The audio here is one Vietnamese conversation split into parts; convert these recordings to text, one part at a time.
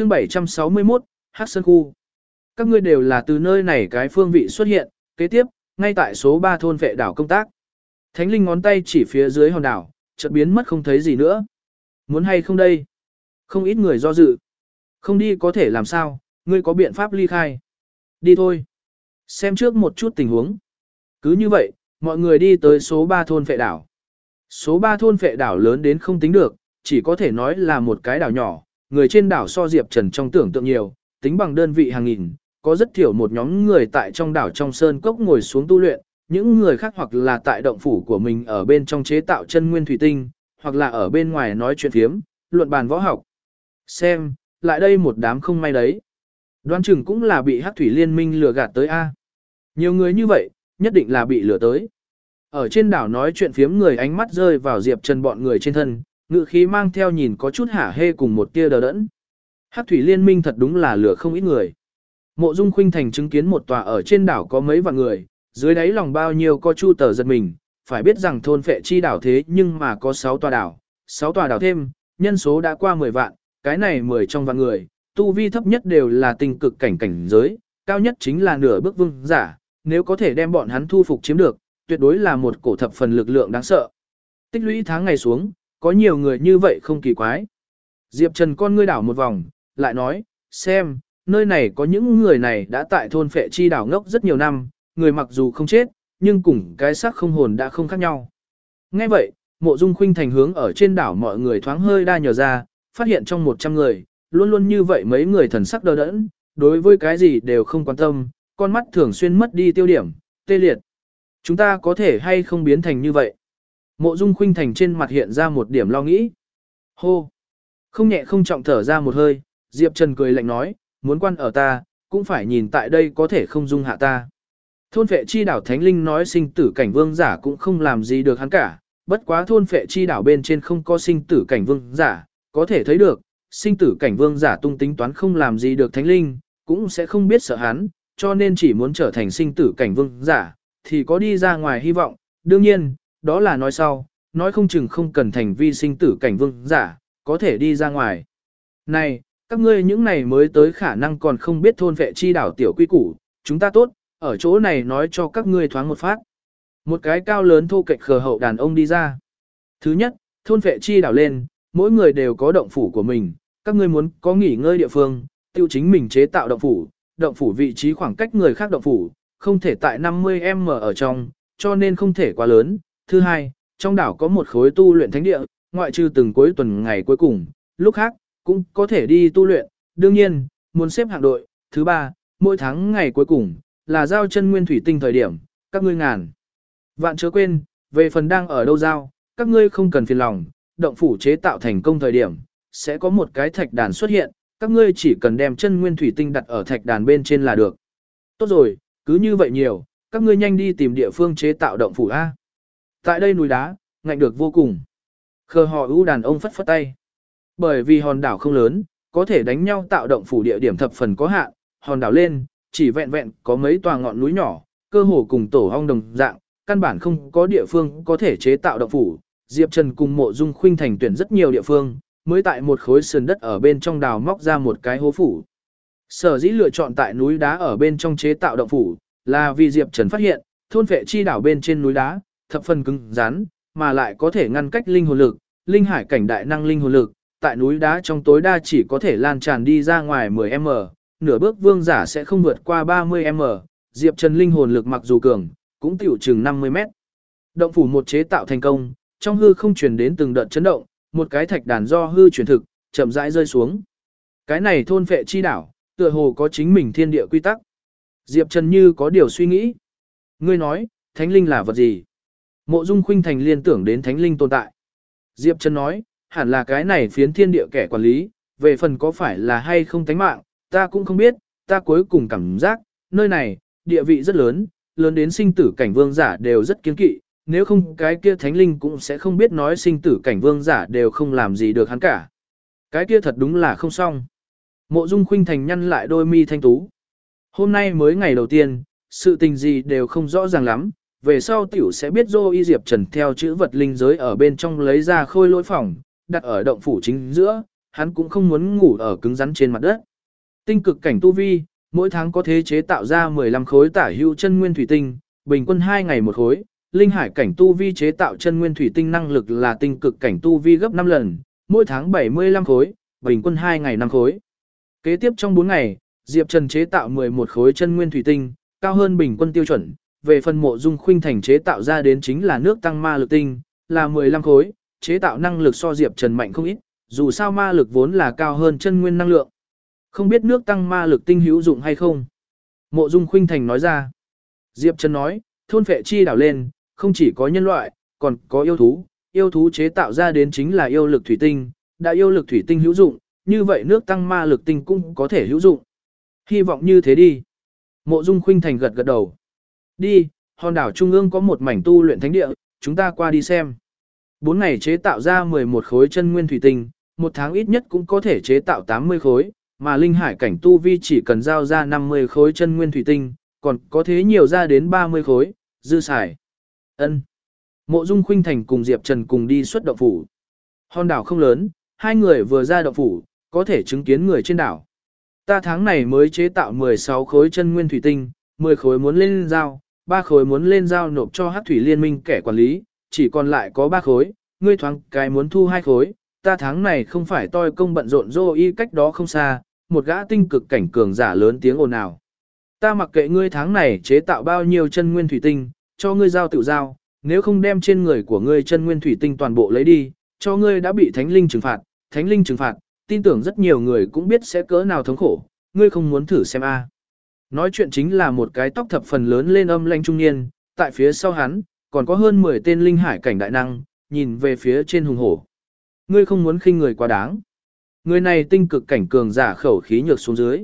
chương 761, Hắc Sơn Khu. Các ngươi đều là từ nơi này cái phương vị xuất hiện, kế tiếp, ngay tại số 3 thôn vệ đảo công tác. Thánh linh ngón tay chỉ phía dưới hòn đảo, chợt biến mất không thấy gì nữa. Muốn hay không đây? Không ít người do dự. Không đi có thể làm sao, ngươi có biện pháp ly khai. Đi thôi. Xem trước một chút tình huống. Cứ như vậy, mọi người đi tới số 3 thôn phệ đảo. Số 3 thôn phệ đảo lớn đến không tính được, chỉ có thể nói là một cái đảo nhỏ, người trên đảo so Diệp Trần trong tưởng tượng nhiều, tính bằng đơn vị hàng nghìn, có rất thiểu một nhóm người tại trong đảo trong sơn cốc ngồi xuống tu luyện, những người khác hoặc là tại động phủ của mình ở bên trong chế tạo chân nguyên thủy tinh, hoặc là ở bên ngoài nói chuyện phiếm, luận bàn võ học. Xem, lại đây một đám không may đấy. Đoan chừng cũng là bị Hắc Thủy Liên Minh lừa gạt tới A. Nhiều người như vậy, nhất định là bị lừa tới. Ở trên đảo nói chuyện phiếm người ánh mắt rơi vào Diệp Trần bọn người trên thân, ngự khí mang theo nhìn có chút hả hê cùng một tia đờ đẫn. Hắc Thủy Liên Minh thật đúng là lửa không ít người. Mộ Dung Khuynh Thành chứng kiến một tòa ở trên đảo có mấy vạn người, dưới đáy lòng bao nhiêu có chu tờ giật mình, phải biết rằng thôn phệ chi đảo thế nhưng mà có 6 tòa đảo, 6 tòa đảo thêm, nhân số đã qua 10 vạn, cái này 10 trong vạn người, tu vi thấp nhất đều là tình cực cảnh cảnh giới, cao nhất chính là nửa bước vương giả, nếu có thể đem bọn hắn thu phục chiếm được, tuyệt đối là một cổ thập phần lực lượng đáng sợ. Tích lũy tháng ngày xuống, có nhiều người như vậy không kỳ quái. Diệp Trần con ngươi đảo một vòng, lại nói, xem, nơi này có những người này đã tại thôn phệ chi đảo ngốc rất nhiều năm, người mặc dù không chết, nhưng cùng cái xác không hồn đã không khác nhau. Nghe vậy, mộ dung khuynh thành hướng ở trên đảo mọi người thoáng hơi đa nhờ ra, phát hiện trong 100 người, luôn luôn như vậy mấy người thần sắc đờ đẫn, đối với cái gì đều không quan tâm, con mắt thường xuyên mất đi tiêu điểm, tê liệt. Chúng ta có thể hay không biến thành như vậy? Mộ dung khuynh thành trên mặt hiện ra một điểm lo nghĩ. Hô! Không nhẹ không trọng thở ra một hơi, Diệp Trần cười lạnh nói, muốn quan ở ta, cũng phải nhìn tại đây có thể không dung hạ ta. Thôn phệ chi đảo Thánh Linh nói sinh tử cảnh vương giả cũng không làm gì được hắn cả, bất quá thôn phệ chi đảo bên trên không có sinh tử cảnh vương giả, có thể thấy được, sinh tử cảnh vương giả tung tính toán không làm gì được Thánh Linh, cũng sẽ không biết sợ hắn, cho nên chỉ muốn trở thành sinh tử cảnh vương giả, thì có đi ra ngoài hy vọng, đương nhiên, đó là nói sau, nói không chừng không cần thành vi sinh tử cảnh vương giả, có thể đi ra ngoài. Này, các ngươi những này mới tới khả năng còn không biết thôn vệ chi đảo tiểu quy củ, chúng ta tốt, ở chỗ này nói cho các ngươi thoáng một phát. Một cái cao lớn thô kệch khờ hậu đàn ông đi ra. Thứ nhất, thôn vệ chi đảo lên, mỗi người đều có động phủ của mình, các ngươi muốn có nghỉ ngơi địa phương, tiêu chính mình chế tạo động phủ, động phủ vị trí khoảng cách người khác động phủ, không thể tại 50m ở trong, cho nên không thể quá lớn. Thứ hai, trong đảo có một khối tu luyện thánh địa, ngoại trừ từng cuối tuần ngày cuối cùng, lúc khác, cũng có thể đi tu luyện, đương nhiên, muốn xếp hạng đội. Thứ ba, mỗi tháng ngày cuối cùng, là giao chân nguyên thủy tinh thời điểm, các ngươi ngàn. Vạn chớ quên, về phần đang ở đâu giao, các ngươi không cần phiền lòng, động phủ chế tạo thành công thời điểm, sẽ có một cái thạch đàn xuất hiện, các ngươi chỉ cần đem chân nguyên thủy tinh đặt ở thạch đàn bên trên là được. Tốt rồi, cứ như vậy nhiều, các ngươi nhanh đi tìm địa phương chế tạo động phủ A. Tại đây núi đá, ngạnh được vô cùng. Khờ họ ưu đàn ông phất phất tay. Bởi vì hòn đảo không lớn, có thể đánh nhau tạo động phủ địa điểm thập phần có hạn, hòn đảo lên, chỉ vẹn vẹn có mấy tòa ngọn núi nhỏ, cơ hồ cùng tổ hong đồng dạng, căn bản không có địa phương có thể chế tạo động phủ. Diệp Trần cùng mộ dung khuynh thành tuyển rất nhiều địa phương, mới tại một khối sườn đất ở bên trong đào móc ra một cái hố phủ. Sở dĩ lựa chọn tại núi đá ở bên trong chế tạo động phủ, là vì Diệp Trần phát hiện, thôn vệ chi đảo bên trên núi đá, thập phần cứng rắn, mà lại có thể ngăn cách linh hồn lực, linh hải cảnh đại năng linh hồn lực, tại núi đá trong tối đa chỉ có thể lan tràn đi ra ngoài 10m, nửa bước vương giả sẽ không vượt qua 30m, Diệp Trần linh hồn lực mặc dù cường, cũng tiểu chừng 50m. Động phủ một chế tạo thành công, trong hư không truyền đến từng đợt chấn động, một cái thạch đàn do hư chuyển thực, chậm rãi rơi xuống. Cái này thôn phệ chi đảo, tựa hồ có chính mình thiên địa quy tắc. Diệp Trần như có điều suy nghĩ. Ngươi nói, thánh linh là vật gì? Mộ Dung Khuynh Thành liên tưởng đến thánh linh tồn tại. Diệp Trần nói, hẳn là cái này phiến thiên địa kẻ quản lý, về phần có phải là hay không tánh mạng, ta cũng không biết, ta cuối cùng cảm giác, nơi này, địa vị rất lớn, lớn đến sinh tử cảnh vương giả đều rất kiên kỵ, nếu không cái kia thánh linh cũng sẽ không biết nói sinh tử cảnh vương giả đều không làm gì được hắn cả. Cái kia thật đúng là không xong. Mộ Dung Khuynh Thành nhăn lại đôi mi thanh tú. Hôm nay mới ngày đầu tiên, sự tình gì đều không rõ ràng lắm, về sau tiểu sẽ biết Dô Y Diệp Trần theo chữ vật linh giới ở bên trong lấy ra khôi lỗi phòng, đặt ở động phủ chính giữa, hắn cũng không muốn ngủ ở cứng rắn trên mặt đất. Tinh cực cảnh tu vi, mỗi tháng có thế chế tạo ra 15 khối tả hữu chân nguyên thủy tinh, bình quân 2 ngày một khối. Linh hải cảnh tu vi chế tạo chân nguyên thủy tinh năng lực là tinh cực cảnh tu vi gấp 5 lần, mỗi tháng 75 khối, bình quân 2 ngày 5 khối. Kế tiếp trong 4 ngày, Diệp Trần chế tạo 11 khối chân nguyên thủy tinh, cao hơn bình quân tiêu chuẩn. Về phần mộ dung khuynh thành chế tạo ra đến chính là nước tăng ma lực tinh, là 15 khối, chế tạo năng lực so Diệp Trần mạnh không ít, dù sao ma lực vốn là cao hơn chân nguyên năng lượng. Không biết nước tăng ma lực tinh hữu dụng hay không? Mộ Dung Khuynh Thành nói ra. Diệp Trần nói, thôn phệ chi đảo lên, không chỉ có nhân loại, còn có yêu thú. Yêu thú chế tạo ra đến chính là yêu lực thủy tinh, đã yêu lực thủy tinh hữu dụng, như vậy nước tăng ma lực tinh cũng có thể hữu dụng. Hy vọng như thế đi. Mộ Dung Khuynh Thành gật gật đầu. Đi, hòn đảo Trung ương có một mảnh tu luyện thánh địa, chúng ta qua đi xem. Bốn ngày chế tạo ra 11 khối chân nguyên thủy tinh, một tháng ít nhất cũng có thể chế tạo 80 khối, mà linh hải cảnh tu vi chỉ cần giao ra 50 khối chân nguyên thủy tinh, còn có thế nhiều ra đến 30 khối, dư xài. Ân. Mộ Dung Khuynh Thành cùng Diệp Trần cùng đi xuất động phủ. Hòn đảo không lớn, hai người vừa ra động phủ, có thể chứng kiến người trên đảo. Ta tháng này mới chế tạo 16 khối chân nguyên thủy tinh, 10 khối muốn lên giao, Ba khối muốn lên giao nộp cho Hắc thủy liên minh kẻ quản lý, chỉ còn lại có ba khối, ngươi thoáng cái muốn thu hai khối, ta tháng này không phải toi công bận rộn dô y cách đó không xa, một gã tinh cực cảnh cường giả lớn tiếng ồn ào. Ta mặc kệ ngươi tháng này chế tạo bao nhiêu chân nguyên thủy tinh, cho ngươi giao tự giao, nếu không đem trên người của ngươi chân nguyên thủy tinh toàn bộ lấy đi, cho ngươi đã bị thánh linh trừng phạt, thánh linh trừng phạt, tin tưởng rất nhiều người cũng biết sẽ cỡ nào thống khổ, ngươi không muốn thử xem a. Nói chuyện chính là một cái tóc thập phần lớn lên âm lanh trung niên, tại phía sau hắn, còn có hơn 10 tên linh hải cảnh đại năng, nhìn về phía trên hùng hổ. Ngươi không muốn khinh người quá đáng. Người này tinh cực cảnh cường giả khẩu khí nhược xuống dưới.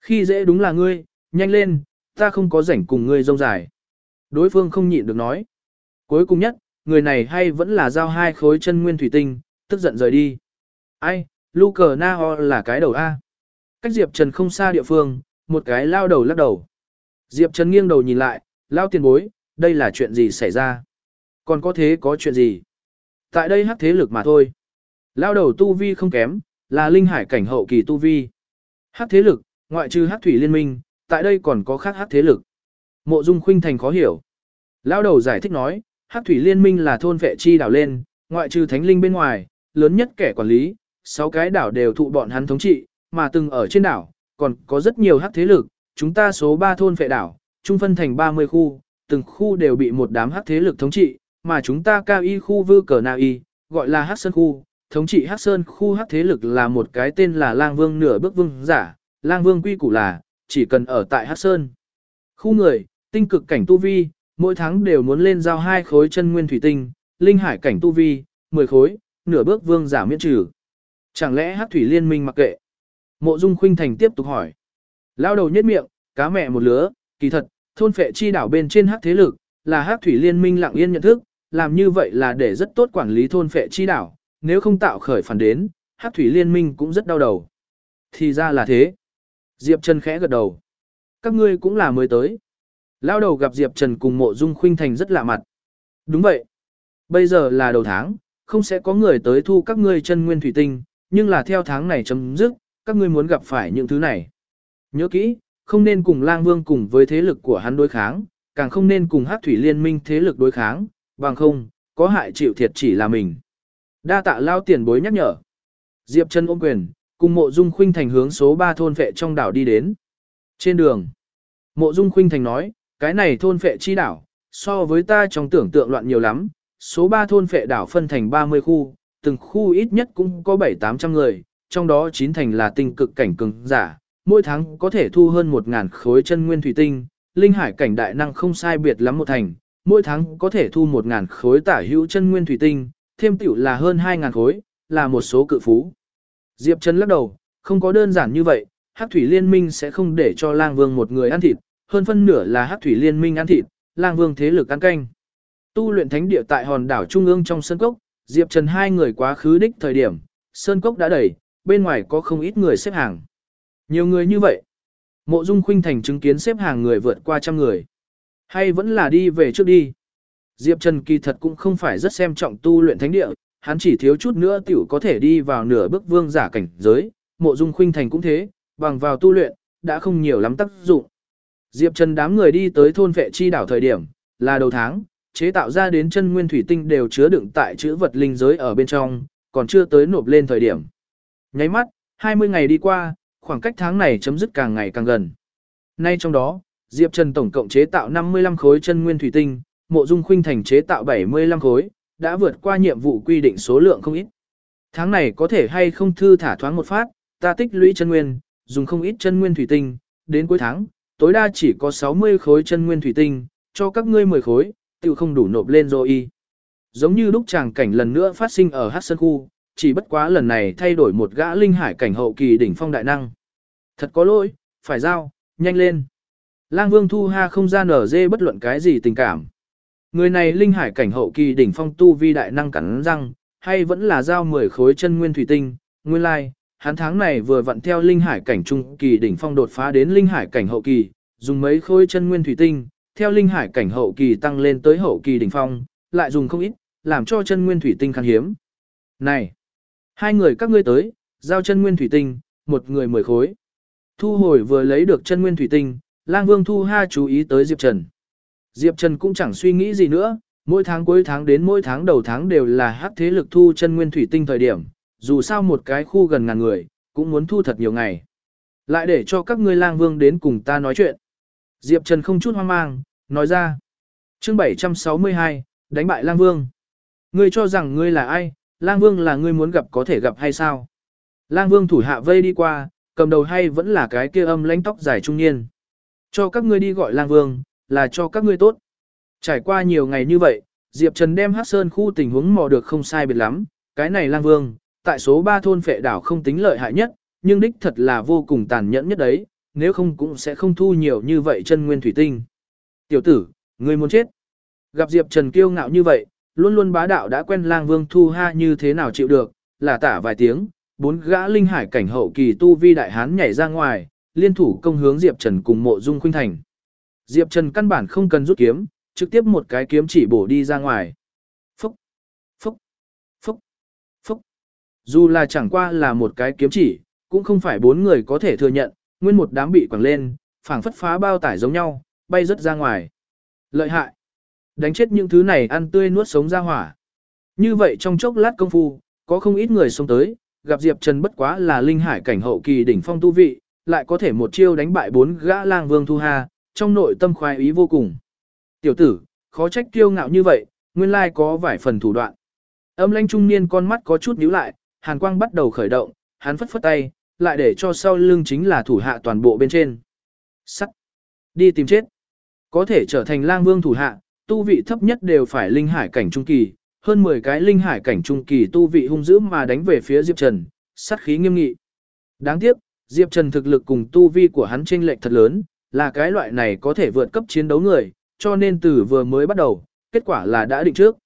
Khi dễ đúng là ngươi, nhanh lên, ta không có rảnh cùng ngươi rông dài. Đối phương không nhịn được nói. Cuối cùng nhất, người này hay vẫn là giao hai khối chân nguyên thủy tinh, tức giận rời đi. Ai, Luker Na Ho là cái đầu A. Cách Diệp Trần không xa địa phương, một cái lao đầu lắc đầu. Diệp Trần nghiêng đầu nhìn lại, lao tiền bối, đây là chuyện gì xảy ra? Còn có thế có chuyện gì? Tại đây hắc thế lực mà thôi. Lao đầu tu vi không kém, là linh hải cảnh hậu kỳ tu vi. Hắc thế lực, ngoại trừ hắc thủy liên minh, tại đây còn có khác hắc thế lực. Mộ Dung Khuynh Thành khó hiểu. Lao đầu giải thích nói, hắc thủy liên minh là thôn vệ chi đảo lên, ngoại trừ thánh linh bên ngoài, lớn nhất kẻ quản lý, sáu cái đảo đều thụ bọn hắn thống trị, mà từng ở trên đảo, còn có rất nhiều hắc thế lực, chúng ta số 3 thôn vệ đảo, trung phân thành 30 khu, từng khu đều bị một đám hắc thế lực thống trị, mà chúng ta cao y khu vư cờ nào y, gọi là hắc sơn khu, thống trị hắc sơn khu hắc thế lực là một cái tên là lang vương nửa bước vương giả, lang vương quy củ là, chỉ cần ở tại hắc sơn. Khu người, tinh cực cảnh tu vi, mỗi tháng đều muốn lên giao hai khối chân nguyên thủy tinh, linh hải cảnh tu vi, 10 khối, nửa bước vương giả miễn trừ. Chẳng lẽ hắc thủy liên minh mặc kệ? Mộ Dung Khuynh Thành tiếp tục hỏi. Lao đầu nhất miệng, cá mẹ một lứa, kỳ thật, thôn phệ chi đảo bên trên hắc thế lực, là hắc thủy liên minh lặng yên nhận thức, làm như vậy là để rất tốt quản lý thôn phệ chi đảo, nếu không tạo khởi phản đến, hắc thủy liên minh cũng rất đau đầu. Thì ra là thế. Diệp Trần khẽ gật đầu. Các ngươi cũng là mới tới. Lao đầu gặp Diệp Trần cùng mộ dung khuynh thành rất lạ mặt. Đúng vậy. Bây giờ là đầu tháng, không sẽ có người tới thu các ngươi chân nguyên thủy tinh, nhưng là theo tháng này chấm dứt, các ngươi muốn gặp phải những thứ này. Nhớ kỹ, không nên cùng lang vương cùng với thế lực của hắn đối kháng, càng không nên cùng hắc thủy liên minh thế lực đối kháng, bằng không, có hại chịu thiệt chỉ là mình. Đa tạ lao tiền bối nhắc nhở. Diệp chân ôm quyền, cùng mộ dung khuynh thành hướng số 3 thôn vệ trong đảo đi đến. Trên đường, mộ dung khuynh thành nói, cái này thôn vệ chi đảo, so với ta trong tưởng tượng loạn nhiều lắm. Số 3 thôn vệ đảo phân thành 30 khu, từng khu ít nhất cũng có 7-800 người, trong đó chín thành là tinh cực cảnh cường giả, mỗi tháng có thể thu hơn 1.000 khối chân nguyên thủy tinh, linh hải cảnh đại năng không sai biệt lắm một thành, mỗi tháng có thể thu 1.000 khối tả hữu chân nguyên thủy tinh, thêm tiểu là hơn 2.000 khối, là một số cự phú. Diệp Trần lắc đầu, không có đơn giản như vậy, Hắc Thủy Liên Minh sẽ không để cho Lang Vương một người ăn thịt, hơn phân nửa là Hắc Thủy Liên Minh ăn thịt, Lang Vương thế lực ăn canh. Tu luyện thánh địa tại hòn đảo trung ương trong sơn cốc, Diệp Trần hai người quá khứ đích thời điểm, sơn cốc đã đầy, bên ngoài có không ít người xếp hàng. Nhiều người như vậy. Mộ Dung Khuynh Thành chứng kiến xếp hàng người vượt qua trăm người. Hay vẫn là đi về trước đi. Diệp Trần kỳ thật cũng không phải rất xem trọng tu luyện thánh địa, hắn chỉ thiếu chút nữa tiểu có thể đi vào nửa bước vương giả cảnh giới, mộ dung khuynh thành cũng thế, bằng vào tu luyện, đã không nhiều lắm tác dụng. Diệp Trần đám người đi tới thôn vệ chi đảo thời điểm, là đầu tháng, chế tạo ra đến chân nguyên thủy tinh đều chứa đựng tại chữ vật linh giới ở bên trong, còn chưa tới nộp lên thời điểm. Nháy mắt, 20 ngày đi qua, khoảng cách tháng này chấm dứt càng ngày càng gần. Nay trong đó, Diệp Trần tổng cộng chế tạo 55 khối chân nguyên thủy tinh, Mộ Dung Khuynh Thành chế tạo 75 khối, đã vượt qua nhiệm vụ quy định số lượng không ít. Tháng này có thể hay không thư thả thoáng một phát, ta tích lũy chân nguyên, dùng không ít chân nguyên thủy tinh, đến cuối tháng, tối đa chỉ có 60 khối chân nguyên thủy tinh, cho các ngươi 10 khối, tự không đủ nộp lên rồi y. Giống như lúc chàng cảnh lần nữa phát sinh ở Hắc Sơn Khu, chỉ bất quá lần này thay đổi một gã linh hải cảnh hậu kỳ đỉnh phong đại năng. Thật có lỗi, phải giao, nhanh lên. Lang Vương Thu Ha không ra nở dê bất luận cái gì tình cảm. Người này linh hải cảnh hậu kỳ đỉnh phong tu vi đại năng cắn răng, hay vẫn là giao 10 khối chân nguyên thủy tinh, nguyên lai, like, hắn tháng này vừa vặn theo linh hải cảnh trung kỳ đỉnh phong đột phá đến linh hải cảnh hậu kỳ, dùng mấy khối chân nguyên thủy tinh, theo linh hải cảnh hậu kỳ tăng lên tới hậu kỳ đỉnh phong, lại dùng không ít, làm cho chân nguyên thủy tinh khan hiếm. Này, hai người các ngươi tới, giao chân nguyên thủy tinh, một người mười khối. Thu hồi vừa lấy được chân nguyên thủy tinh, Lang Vương Thu Ha chú ý tới Diệp Trần. Diệp Trần cũng chẳng suy nghĩ gì nữa, mỗi tháng cuối tháng đến mỗi tháng đầu tháng đều là hắc thế lực thu chân nguyên thủy tinh thời điểm, dù sao một cái khu gần ngàn người, cũng muốn thu thật nhiều ngày. Lại để cho các ngươi lang vương đến cùng ta nói chuyện. Diệp Trần không chút hoang mang, nói ra. chương 762, đánh bại lang vương. Ngươi cho rằng ngươi là ai, lang vương là ngươi muốn gặp có thể gặp hay sao? Lang vương thủ hạ vây đi qua, cầm đầu hay vẫn là cái kia âm lãnh tóc dài trung niên. Cho các ngươi đi gọi lang vương, là cho các ngươi tốt. Trải qua nhiều ngày như vậy, Diệp Trần đem Hắc Sơn khu tình huống mò được không sai biệt lắm, cái này lang vương, tại số 3 thôn phệ đảo không tính lợi hại nhất, nhưng đích thật là vô cùng tàn nhẫn nhất đấy, nếu không cũng sẽ không thu nhiều như vậy chân nguyên thủy tinh. Tiểu tử, ngươi muốn chết. Gặp Diệp Trần kiêu ngạo như vậy, luôn luôn bá đạo đã quen lang vương thu ha như thế nào chịu được, là tả vài tiếng, bốn gã linh hải cảnh hậu kỳ tu vi đại hán nhảy ra ngoài, liên thủ công hướng Diệp Trần cùng mộ dung khuynh thành. Diệp Trần căn bản không cần rút kiếm, trực tiếp một cái kiếm chỉ bổ đi ra ngoài. Phúc, phúc, phúc, phúc. Dù là chẳng qua là một cái kiếm chỉ, cũng không phải bốn người có thể thừa nhận, nguyên một đám bị quẳng lên, phảng phất phá bao tải giống nhau, bay rất ra ngoài. Lợi hại. Đánh chết những thứ này ăn tươi nuốt sống ra hỏa. Như vậy trong chốc lát công phu, có không ít người xông tới, gặp Diệp Trần bất quá là linh hải cảnh hậu kỳ đỉnh phong tu vị, lại có thể một chiêu đánh bại bốn gã lang vương thu hà trong nội tâm khoái ý vô cùng. Tiểu tử, khó trách kiêu ngạo như vậy, nguyên lai có vài phần thủ đoạn. Âm lãnh trung niên con mắt có chút nhíu lại, hàn quang bắt đầu khởi động, hắn phất phất tay, lại để cho sau lưng chính là thủ hạ toàn bộ bên trên. Sắt. Đi tìm chết. Có thể trở thành lang vương thủ hạ, tu vị thấp nhất đều phải linh hải cảnh trung kỳ, hơn 10 cái linh hải cảnh trung kỳ tu vị hung dữ mà đánh về phía Diệp Trần, sát khí nghiêm nghị. Đáng tiếc, Diệp Trần thực lực cùng tu vi của hắn chênh lệch thật lớn, là cái loại này có thể vượt cấp chiến đấu người, cho nên từ vừa mới bắt đầu, kết quả là đã định trước.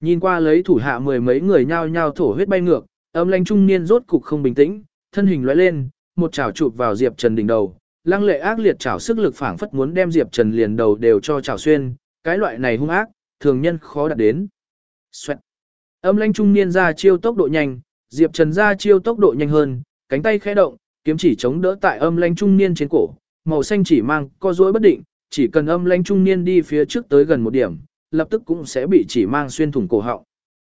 Nhìn qua lấy thủ hạ mười mấy người nhao nhao thổ huyết bay ngược, âm lãnh trung niên rốt cục không bình tĩnh, thân hình lóe lên, một chảo chụp vào Diệp Trần đỉnh đầu, lăng lệ ác liệt chảo sức lực phảng phất muốn đem Diệp Trần liền đầu đều cho chảo xuyên, cái loại này hung ác, thường nhân khó đạt đến. Xoẹt. Âm lãnh trung niên ra chiêu tốc độ nhanh, Diệp Trần ra chiêu tốc độ nhanh hơn, cánh tay khẽ động, kiếm chỉ chống đỡ tại âm lãnh trung niên trên cổ, màu xanh chỉ mang co rối bất định, chỉ cần âm lãnh trung niên đi phía trước tới gần một điểm, lập tức cũng sẽ bị chỉ mang xuyên thủng cổ họng.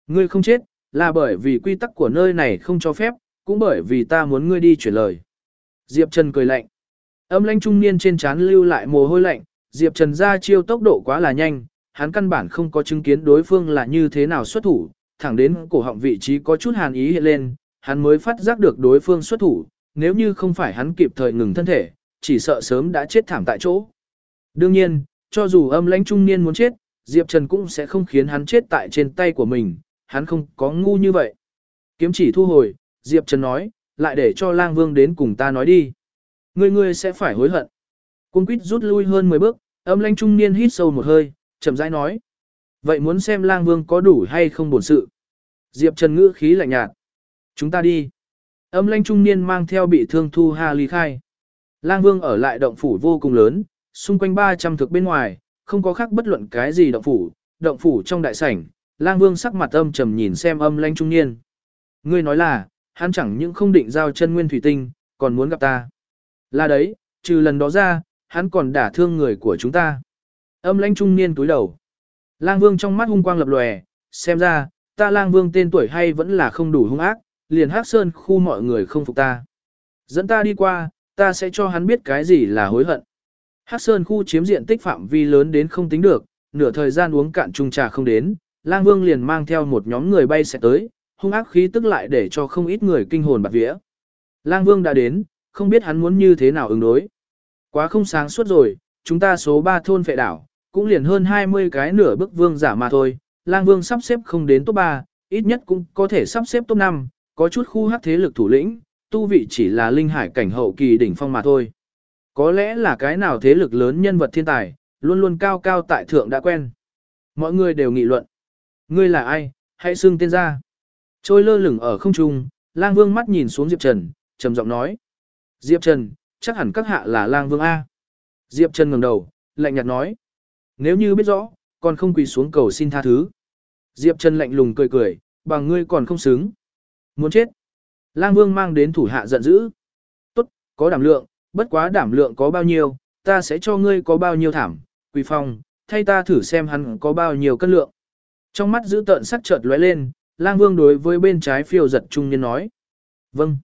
Ngươi không chết, là bởi vì quy tắc của nơi này không cho phép, cũng bởi vì ta muốn ngươi đi chuyển lời. Diệp Trần cười lạnh. Âm lãnh trung niên trên trán lưu lại mồ hôi lạnh, Diệp Trần ra chiêu tốc độ quá là nhanh, hắn căn bản không có chứng kiến đối phương là như thế nào xuất thủ, thẳng đến cổ họng vị trí có chút hàn ý hiện lên, hắn mới phát giác được đối phương xuất thủ, nếu như không phải hắn kịp thời ngừng thân thể, chỉ sợ sớm đã chết thảm tại chỗ. Đương nhiên, cho dù âm lãnh trung niên muốn chết, Diệp Trần cũng sẽ không khiến hắn chết tại trên tay của mình, hắn không có ngu như vậy. Kiếm chỉ thu hồi, Diệp Trần nói, lại để cho lang vương đến cùng ta nói đi. Ngươi ngươi sẽ phải hối hận. Cung quýt rút lui hơn 10 bước, âm lãnh trung niên hít sâu một hơi, chậm rãi nói. Vậy muốn xem lang vương có đủ hay không bổn sự. Diệp Trần ngữ khí lạnh nhạt. Chúng ta đi. Âm lãnh trung niên mang theo bị thương thu ha ly khai. Lang vương ở lại động phủ vô cùng lớn, xung quanh 300 thực bên ngoài, không có khác bất luận cái gì động phủ, động phủ trong đại sảnh, Lang Vương sắc mặt âm trầm nhìn xem âm lãnh trung niên. Ngươi nói là, hắn chẳng những không định giao chân nguyên thủy tinh, còn muốn gặp ta. Là đấy, trừ lần đó ra, hắn còn đả thương người của chúng ta. Âm lãnh trung niên túi đầu. Lang Vương trong mắt hung quang lập lòe, xem ra, ta Lang Vương tên tuổi hay vẫn là không đủ hung ác, liền Hắc Sơn khu mọi người không phục ta. Dẫn ta đi qua, ta sẽ cho hắn biết cái gì là hối hận. Hắc Sơn khu chiếm diện tích phạm vi lớn đến không tính được, nửa thời gian uống cạn chung trà không đến, Lang Vương liền mang theo một nhóm người bay sẽ tới, hung ác khí tức lại để cho không ít người kinh hồn bạt vía. Lang Vương đã đến, không biết hắn muốn như thế nào ứng đối. Quá không sáng suốt rồi, chúng ta số 3 thôn phệ đảo, cũng liền hơn 20 cái nửa bức vương giả mà thôi, lang vương sắp xếp không đến top 3, ít nhất cũng có thể sắp xếp top 5, có chút khu hắc thế lực thủ lĩnh, tu vị chỉ là linh hải cảnh hậu kỳ đỉnh phong mà thôi. Có lẽ là cái nào thế lực lớn nhân vật thiên tài, luôn luôn cao cao tại thượng đã quen. Mọi người đều nghị luận. Ngươi là ai, hãy xưng tên ra. Trôi lơ lửng ở không trung, lang vương mắt nhìn xuống Diệp Trần, trầm giọng nói. Diệp Trần, chắc hẳn các hạ là lang vương A. Diệp Trần ngẩng đầu, lạnh nhạt nói. Nếu như biết rõ, còn không quỳ xuống cầu xin tha thứ. Diệp Trần lạnh lùng cười cười, bằng ngươi còn không xứng. Muốn chết. Lang Vương mang đến thủ hạ giận dữ. Tốt, có đảm lượng, bất quá đảm lượng có bao nhiêu, ta sẽ cho ngươi có bao nhiêu thảm. Quỳ phong, thay ta thử xem hắn có bao nhiêu cân lượng. Trong mắt giữ tợn sắc chợt lóe lên, Lang Vương đối với bên trái phiêu giật trung niên nói. Vâng.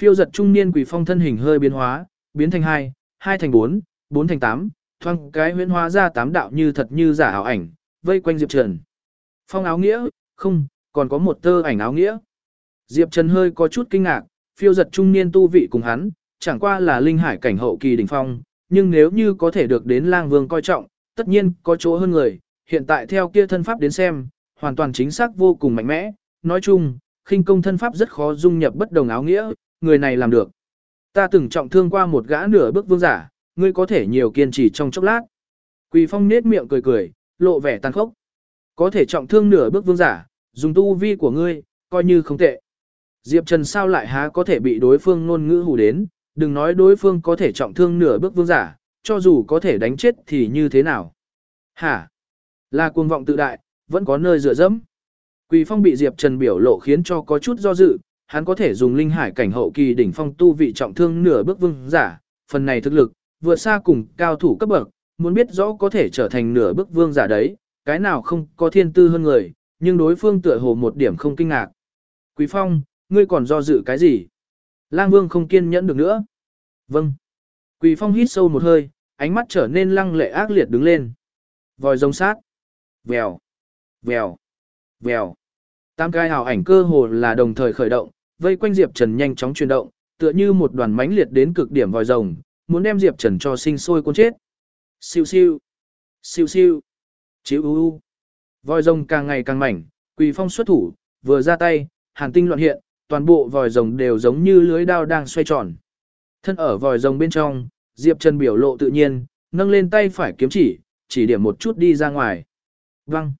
Phiêu giật trung niên quỷ phong thân hình hơi biến hóa, biến thành 2, 2 thành 4, 4 thành tám, thoang cái huyễn hóa ra tám đạo như thật như giả ảo ảnh, vây quanh Diệp Trần. Phong áo nghĩa, không, còn có một tơ ảnh áo nghĩa. Diệp Trần hơi có chút kinh ngạc, phiêu giật trung niên tu vị cùng hắn, chẳng qua là linh hải cảnh hậu kỳ đỉnh phong, nhưng nếu như có thể được đến lang vương coi trọng, tất nhiên có chỗ hơn người, hiện tại theo kia thân pháp đến xem, hoàn toàn chính xác vô cùng mạnh mẽ, nói chung, khinh công thân pháp rất khó dung nhập bất đồng áo nghĩa, người này làm được. Ta từng trọng thương qua một gã nửa bước vương giả, ngươi có thể nhiều kiên trì trong chốc lát. Quỳ phong nết miệng cười cười, lộ vẻ tàn khốc. Có thể trọng thương nửa bước vương giả, dùng tu vi của ngươi, coi như không tệ. Diệp Trần sao lại há có thể bị đối phương ngôn ngữ hù đến, đừng nói đối phương có thể trọng thương nửa bước vương giả, cho dù có thể đánh chết thì như thế nào. Hả? Là cuồng vọng tự đại, vẫn có nơi dựa dẫm. Quỳ phong bị Diệp Trần biểu lộ khiến cho có chút do dự, hắn có thể dùng linh hải cảnh hậu kỳ đỉnh phong tu vị trọng thương nửa bước vương giả, phần này thực lực, vượt xa cùng cao thủ cấp bậc, muốn biết rõ có thể trở thành nửa bước vương giả đấy, cái nào không có thiên tư hơn người, nhưng đối phương tựa hồ một điểm không kinh ngạc. Quý Phong, ngươi còn do dự cái gì? Lang Vương không kiên nhẫn được nữa. Vâng. Quý Phong hít sâu một hơi, ánh mắt trở nên lăng lệ ác liệt đứng lên. Vòi rồng sát. Vèo. Vèo. Vèo. Tam cái hào ảnh cơ hồ là đồng thời khởi động, vây quanh Diệp Trần nhanh chóng chuyển động, tựa như một đoàn mãnh liệt đến cực điểm vòi rồng, muốn đem Diệp Trần cho sinh sôi cuốn chết. Siêu siêu, siêu siêu, chiếu u u. Vòi rồng càng ngày càng mảnh, Quỳ Phong xuất thủ, vừa ra tay, hàn tinh loạn hiện, toàn bộ vòi rồng đều giống như lưới đao đang xoay tròn. Thân ở vòi rồng bên trong, Diệp Trần biểu lộ tự nhiên, nâng lên tay phải kiếm chỉ, chỉ điểm một chút đi ra ngoài. Văng.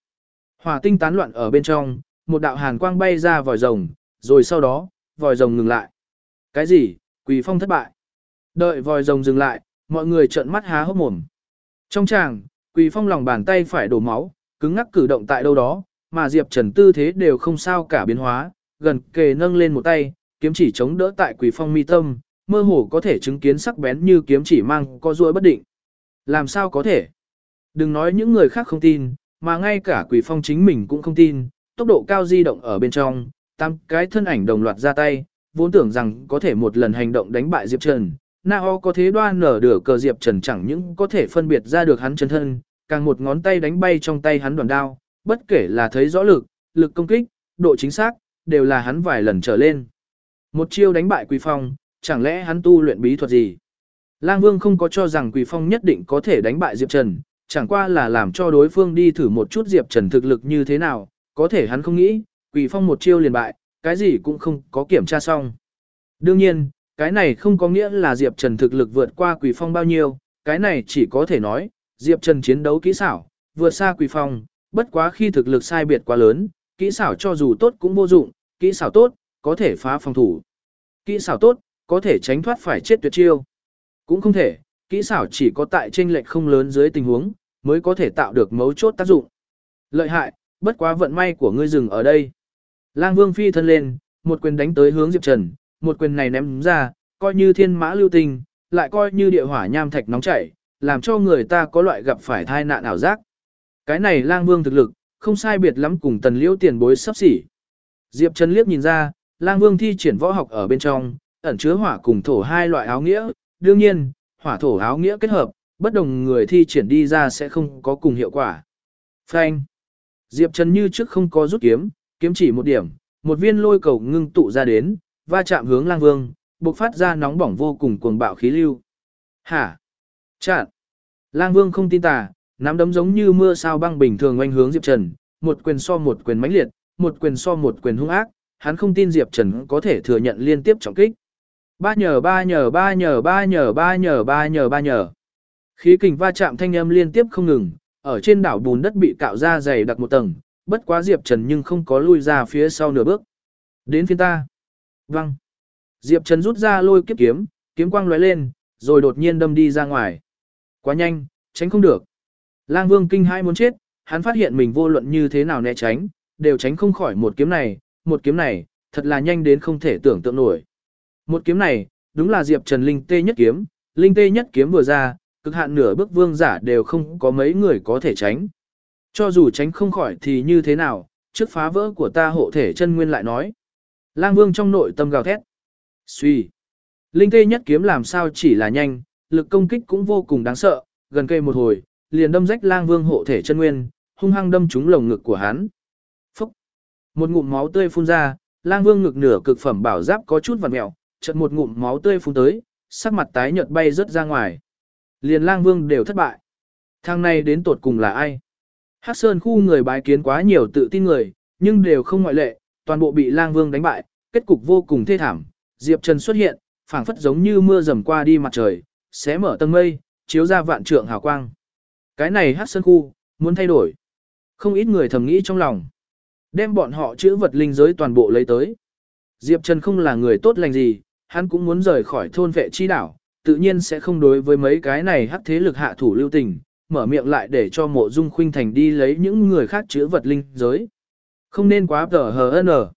Hỏa tinh tán loạn ở bên trong, một đạo hàn quang bay ra vòi rồng, rồi sau đó, vòi rồng ngừng lại. Cái gì? Quỳ Phong thất bại. Đợi vòi rồng dừng lại, mọi người trợn mắt há hốc mồm. Trong tràng, Quỳ Phong lòng bàn tay phải đổ máu, cứng ngắc cử động tại đâu đó, mà Diệp Trần tư thế đều không sao cả biến hóa, gần kề nâng lên một tay, kiếm chỉ chống đỡ tại Quỳ Phong mi tâm, mơ hồ có thể chứng kiến sắc bén như kiếm chỉ mang có duỗi bất định. Làm sao có thể? Đừng nói những người khác không tin, mà ngay cả Quỳ Phong chính mình cũng không tin, tốc độ cao di động ở bên trong, tam cái thân ảnh đồng loạt ra tay, vốn tưởng rằng có thể một lần hành động đánh bại Diệp Trần, Na Ho có thế đoan nở đửa cờ Diệp Trần chẳng những có thể phân biệt ra được hắn chân thân, càng một ngón tay đánh bay trong tay hắn đoàn đao, bất kể là thấy rõ lực, lực công kích, độ chính xác, đều là hắn vài lần trở lên. Một chiêu đánh bại Quỳ Phong, chẳng lẽ hắn tu luyện bí thuật gì? Lang Vương không có cho rằng Quỳ Phong nhất định có thể đánh bại Diệp Trần, chẳng qua là làm cho đối phương đi thử một chút Diệp Trần thực lực như thế nào, có thể hắn không nghĩ, Quỷ Phong một chiêu liền bại, cái gì cũng không có kiểm tra xong. Đương nhiên, cái này không có nghĩa là Diệp Trần thực lực vượt qua Quỷ Phong bao nhiêu, cái này chỉ có thể nói, Diệp Trần chiến đấu kỹ xảo, vượt xa Quỷ Phong, bất quá khi thực lực sai biệt quá lớn, kỹ xảo cho dù tốt cũng vô dụng, kỹ xảo tốt, có thể phá phòng thủ. Kỹ xảo tốt, có thể tránh thoát phải chết tuyệt chiêu. Cũng không thể, kỹ xảo chỉ có tại chênh lệch không lớn dưới tình huống, mới có thể tạo được mấu chốt tác dụng. Lợi hại, bất quá vận may của ngươi dừng ở đây. Lang Vương phi thân lên, một quyền đánh tới hướng Diệp Trần, một quyền này ném ra, coi như thiên mã lưu tình, lại coi như địa hỏa nham thạch nóng chảy, làm cho người ta có loại gặp phải thai nạn ảo giác. Cái này Lang Vương thực lực, không sai biệt lắm cùng tần liễu tiền bối sắp xỉ. Diệp Trần liếc nhìn ra, Lang Vương thi triển võ học ở bên trong, ẩn chứa hỏa cùng thổ hai loại áo nghĩa, đương nhiên, hỏa thổ áo nghĩa kết hợp, bất đồng người thi triển đi ra sẽ không có cùng hiệu quả. Phanh. Diệp Trần như trước không có rút kiếm, kiếm chỉ một điểm, một viên lôi cầu ngưng tụ ra đến, va chạm hướng Lang Vương, bộc phát ra nóng bỏng vô cùng cuồng bạo khí lưu. Hả? Chạn! Lang Vương không tin tà, nắm đấm giống như mưa sao băng bình thường oanh hướng Diệp Trần, một quyền so một quyền mãnh liệt, một quyền so một quyền hung ác, hắn không tin Diệp Trần có thể thừa nhận liên tiếp trọng kích. Ba nhờ ba nhờ ba nhờ ba nhờ ba nhờ ba nhờ ba nhờ. Khí kình va chạm thanh âm liên tiếp không ngừng, ở trên đảo bùn đất bị cạo ra dày đặc một tầng, bất quá Diệp Trần nhưng không có lui ra phía sau nửa bước. Đến phiên ta. Văng. Diệp Trần rút ra lôi kiếp kiếm, kiếm quang lóe lên, rồi đột nhiên đâm đi ra ngoài. Quá nhanh, tránh không được. Lang Vương kinh hai muốn chết, hắn phát hiện mình vô luận như thế nào né tránh, đều tránh không khỏi một kiếm này, một kiếm này, thật là nhanh đến không thể tưởng tượng nổi. Một kiếm này, đúng là Diệp Trần Linh tê nhất kiếm, Linh tê nhất kiếm vừa ra, cực hạn nửa bước vương giả đều không có mấy người có thể tránh. Cho dù tránh không khỏi thì như thế nào, trước phá vỡ của ta hộ thể chân nguyên lại nói. Lang Vương trong nội tâm gào thét. Suy. Linh tê nhất kiếm làm sao chỉ là nhanh, lực công kích cũng vô cùng đáng sợ, gần cây một hồi, liền đâm rách Lang Vương hộ thể chân nguyên, hung hăng đâm trúng lồng ngực của hắn. Phúc. Một ngụm máu tươi phun ra, Lang Vương ngực nửa cực phẩm bảo giáp có chút vặn mèo, chợt một ngụm máu tươi phun tới, sắc mặt tái nhợt bay rớt ra ngoài. Liền lang vương đều thất bại. Thằng này đến tột cùng là ai? Hắc Sơn khu người bái kiến quá nhiều tự tin người, nhưng đều không ngoại lệ, toàn bộ bị lang vương đánh bại, kết cục vô cùng thê thảm. Diệp Trần xuất hiện, phảng phất giống như mưa dầm qua đi mặt trời, xé mở tầng mây, chiếu ra vạn trượng hào quang. Cái này Hắc Sơn khu, muốn thay đổi. Không ít người thầm nghĩ trong lòng. Đem bọn họ chữ vật linh giới toàn bộ lấy tới. Diệp Trần không là người tốt lành gì, hắn cũng muốn rời khỏi thôn vệ chi đảo, tự nhiên sẽ không đối với mấy cái này hắc thế lực hạ thủ lưu tình, mở miệng lại để cho mộ dung khuynh thành đi lấy những người khác chữa vật linh giới. Không nên quá tờ hờ nở.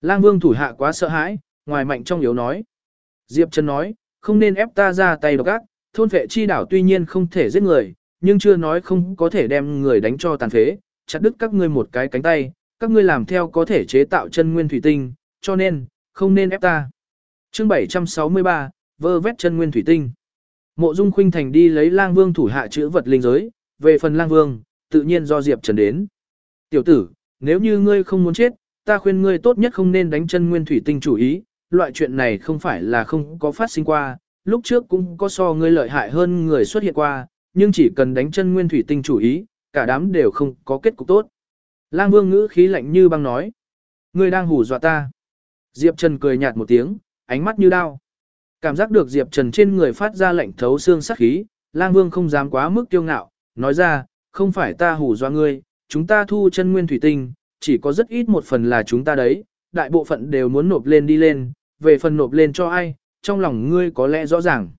Lang vương thủ hạ quá sợ hãi, ngoài mạnh trong yếu nói. Diệp Trần nói, không nên ép ta ra tay độc ác, thôn vệ chi đảo tuy nhiên không thể giết người, nhưng chưa nói không có thể đem người đánh cho tàn phế, chặt đứt các ngươi một cái cánh tay, các ngươi làm theo có thể chế tạo chân nguyên thủy tinh, cho nên, không nên ép ta. Chương 763, vơ vét chân nguyên thủy tinh. Mộ Dung Khuynh Thành đi lấy Lang Vương thủ hạ chữ vật linh giới, về phần Lang Vương, tự nhiên do Diệp Trần đến. Tiểu tử, nếu như ngươi không muốn chết, ta khuyên ngươi tốt nhất không nên đánh chân nguyên thủy tinh chủ ý, loại chuyện này không phải là không có phát sinh qua, lúc trước cũng có so ngươi lợi hại hơn người xuất hiện qua, nhưng chỉ cần đánh chân nguyên thủy tinh chủ ý, cả đám đều không có kết cục tốt. Lang Vương ngữ khí lạnh như băng nói, ngươi đang hù dọa ta. Diệp Trần cười nhạt một tiếng, ánh mắt như đao. Cảm giác được Diệp Trần trên người phát ra lạnh thấu xương sắc khí, Lang Vương không dám quá mức kiêu ngạo, nói ra, không phải ta hù dọa ngươi, chúng ta thu chân nguyên thủy tinh, chỉ có rất ít một phần là chúng ta đấy, đại bộ phận đều muốn nộp lên đi lên, về phần nộp lên cho ai, trong lòng ngươi có lẽ rõ ràng.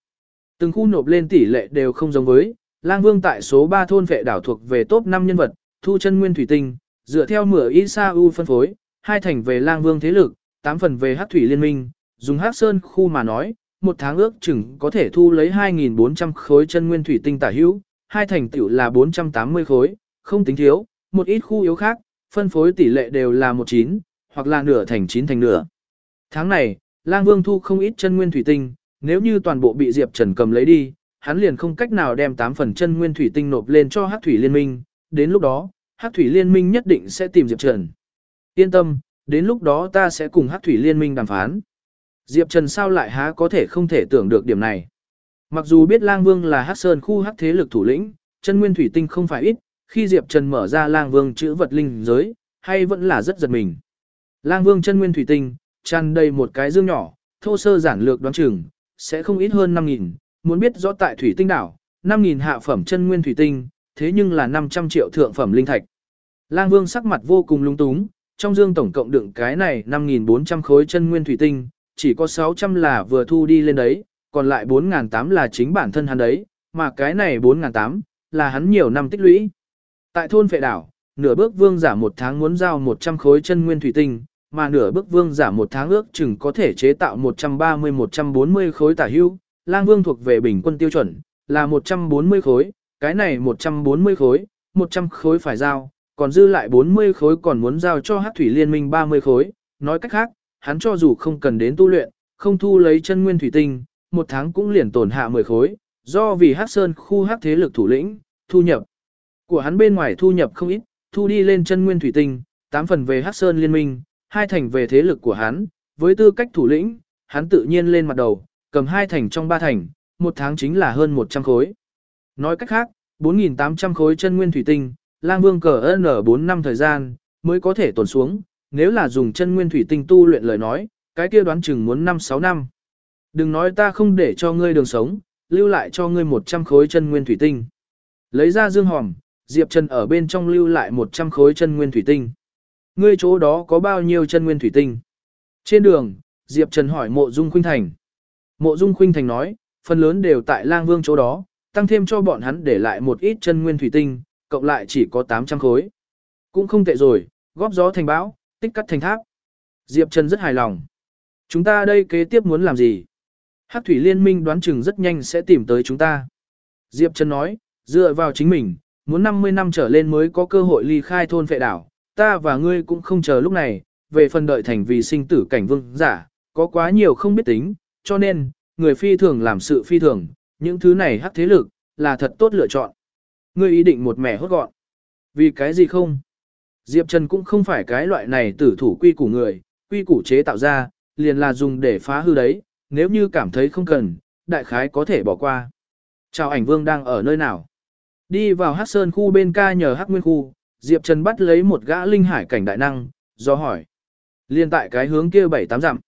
Từng khu nộp lên tỷ lệ đều không giống với, Lang Vương tại số 3 thôn vệ đảo thuộc về top 5 nhân vật, thu chân nguyên thủy tinh, dựa theo mửa Isa U phân phối, hai thành về Lang Vương thế lực, 8 phần về Hắc Thủy Liên Minh, dùng Hắc Sơn khu mà nói, một tháng ước chừng có thể thu lấy 2.400 khối chân nguyên thủy tinh tả hữu, hai thành tựu là 480 khối, không tính thiếu, một ít khu yếu khác, phân phối tỷ lệ đều là 19, hoặc là nửa thành 9 thành nửa. Tháng này, Lang Vương thu không ít chân nguyên thủy tinh, nếu như toàn bộ bị Diệp Trần cầm lấy đi, hắn liền không cách nào đem 8 phần chân nguyên thủy tinh nộp lên cho Hắc Thủy Liên Minh, đến lúc đó, Hắc Thủy Liên Minh nhất định sẽ tìm Diệp Trần. Yên tâm, đến lúc đó ta sẽ cùng Hắc Thủy Liên Minh đàm phán. Diệp Trần sao lại há có thể không thể tưởng được điểm này. Mặc dù biết Lang Vương là Hắc Sơn khu hắc thế lực thủ lĩnh, chân nguyên thủy tinh không phải ít, khi Diệp Trần mở ra Lang Vương chữ vật linh giới, hay vẫn là rất giật mình. Lang Vương chân nguyên thủy tinh, tràn đầy một cái dương nhỏ, thô sơ giản lược đoán chừng, sẽ không ít hơn 5.000, muốn biết rõ tại thủy tinh đảo, 5000 hạ phẩm chân nguyên thủy tinh, thế nhưng là 500 triệu thượng phẩm linh thạch. Lang Vương sắc mặt vô cùng lung túng, trong dương tổng cộng đựng cái này 5.400 khối chân nguyên thủy tinh, chỉ có 600 là vừa thu đi lên đấy, còn lại 4.800 là chính bản thân hắn đấy, mà cái này 4.800 là hắn nhiều năm tích lũy. Tại thôn phệ đảo, nửa bước vương giả một tháng muốn giao 100 khối chân nguyên thủy tinh, mà nửa bước vương giả một tháng ước chừng có thể chế tạo 130-140 khối tả hưu, lang vương thuộc về bình quân tiêu chuẩn, là 140 khối, cái này 140 khối, 100 khối phải giao, còn dư lại 40 khối còn muốn giao cho hát thủy liên minh 30 khối, nói cách khác, hắn cho dù không cần đến tu luyện, không thu lấy chân nguyên thủy tinh, một tháng cũng liền tổn hạ 10 khối, do vì hát sơn khu hát thế lực thủ lĩnh, thu nhập của hắn bên ngoài thu nhập không ít, thu đi lên chân nguyên thủy tinh, 8 phần về hát sơn liên minh, hai thành về thế lực của hắn, với tư cách thủ lĩnh, hắn tự nhiên lên mặt đầu, cầm hai thành trong ba thành, một tháng chính là hơn 100 khối. Nói cách khác, 4.800 khối chân nguyên thủy tinh, lang vương cờ n 4 năm thời gian, mới có thể tổn xuống, nếu là dùng chân nguyên thủy tinh tu luyện lời nói, cái kia đoán chừng muốn 5-6 năm. Đừng nói ta không để cho ngươi đường sống, lưu lại cho ngươi 100 khối chân nguyên thủy tinh. Lấy ra dương hòm, Diệp Trần ở bên trong lưu lại 100 khối chân nguyên thủy tinh. Ngươi chỗ đó có bao nhiêu chân nguyên thủy tinh? Trên đường, Diệp Trần hỏi mộ dung khuynh thành. Mộ dung khuynh thành nói, phần lớn đều tại lang vương chỗ đó, tăng thêm cho bọn hắn để lại một ít chân nguyên thủy tinh, cộng lại chỉ có 800 khối. Cũng không tệ rồi, góp gió thành bão, tích cắt thành tháp. Diệp Trần rất hài lòng. Chúng ta đây kế tiếp muốn làm gì? Hắc thủy liên minh đoán chừng rất nhanh sẽ tìm tới chúng ta. Diệp Trần nói, dựa vào chính mình, muốn 50 năm trở lên mới có cơ hội ly khai thôn phệ đảo, ta và ngươi cũng không chờ lúc này, về phần đợi thành vì sinh tử cảnh vương giả, có quá nhiều không biết tính, cho nên, người phi thường làm sự phi thường, những thứ này hắc thế lực, là thật tốt lựa chọn. Ngươi ý định một mẻ hốt gọn. Vì cái gì không? Diệp Trần cũng không phải cái loại này tử thủ quy củ người, quy củ chế tạo ra, liền là dùng để phá hư đấy, nếu như cảm thấy không cần, đại khái có thể bỏ qua. Chào ảnh vương đang ở nơi nào? Đi vào Hắc Sơn khu bên ca nhờ Hắc Nguyên khu, Diệp Trần bắt lấy một gã linh hải cảnh đại năng, do hỏi. Liên tại cái hướng kia bảy tám dặm.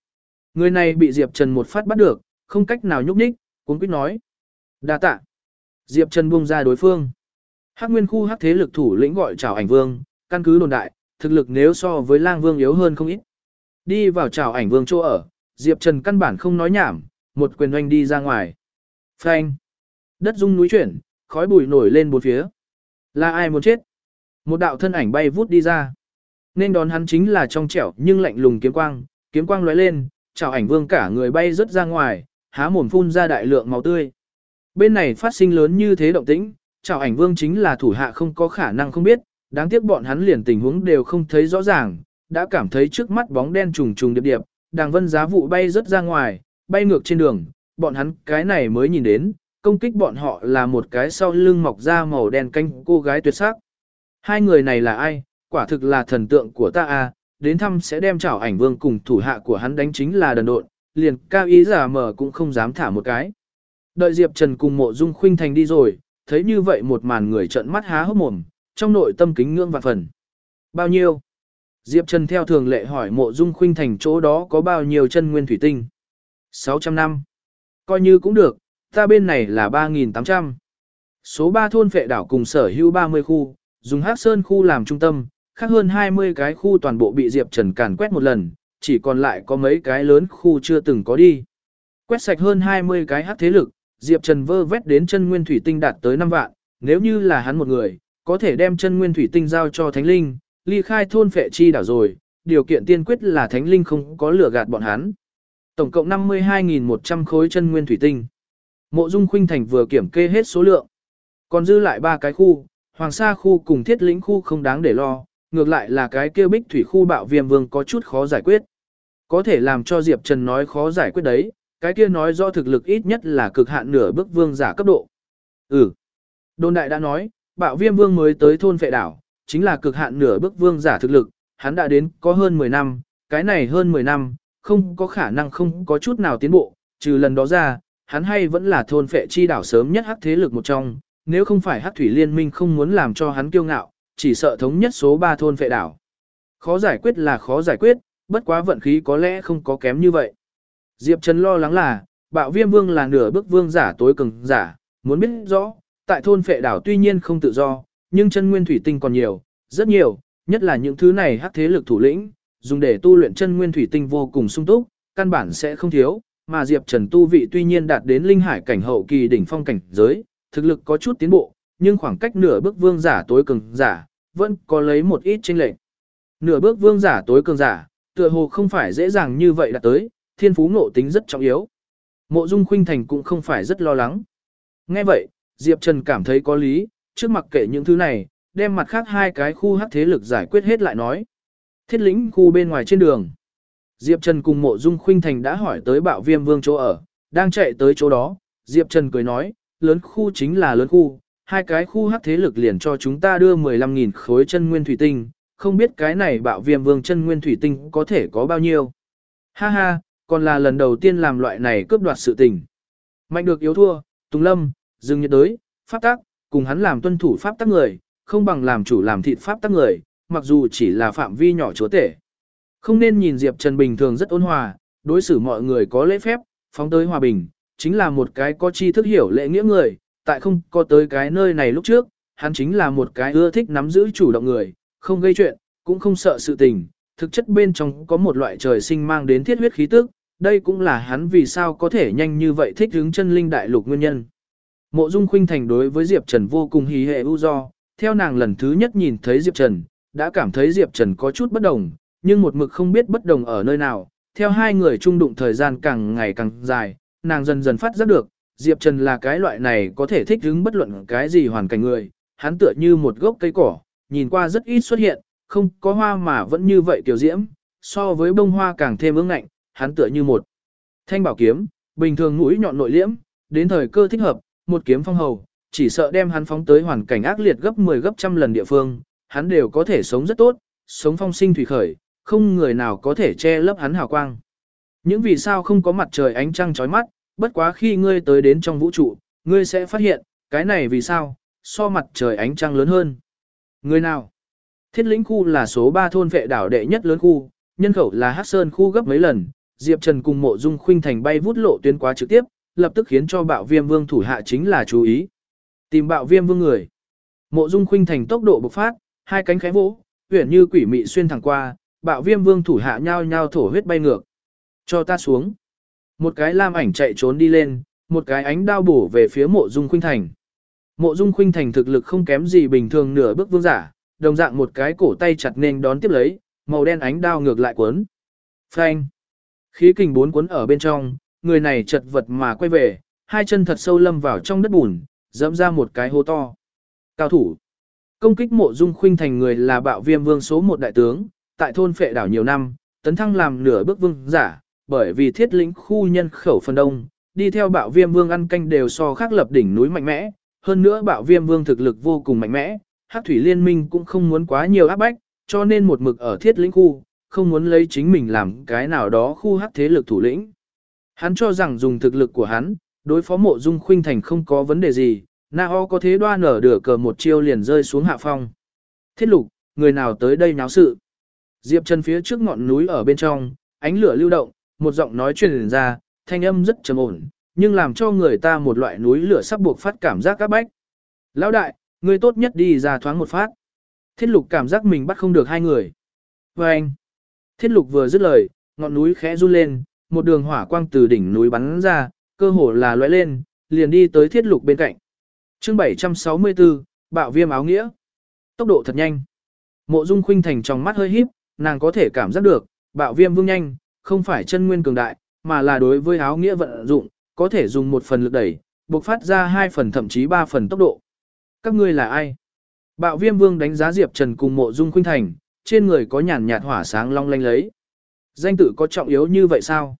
Người này bị Diệp Trần một phát bắt được, không cách nào nhúc nhích, cuốn quyết nói. đa tạ. Diệp Trần buông ra đối phương. Hắc Nguyên khu Hắc thế lực thủ lĩnh gọi chào ảnh vương, căn cứ đồn đại, thực lực nếu so với lang vương yếu hơn không ít. Đi vào chào ảnh vương chỗ ở, Diệp Trần căn bản không nói nhảm, một quyền oanh đi ra ngoài. Phanh. Đất rung núi chuyển, khói bụi nổi lên bốn phía. Là ai muốn chết? Một đạo thân ảnh bay vút đi ra. Nên đón hắn chính là trong trẻo nhưng lạnh lùng kiếm quang, kiếm quang lóe lên, chào ảnh vương cả người bay rất ra ngoài, há mồm phun ra đại lượng máu tươi. Bên này phát sinh lớn như thế động tĩnh, chào ảnh vương chính là thủ hạ không có khả năng không biết, đáng tiếc bọn hắn liền tình huống đều không thấy rõ ràng, đã cảm thấy trước mắt bóng đen trùng trùng điệp điệp, đàng vân giá vụ bay rất ra ngoài, bay ngược trên đường, bọn hắn cái này mới nhìn đến, công kích bọn họ là một cái sau lưng mọc ra màu đen canh cô gái tuyệt sắc. Hai người này là ai, quả thực là thần tượng của ta à, đến thăm sẽ đem chảo ảnh vương cùng thủ hạ của hắn đánh chính là đần độn, liền cao ý giả mở cũng không dám thả một cái. Đợi Diệp Trần cùng mộ dung khuynh thành đi rồi, thấy như vậy một màn người trợn mắt há hốc mồm, trong nội tâm kính ngưỡng vạn phần. Bao nhiêu? Diệp Trần theo thường lệ hỏi mộ dung khuynh thành chỗ đó có bao nhiêu chân nguyên thủy tinh? 600 năm. Coi như cũng được, ta bên này là 3.800. Số 3 thôn phệ đảo cùng sở hữu 30 khu, dùng hát sơn khu làm trung tâm, khác hơn 20 cái khu toàn bộ bị Diệp Trần càn quét một lần, chỉ còn lại có mấy cái lớn khu chưa từng có đi. Quét sạch hơn 20 cái hát thế lực, Diệp Trần vơ vét đến chân nguyên thủy tinh đạt tới 5 vạn, nếu như là hắn một người, có thể đem chân nguyên thủy tinh giao cho Thánh Linh, ly khai thôn phệ chi đảo rồi, điều kiện tiên quyết là Thánh Linh không có lừa gạt bọn hắn. Tổng cộng 52.100 khối chân nguyên thủy tinh. Mộ Dung Khuynh Thành vừa kiểm kê hết số lượng. Còn dư lại ba cái khu, Hoàng Sa khu cùng Thiết Lĩnh khu không đáng để lo, ngược lại là cái kia Bích Thủy khu Bạo Viêm Vương có chút khó giải quyết. Có thể làm cho Diệp Trần nói khó giải quyết đấy, cái kia nói do thực lực ít nhất là cực hạn nửa bước vương giả cấp độ. Ừ. Đôn đại đã nói, Bạo Viêm Vương mới tới thôn phệ đảo, chính là cực hạn nửa bước vương giả thực lực, hắn đã đến có hơn 10 năm, cái này hơn 10 năm, không có khả năng không có chút nào tiến bộ, trừ lần đó ra, hắn hay vẫn là thôn phệ chi đảo sớm nhất hắc thế lực một trong, nếu không phải hắc thủy liên minh không muốn làm cho hắn kiêu ngạo, chỉ sợ thống nhất số 3 thôn phệ đảo. Khó giải quyết là khó giải quyết, bất quá vận khí có lẽ không có kém như vậy. Diệp Trần lo lắng là, bạo viêm vương là nửa bước vương giả tối cường giả, muốn biết rõ, tại thôn phệ đảo tuy nhiên không tự do, nhưng chân nguyên thủy tinh còn nhiều, rất nhiều, nhất là những thứ này hắc thế lực thủ lĩnh, dùng để tu luyện chân nguyên thủy tinh vô cùng sung túc, căn bản sẽ không thiếu, mà Diệp Trần tu vị tuy nhiên đạt đến linh hải cảnh hậu kỳ đỉnh phong cảnh giới, thực lực có chút tiến bộ, nhưng khoảng cách nửa bước vương giả tối cường giả, vẫn có lấy một ít chênh lệch. Nửa bước vương giả tối cường giả, tựa hồ không phải dễ dàng như vậy đạt tới, thiên phú ngộ tính rất trọng yếu. Mộ Dung Khuynh Thành cũng không phải rất lo lắng. Nghe vậy, Diệp Trần cảm thấy có lý, trước mặc kệ những thứ này, đem mặt khác hai cái khu hắc thế lực giải quyết hết lại nói. Thiết lĩnh khu bên ngoài trên đường. Diệp Trần cùng Mộ Dung Khuynh Thành đã hỏi tới Bạo Viêm Vương chỗ ở, đang chạy tới chỗ đó, Diệp Trần cười nói, lớn khu chính là lớn khu, hai cái khu hắc thế lực liền cho chúng ta đưa 15.000 khối chân nguyên thủy tinh, không biết cái này Bạo Viêm Vương chân nguyên thủy tinh có thể có bao nhiêu. Ha ha, còn là lần đầu tiên làm loại này cướp đoạt sự tình. Mạnh được yếu thua, Tùng Lâm, dừng nhiệt Đới, Pháp Tác, cùng hắn làm tuân thủ Pháp Tác người, không bằng làm chủ làm thịt Pháp Tác người, mặc dù chỉ là phạm vi nhỏ chúa tể. Không nên nhìn Diệp Trần bình thường rất ôn hòa, đối xử mọi người có lễ phép, phóng tới hòa bình, chính là một cái có tri thức hiểu lễ nghĩa người, tại không có tới cái nơi này lúc trước, hắn chính là một cái ưa thích nắm giữ chủ động người, không gây chuyện, cũng không sợ sự tình, thực chất bên trong có một loại trời sinh mang đến thiết huyết khí tức, đây cũng là hắn vì sao có thể nhanh như vậy thích hướng chân linh đại lục nguyên nhân. Mộ Dung Khuynh Thành đối với Diệp Trần vô cùng hí hệ ưu do, theo nàng lần thứ nhất nhìn thấy Diệp Trần, đã cảm thấy Diệp Trần có chút bất đồng, nhưng một mực không biết bất đồng ở nơi nào, theo hai người chung đụng thời gian càng ngày càng dài, nàng dần dần phát giác được, Diệp Trần là cái loại này có thể thích ứng bất luận cái gì hoàn cảnh người, hắn tựa như một gốc cây cỏ, nhìn qua rất ít xuất hiện, không có hoa mà vẫn như vậy kiểu diễm, so với bông hoa càng thêm ương ngạnh, hắn tựa như một thanh bảo kiếm, bình thường mũi nhọn nội liễm, đến thời cơ thích hợp, một kiếm phong hầu, chỉ sợ đem hắn phóng tới hoàn cảnh ác liệt gấp 10 gấp trăm lần địa phương, hắn đều có thể sống rất tốt, sống phong sinh thủy khởi, không người nào có thể che lấp hắn hào quang. Những vì sao không có mặt trời ánh trăng chói mắt, bất quá khi ngươi tới đến trong vũ trụ, ngươi sẽ phát hiện, cái này vì sao, so mặt trời ánh trăng lớn hơn. Người nào? Thiết lĩnh khu là số 3 thôn vệ đảo đệ nhất lớn khu, nhân khẩu là Hắc Sơn khu gấp mấy lần, Diệp Trần cùng Mộ Dung Khuynh Thành bay vút lộ tuyến quá trực tiếp, lập tức khiến cho Bạo Viêm Vương thủ hạ chính là chú ý. Tìm Bạo Viêm Vương người. Mộ Dung Khuynh Thành tốc độ bộc phát, hai cánh khẽ vỗ, huyền như quỷ mị xuyên thẳng qua, Bạo Viêm Vương thủ hạ nhao nhao thổ huyết bay ngược. Cho ta xuống. Một cái lam ảnh chạy trốn đi lên, một cái ánh đao bổ về phía Mộ Dung Khuynh Thành. Mộ Dung Khuynh Thành thực lực không kém gì bình thường nửa bước vương giả, đồng dạng một cái cổ tay chặt nên đón tiếp lấy, màu đen ánh đao ngược lại cuốn. Phanh. Khí kình bốn cuốn ở bên trong, người này chật vật mà quay về, hai chân thật sâu lâm vào trong đất bùn, dẫm ra một cái hố to. Cao thủ. Công kích mộ dung khuynh thành người là bạo viêm vương số một đại tướng, tại thôn phệ đảo nhiều năm, tấn thăng làm nửa bước vương giả, bởi vì thiết lĩnh khu nhân khẩu phần đông, đi theo bạo viêm vương ăn canh đều so khác lập đỉnh núi mạnh mẽ, hơn nữa bạo viêm vương thực lực vô cùng mạnh mẽ, Hắc thủy liên minh cũng không muốn quá nhiều áp bách, cho nên một mực ở thiết lĩnh khu, không muốn lấy chính mình làm cái nào đó khu hắc thế lực thủ lĩnh. Hắn cho rằng dùng thực lực của hắn, đối phó mộ dung khuynh thành không có vấn đề gì, Na O có thế đoan nở đửa cờ một chiêu liền rơi xuống hạ phong. Thiết lục, người nào tới đây náo sự. Diệp Trần phía trước ngọn núi ở bên trong, ánh lửa lưu động, một giọng nói truyền ra, thanh âm rất trầm ổn, nhưng làm cho người ta một loại núi lửa sắp buộc phát cảm giác các bách. Lão đại, ngươi tốt nhất đi ra thoáng một phát. Thiết lục cảm giác mình bắt không được hai người. Và anh, thiết lục vừa dứt lời, ngọn núi khẽ run lên, một đường hỏa quang từ đỉnh núi bắn ra, cơ hồ là lóe lên, liền đi tới thiết lục bên cạnh. chương 764, bạo viêm áo nghĩa. Tốc độ thật nhanh. Mộ dung khuynh thành trong mắt hơi híp, nàng có thể cảm giác được, bạo viêm vương nhanh, không phải chân nguyên cường đại, mà là đối với áo nghĩa vận dụng, có thể dùng một phần lực đẩy, bộc phát ra hai phần thậm chí ba phần tốc độ. Các ngươi là ai? Bạo viêm vương đánh giá Diệp Trần cùng mộ dung khuynh thành, trên người có nhàn nhạt hỏa sáng long lanh lấy. Danh tự có trọng yếu như vậy sao?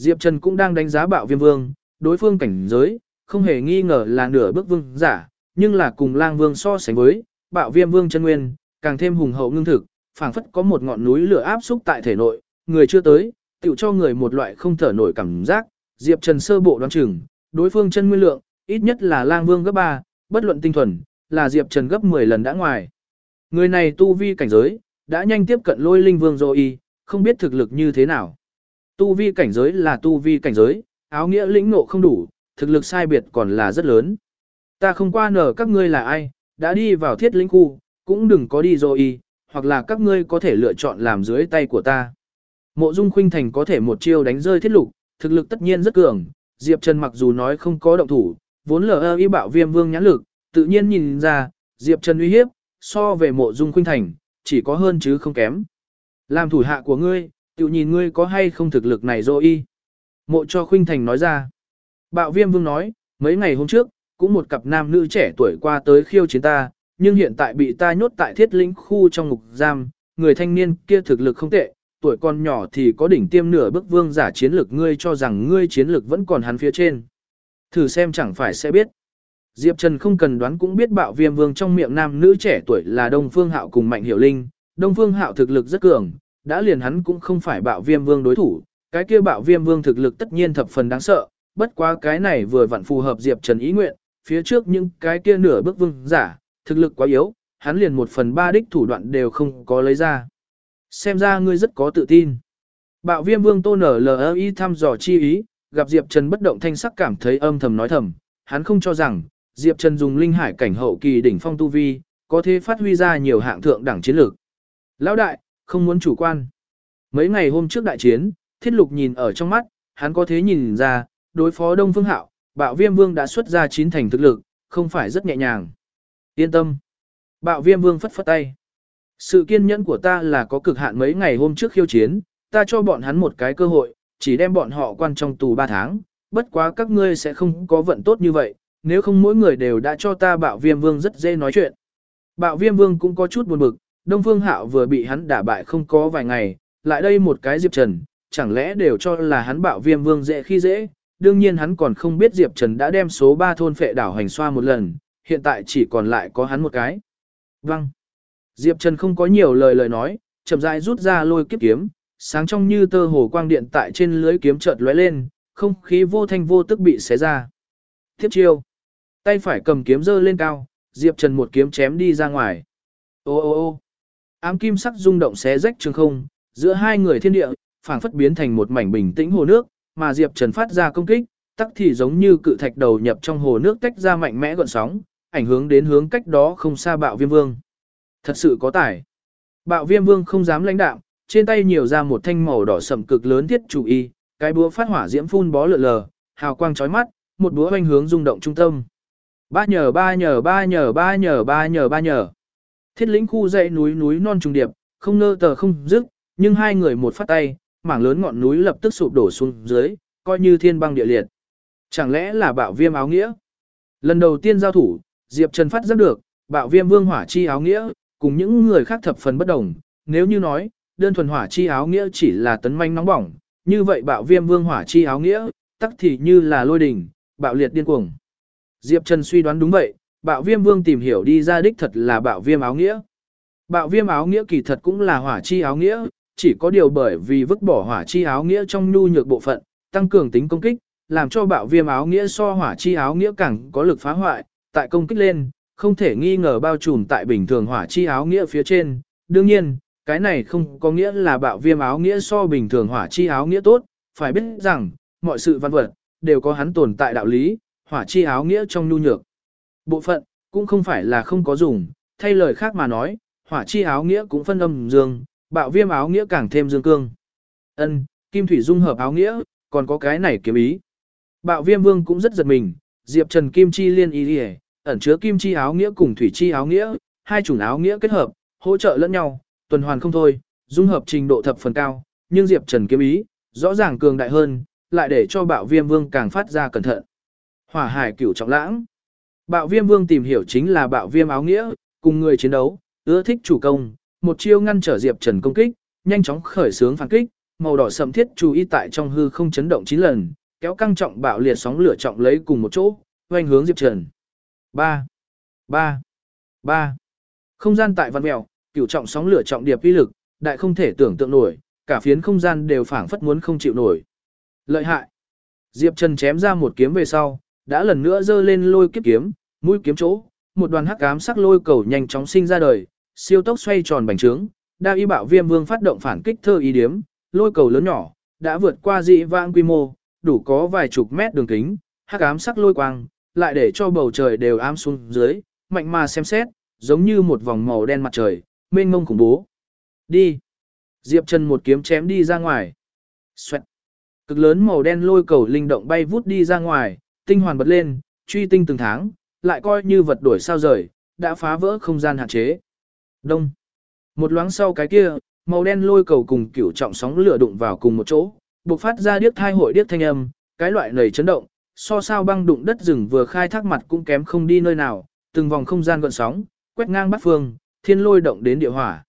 Diệp Trần cũng đang đánh giá bạo viêm vương, đối phương cảnh giới, không hề nghi ngờ là nửa bước vương giả, nhưng là cùng lang vương so sánh với, bạo viêm vương chân nguyên, càng thêm hùng hậu ngưng thực, phảng phất có một ngọn núi lửa áp xúc tại thể nội, người chưa tới, tự cho người một loại không thở nổi cảm giác, Diệp Trần sơ bộ đoán chừng, đối phương chân nguyên lượng, ít nhất là lang vương gấp 3, bất luận tinh thuần, là Diệp Trần gấp 10 lần đã ngoài. Người này tu vi cảnh giới, đã nhanh tiếp cận lôi linh vương rồi y, không biết thực lực như thế nào. Tu vi cảnh giới là tu vi cảnh giới, áo nghĩa lĩnh ngộ không đủ, thực lực sai biệt còn là rất lớn. Ta không qua nở các ngươi là ai, đã đi vào thiết lĩnh khu, cũng đừng có đi rồi y, hoặc là các ngươi có thể lựa chọn làm dưới tay của ta. Mộ Dung Khuynh Thành có thể một chiêu đánh rơi thiết lục, thực lực tất nhiên rất cường, Diệp Trần mặc dù nói không có động thủ, vốn lờ y bạo viêm vương nhãn lực, tự nhiên nhìn ra, Diệp Trần uy hiếp, so về mộ dung khuynh thành, chỉ có hơn chứ không kém. Làm thủ hạ của ngươi, tự nhìn ngươi có hay không thực lực này rồi y. Mộ cho khuynh thành nói ra. Bạo viêm vương nói, mấy ngày hôm trước, cũng một cặp nam nữ trẻ tuổi qua tới khiêu chiến ta, nhưng hiện tại bị ta nhốt tại thiết lĩnh khu trong ngục giam, người thanh niên kia thực lực không tệ, tuổi còn nhỏ thì có đỉnh tiêm nửa bức vương giả chiến lực ngươi cho rằng ngươi chiến lực vẫn còn hắn phía trên. Thử xem chẳng phải sẽ biết. Diệp Trần không cần đoán cũng biết bạo viêm vương trong miệng nam nữ trẻ tuổi là Đông Phương Hạo cùng Mạnh Hiểu Linh. Đông Phương Hạo thực lực rất cường, đã liền hắn cũng không phải bạo viêm vương đối thủ. Cái kia bạo viêm vương thực lực tất nhiên thập phần đáng sợ, bất quá cái này vừa vặn phù hợp Diệp Trần ý nguyện, phía trước những cái kia nửa bước vương giả, thực lực quá yếu, hắn liền một phần ba đích thủ đoạn đều không có lấy ra. Xem ra ngươi rất có tự tin. Bạo viêm vương tô nở L.I. thăm dò chi ý, gặp Diệp Trần bất động thanh sắc cảm thấy âm thầm nói thầm, hắn không cho rằng, Diệp Trần dùng linh hải cảnh hậu kỳ đỉnh phong tu vi, có thể phát huy ra nhiều hạng thượng đẳng chiến lược. Lão đại, không muốn chủ quan. Mấy ngày hôm trước đại chiến, thiết lục nhìn ở trong mắt, hắn có thế nhìn ra, đối phó Đông Phương Hạo, bạo viêm vương đã xuất ra chín thành thực lực, không phải rất nhẹ nhàng. Yên tâm. Bạo viêm vương phất phất tay. Sự kiên nhẫn của ta là có cực hạn mấy ngày hôm trước khiêu chiến, ta cho bọn hắn một cái cơ hội, chỉ đem bọn họ quan trong tù 3 tháng, bất quá các ngươi sẽ không có vận tốt như vậy, nếu không mỗi người đều đã cho ta bạo viêm vương rất dễ nói chuyện. Bạo viêm vương cũng có chút buồn bực, Đông Phương Hạo vừa bị hắn đả bại không có vài ngày, lại đây một cái Diệp Trần, chẳng lẽ đều cho là hắn bạo viêm vương dễ khi dễ, đương nhiên hắn còn không biết Diệp Trần đã đem số 3 thôn phệ đảo hành xoa một lần, hiện tại chỉ còn lại có hắn một cái. Văng. Diệp Trần không có nhiều lời lời nói, chậm rãi rút ra lôi kiếp kiếm, sáng trong như tơ hồ quang điện tại trên lưới kiếm chợt lóe lên, không khí vô thanh vô tức bị xé ra. Tiếp chiêu. Tay phải cầm kiếm giơ lên cao, Diệp Trần một kiếm chém đi ra ngoài. Ô ô ô. Ám kim sắc rung động xé rách trường không, giữa hai người thiên địa, phảng phất biến thành một mảnh bình tĩnh hồ nước, mà Diệp Trần phát ra công kích, tắc thì giống như cự thạch đầu nhập trong hồ nước tách ra mạnh mẽ gọn sóng, ảnh hưởng đến hướng cách đó không xa bạo viêm vương. Thật sự có tài. Bạo viêm vương không dám lãnh đạo, trên tay nhiều ra một thanh màu đỏ sậm cực lớn thiết chủ y, cái búa phát hỏa diễm phun bó lượn lờ, hào quang chói mắt, một búa hoành hướng rung động trung tâm. Ba nhờ ba nhờ ba nhờ ba nhờ ba nhờ ba nhờ. Thiết lĩnh khu dãy núi núi non trùng điệp, không nơ tờ không dứt, nhưng hai người một phát tay, mảng lớn ngọn núi lập tức sụp đổ xuống dưới, coi như thiên băng địa liệt. Chẳng lẽ là bạo viêm áo nghĩa? Lần đầu tiên giao thủ, Diệp Trần phát giác được, bạo viêm vương hỏa chi áo nghĩa, cùng những người khác thập phần bất đồng. Nếu như nói, đơn thuần hỏa chi áo nghĩa chỉ là tấn manh nóng bỏng, như vậy bạo viêm vương hỏa chi áo nghĩa, tắc thì như là lôi đỉnh, bạo liệt điên cuồng. Diệp Trần suy đoán đúng vậy, bạo viêm vương tìm hiểu đi ra đích thật là bạo viêm áo nghĩa. Bạo viêm áo nghĩa kỳ thật cũng là hỏa chi áo nghĩa, chỉ có điều bởi vì vứt bỏ hỏa chi áo nghĩa trong nhu nhược bộ phận, tăng cường tính công kích, làm cho bạo viêm áo nghĩa so hỏa chi áo nghĩa càng có lực phá hoại, tại công kích lên, không thể nghi ngờ bao trùm tại bình thường hỏa chi áo nghĩa phía trên. Đương nhiên, cái này không có nghĩa là bạo viêm áo nghĩa so bình thường hỏa chi áo nghĩa tốt, phải biết rằng, mọi sự văn vật, đều có hắn tồn tại đạo lý, hỏa chi áo nghĩa trong nhu nhược. Bộ phận, cũng không phải là không có dùng, thay lời khác mà nói, hỏa chi áo nghĩa cũng phân âm dương, bạo viêm áo nghĩa càng thêm dương cương. Ân, kim thủy dung hợp áo nghĩa, còn có cái này kiếm ý. Bạo viêm vương cũng rất giật mình, diệp trần kim chi liên ý đi ẩn chứa kim chi áo nghĩa cùng thủy chi áo nghĩa, hai chủng áo nghĩa kết hợp, hỗ trợ lẫn nhau, tuần hoàn không thôi, dung hợp trình độ thập phần cao, nhưng diệp trần kiếm ý, rõ ràng cường đại hơn, lại để cho bạo viêm vương càng phát ra cẩn thận. Hỏa hải cửu trọng lãng. Bạo viêm vương tìm hiểu chính là bạo viêm áo nghĩa, cùng người chiến đấu, ưa thích chủ công, một chiêu ngăn trở Diệp Trần công kích, nhanh chóng khởi xướng phản kích, màu đỏ sầm thiết chú ý tại trong hư không chấn động 9 lần, kéo căng trọng bạo liệt sóng lửa trọng lấy cùng một chỗ, quanh hướng Diệp Trần. 3 3 3 Không gian tại văn mèo, cửu trọng sóng lửa trọng điệp uy lực, đại không thể tưởng tượng nổi, cả phiến không gian đều phảng phất muốn không chịu nổi. Lợi hại. Diệp Trần chém ra một kiếm về sau, đã lần nữa giơ lên lôi kiếp kiếm, mũi kiếm chỗ, một đoàn hắc ám sắc lôi cầu nhanh chóng sinh ra đời, siêu tốc xoay tròn bành trướng, đa y bạo viêm vương phát động phản kích thơ ý điếm, lôi cầu lớn nhỏ, đã vượt qua dị vãng quy mô, đủ có vài chục mét đường kính, hắc ám sắc lôi quang, lại để cho bầu trời đều ám xuống dưới, mạnh mà xem xét, giống như một vòng màu đen mặt trời, mênh mông khủng bố. Đi. Diệp Trần một kiếm chém đi ra ngoài. Xoẹt. Cực lớn màu đen lôi cầu linh động bay vút đi ra ngoài, tinh hoàn bật lên, truy tinh từng tháng, lại coi như vật đổi sao rời, đã phá vỡ không gian hạn chế. Đông. Một loáng sau cái kia, màu đen lôi cầu cùng cửu trọng sóng lửa đụng vào cùng một chỗ, bộc phát ra điếc thai hội điếc thanh âm, cái loại nảy chấn động, so sao băng đụng đất rừng vừa khai thác mặt cũng kém không đi nơi nào, từng vòng không gian gợn sóng, quét ngang bát phương, thiên lôi động đến địa hỏa.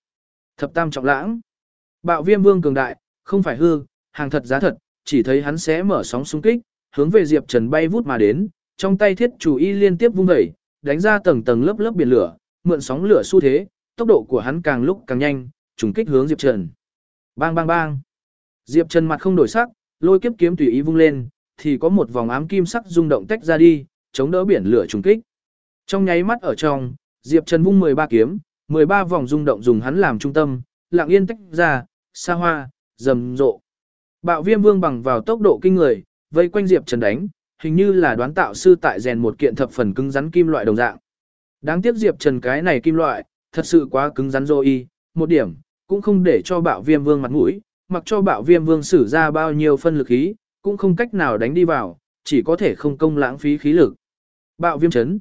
Thập tam trọng lãng. Bạo viêm vương cường đại, không phải hư, hàng thật giá thật, chỉ thấy hắn sẽ mở sóng xung kích, hướng về Diệp Trần bay vút mà đến, trong tay thiết chủ y liên tiếp vung vẩy, đánh ra tầng tầng lớp lớp biển lửa, mượn sóng lửa xu thế, tốc độ của hắn càng lúc càng nhanh, trùng kích hướng Diệp Trần. Bang bang bang. Diệp Trần mặt không đổi sắc, lôi kiếp kiếm tùy ý vung lên, thì có một vòng ám kim sắc rung động tách ra đi, chống đỡ biển lửa trùng kích. Trong nháy mắt ở trong, Diệp Trần vung 13 kiếm, 13 vòng rung động dùng hắn làm trung tâm, lặng yên tách ra, xa hoa, rầm rộ. Bạo viêm vương bằng vào tốc độ kinh người, vây quanh Diệp Trần đánh, hình như là đoán tạo sư tại rèn một kiện thập phần cứng rắn kim loại đồng dạng. Đáng tiếc Diệp Trần cái này kim loại, thật sự quá cứng rắn rồi một điểm, cũng không để cho bạo viêm vương mặt mũi, mặc cho bạo viêm vương sử ra bao nhiêu phân lực khí, cũng không cách nào đánh đi vào, chỉ có thể không công lãng phí khí lực. Bạo viêm chấn.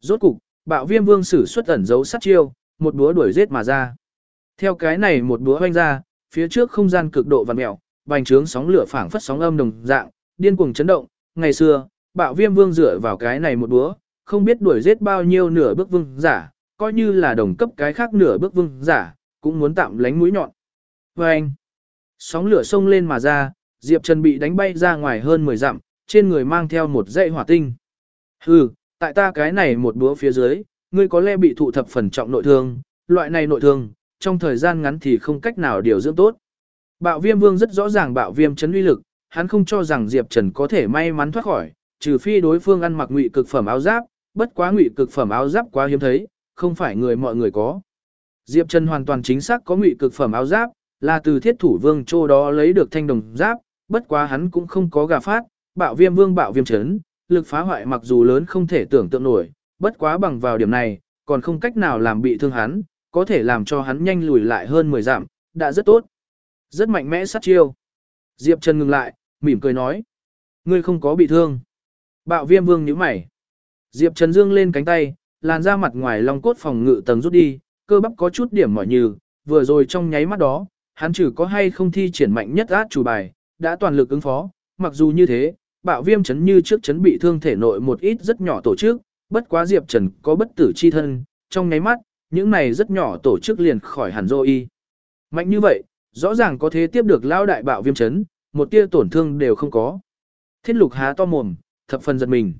Rốt cục, bạo viêm vương sử xuất ẩn dấu sát chiêu, một búa đuổi giết mà ra. Theo cái này một búa hoanh ra, phía trước không gian cực độ vằn mèo, bành trướng sóng lửa phảng phất sóng âm đồng dạng, điên cuồng chấn động. Ngày xưa, bạo viêm vương dựa vào cái này một búa, không biết đuổi giết bao nhiêu nửa bước vương giả, coi như là đồng cấp cái khác nửa bước vương giả, cũng muốn tạm lánh mũi nhọn. Và anh, sóng lửa sông lên mà ra, Diệp Trần bị đánh bay ra ngoài hơn 10 dặm, trên người mang theo một dãy hỏa tinh. Hừ, tại ta cái này một búa phía dưới, ngươi có lẽ bị thụ thập phần trọng nội thương, loại này nội thương, trong thời gian ngắn thì không cách nào điều dưỡng tốt. Bạo viêm vương rất rõ ràng bạo viêm chấn uy lực, hắn không cho rằng Diệp Trần có thể may mắn thoát khỏi, trừ phi đối phương ăn mặc ngụy cực phẩm áo giáp, bất quá ngụy cực phẩm áo giáp quá hiếm thấy, không phải người mọi người có. Diệp Trần hoàn toàn chính xác có ngụy cực phẩm áo giáp, là từ thiết thủ vương châu đó lấy được thanh đồng giáp, bất quá hắn cũng không có gà phát, bạo viêm vương bạo viêm chấn, lực phá hoại mặc dù lớn không thể tưởng tượng nổi, bất quá bằng vào điểm này, còn không cách nào làm bị thương hắn, có thể làm cho hắn nhanh lùi lại hơn 10 giảm, đã rất tốt. Rất mạnh mẽ sát chiêu. Diệp Trần ngừng lại, mỉm cười nói. Ngươi không có bị thương. Bạo viêm vương nhíu mày. Diệp Trần dương lên cánh tay, làn ra mặt ngoài long cốt phòng ngự tầng rút đi, cơ bắp có chút điểm mỏi như, vừa rồi trong nháy mắt đó, hắn trừ có hay không thi triển mạnh nhất át chủ bài, đã toàn lực ứng phó, mặc dù như thế, bạo viêm chấn như trước chấn bị thương thể nội một ít rất nhỏ tổ chức, bất quá Diệp Trần có bất tử chi thân, trong nháy mắt, những này rất nhỏ tổ chức liền khỏi hẳn dô y. Mạnh như vậy, rõ ràng có thế tiếp được lao đại bạo viêm chấn, một tia tổn thương đều không có. Thiết lục há to mồm, thập phần giật mình.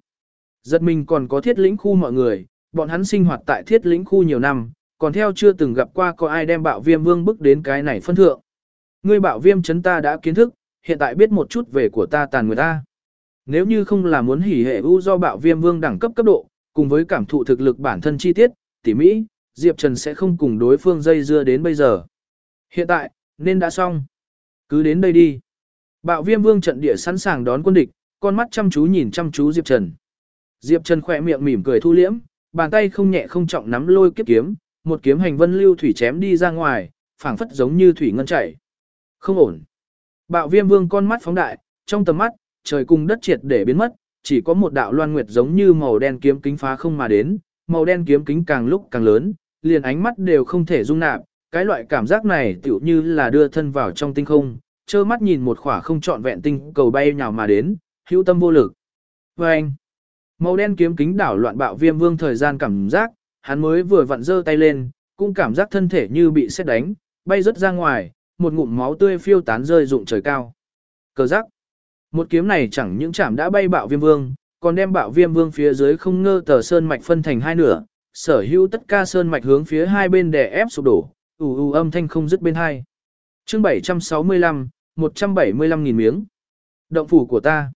Giật mình còn có thiết lĩnh khu mọi người, bọn hắn sinh hoạt tại thiết lĩnh khu nhiều năm, còn theo chưa từng gặp qua có ai đem bạo viêm vương bức đến cái này phân thượng. Ngươi bạo viêm chấn ta đã kiến thức, hiện tại biết một chút về của ta tàn người ta. Nếu như không là muốn hỉ hệ ưu do bạo viêm vương đẳng cấp cấp độ, cùng với cảm thụ thực lực bản thân chi tiết, tỉ mỹ, Diệp Trần sẽ không cùng đối phương dây dưa đến bây giờ. Hiện tại, nên đã xong. Cứ đến đây đi. Bạo viêm vương trận địa sẵn sàng đón quân địch, con mắt chăm chú nhìn chăm chú Diệp Trần. Diệp Trần khỏe miệng mỉm cười thu liễm, bàn tay không nhẹ không trọng nắm lôi kiếp kiếm, một kiếm hành vân lưu thủy chém đi ra ngoài, phảng phất giống như thủy ngân chảy. Không ổn. Bạo viêm vương con mắt phóng đại, trong tầm mắt, trời cùng đất triệt để biến mất, chỉ có một đạo loan nguyệt giống như màu đen kiếm kính phá không mà đến, màu đen kiếm kính càng lúc càng lớn, liền ánh mắt đều không thể dung nạp, cái loại cảm giác này tựu như là đưa thân vào trong tinh không, trơ mắt nhìn một khỏa không trọn vẹn tinh cầu bay nhào mà đến, hữu tâm vô lực. Và anh, màu đen kiếm kính đảo loạn bạo viêm vương thời gian cảm giác, hắn mới vừa vặn giơ tay lên, cũng cảm giác thân thể như bị xét đánh, bay rất ra ngoài, một ngụm máu tươi phiêu tán rơi rụng trời cao. Cờ giác. Một kiếm này chẳng những chạm đã bay bạo viêm vương, còn đem bạo viêm vương phía dưới không ngơ tờ sơn mạch phân thành hai nửa, sở hữu tất ca sơn mạch hướng phía hai bên đè ép sụp đổ, ù ù âm thanh không dứt bên hai. Chương 765, 175 nghìn miếng. Động phủ của ta.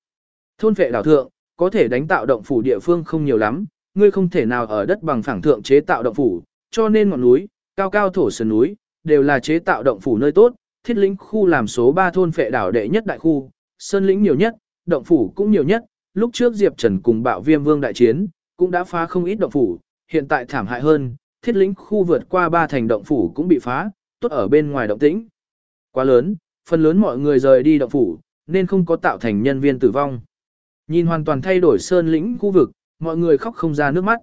Thôn vệ đảo thượng, có thể đánh tạo động phủ địa phương không nhiều lắm, ngươi không thể nào ở đất bằng phẳng thượng chế tạo động phủ, cho nên ngọn núi, cao cao thổ sườn núi, đều là chế tạo động phủ nơi tốt, thiết lĩnh khu làm số 3 thôn phệ đảo đệ nhất đại khu, sơn lĩnh nhiều nhất, động phủ cũng nhiều nhất, lúc trước Diệp Trần cùng bạo viêm vương đại chiến, cũng đã phá không ít động phủ, hiện tại thảm hại hơn, thiết lĩnh khu vượt qua ba thành động phủ cũng bị phá, tốt ở bên ngoài động tĩnh. Quá lớn, phần lớn mọi người rời đi động phủ, nên không có tạo thành nhân viên tử vong. Nhìn hoàn toàn thay đổi sơn lĩnh khu vực, mọi người khóc không ra nước mắt.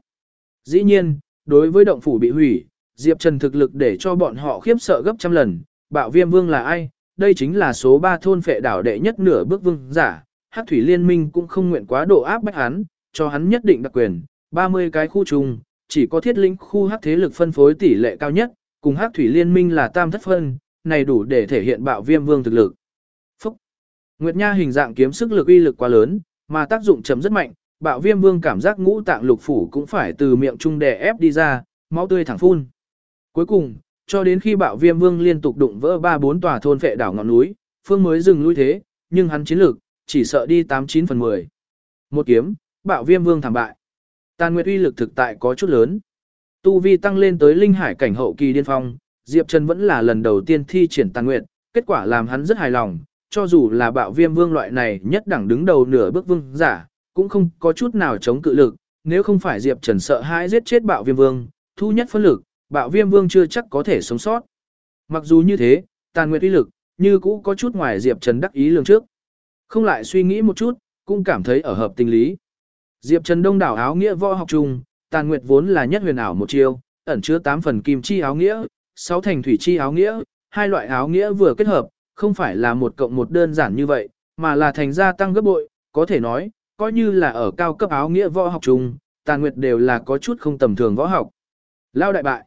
Dĩ nhiên, đối với động phủ bị hủy, Diệp Trần thực lực để cho bọn họ khiếp sợ gấp trăm lần, bạo viêm vương là ai, đây chính là số 3 thôn phệ đảo đệ nhất nửa bước vương giả, Hắc thủy liên minh cũng không nguyện quá độ áp bách hắn, cho hắn nhất định đặc quyền, 30 cái khu trùng, chỉ có thiết lĩnh khu hắc thế lực phân phối tỷ lệ cao nhất, cùng hắc thủy liên minh là tam thất phân, này đủ để thể hiện bạo viêm vương thực lực. Phúc! Nguyệt Nha hình dạng kiếm sức lực uy lực quá lớn, mà tác dụng chấm rất mạnh, bạo viêm vương cảm giác ngũ tạng lục phủ cũng phải từ miệng trung đè ép đi ra, máu tươi thẳng phun. Cuối cùng, cho đến khi bạo viêm vương liên tục đụng vỡ ba bốn tòa thôn vệ đảo ngọn núi, phương mới dừng lui thế, nhưng hắn chiến lược, chỉ sợ đi 89 phần 10. Một kiếm, bạo viêm vương thảm bại. Tàn Nguyệt uy lực thực tại có chút lớn. Tu vi tăng lên tới linh hải cảnh hậu kỳ điên phong, Diệp Trần vẫn là lần đầu tiên thi triển Tàn Nguyệt, kết quả làm hắn rất hài lòng, cho dù là bạo viêm vương loại này nhất đẳng đứng đầu nửa bước vương giả, cũng không có chút nào chống cự lực, nếu không phải Diệp Trần sợ hãi giết chết bạo viêm vương, thu nhất phân lực, bạo viêm vương chưa chắc có thể sống sót. Mặc dù như thế, Tàn Nguyệt uy lực, như cũ có chút ngoài Diệp Trần đắc ý lường trước. Không lại suy nghĩ một chút, cũng cảm thấy ở hợp tình lý. Diệp Trần đông đảo áo nghĩa võ học trùng, tàn nguyệt vốn là nhất huyền ảo một chiêu, ẩn chứa 8 phần kim chi áo nghĩa, sáu thành thủy chi áo nghĩa, hai loại áo nghĩa vừa kết hợp, không phải là một cộng một đơn giản như vậy, mà là thành gia tăng gấp bội, có thể nói, coi như là ở cao cấp áo nghĩa võ học chung, tàn nguyệt đều là có chút không tầm thường võ học. Lao đại bại.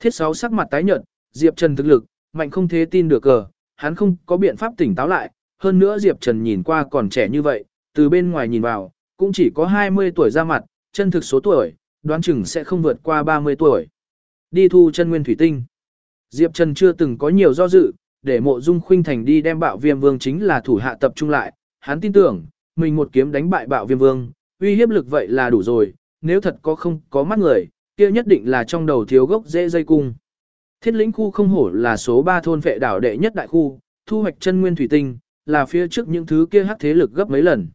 Thiết sáu sắc mặt tái nhợt, Diệp Trần thực lực, mạnh không thế tin được cờ, hắn không có biện pháp tỉnh táo lại, hơn nữa Diệp Trần nhìn qua còn trẻ như vậy, từ bên ngoài nhìn vào, cũng chỉ có 20 tuổi ra mặt, chân thực số tuổi, đoán chừng sẽ không vượt qua 30 tuổi. Đi thu chân nguyên thủy tinh. Diệp Trần chưa từng có nhiều do dự, để mộ dung khuynh thành đi đem bạo viêm vương chính là thủ hạ tập trung lại, hắn tin tưởng, mình một kiếm đánh bại bạo viêm vương, uy hiếp lực vậy là đủ rồi, nếu thật có không có mắt người, kia nhất định là trong đầu thiếu gốc dễ dây cung. Thiết lĩnh khu không hổ là số 3 thôn vệ đảo đệ nhất đại khu, thu hoạch chân nguyên thủy tinh, là phía trước những thứ kia hắc thế lực gấp mấy lần.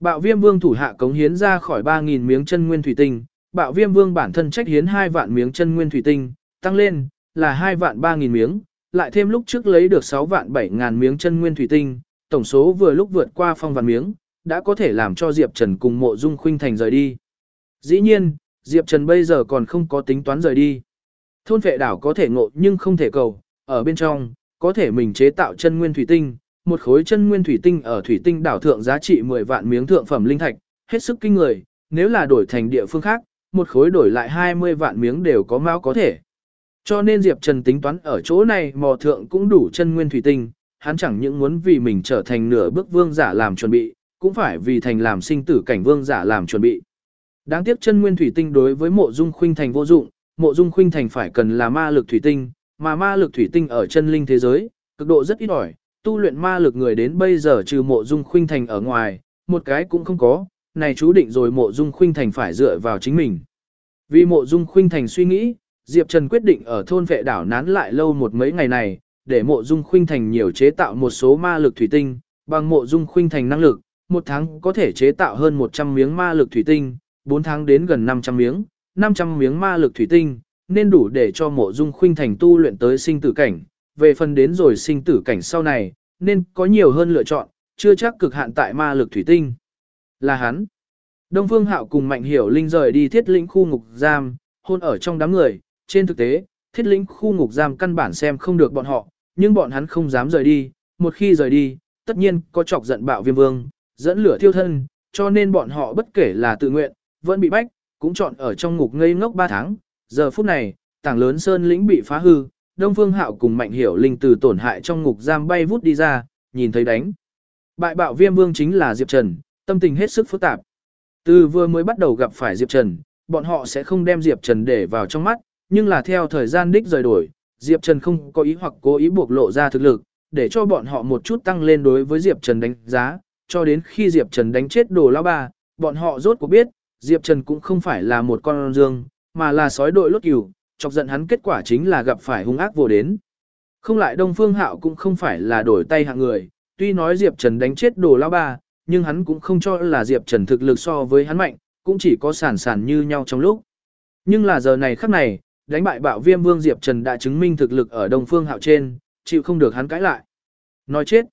Bạo viêm vương thủ hạ cống hiến ra khỏi 3.000 miếng chân nguyên thủy tinh, bạo viêm vương bản thân trách hiến 2 vạn miếng chân nguyên thủy tinh, tăng lên, là 2 vạn 3 nghìn miếng, lại thêm lúc trước lấy được 6 vạn 7 ngàn miếng chân nguyên thủy tinh, tổng số vừa lúc vượt qua phong vạn miếng, đã có thể làm cho Diệp Trần cùng mộ dung khuynh thành rời đi. Dĩ nhiên, Diệp Trần bây giờ còn không có tính toán rời đi. Thôn vệ đảo có thể ngộ nhưng không thể cầu, ở bên trong, có thể mình chế tạo chân nguyên thủy tinh, một khối chân nguyên thủy tinh ở thủy tinh đảo thượng giá trị 10 vạn miếng thượng phẩm linh thạch, hết sức kinh người, nếu là đổi thành địa phương khác, một khối đổi lại 20 vạn miếng đều có mau có thể. Cho nên Diệp Trần tính toán ở chỗ này mò thượng cũng đủ chân nguyên thủy tinh, hắn chẳng những muốn vì mình trở thành nửa bước vương giả làm chuẩn bị, cũng phải vì thành làm sinh tử cảnh vương giả làm chuẩn bị. Đáng tiếc chân nguyên thủy tinh đối với mộ dung khuynh thành vô dụng, mộ dung khuynh thành phải cần là ma lực thủy tinh, mà ma lực thủy tinh ở chân linh thế giới, cực độ rất ít ỏi, tu luyện ma lực người đến bây giờ trừ mộ dung khuynh thành ở ngoài, một cái cũng không có, này chú định rồi mộ dung khuynh thành phải dựa vào chính mình. Vì mộ dung khuynh thành suy nghĩ, Diệp Trần quyết định ở thôn vệ đảo nán lại lâu một mấy ngày này, để mộ dung khuynh thành nhiều chế tạo một số ma lực thủy tinh, bằng mộ dung khuynh thành năng lực, một tháng có thể chế tạo hơn 100 miếng ma lực thủy tinh, 4 tháng đến gần 500 miếng, 500 miếng ma lực thủy tinh, nên đủ để cho mộ dung khuynh thành tu luyện tới sinh tử cảnh, về phần đến rồi sinh tử cảnh sau này, nên có nhiều hơn lựa chọn, chưa chắc cực hạn tại ma lực thủy tinh. Là hắn. Đông Phương Hạo cùng Mạnh Hiểu Linh rời đi thiết lĩnh khu ngục giam, hôn ở trong đám người, trên thực tế, thiết lĩnh khu ngục giam căn bản xem không được bọn họ, nhưng bọn hắn không dám rời đi, một khi rời đi, tất nhiên có chọc giận bạo viêm vương, dẫn lửa thiêu thân, cho nên bọn họ bất kể là tự nguyện, vẫn bị bách, cũng chọn ở trong ngục ngây ngốc 3 tháng, giờ phút này, tảng lớn sơn lĩnh bị phá hư, Đông Phương Hạo cùng Mạnh Hiểu Linh từ tổn hại trong ngục giam bay vút đi ra, nhìn thấy đánh. Bại bạo viêm vương chính là Diệp Trần, tâm tình hết sức phức tạp. Từ vừa mới bắt đầu gặp phải Diệp Trần, bọn họ sẽ không đem Diệp Trần để vào trong mắt, nhưng là theo thời gian đích rời đổi, Diệp Trần không có ý hoặc cố ý buộc lộ ra thực lực, để cho bọn họ một chút tăng lên đối với Diệp Trần đánh giá, cho đến khi Diệp Trần đánh chết đồ lao ba, bọn họ rốt cuộc biết, Diệp Trần cũng không phải là một con dương, mà là sói đội lốt cửu, chọc giận hắn kết quả chính là gặp phải hung ác vô đến. Không lại Đông Phương Hạo cũng không phải là đổi tay hạng người, tuy nói Diệp Trần đánh chết đồ lao ba, nhưng hắn cũng không cho là Diệp Trần thực lực so với hắn mạnh, cũng chỉ có sản sản như nhau trong lúc. Nhưng là giờ này khắc này, đánh bại bạo viêm vương Diệp Trần đã chứng minh thực lực ở Đông Phương Hạo trên, chịu không được hắn cãi lại. Nói chết.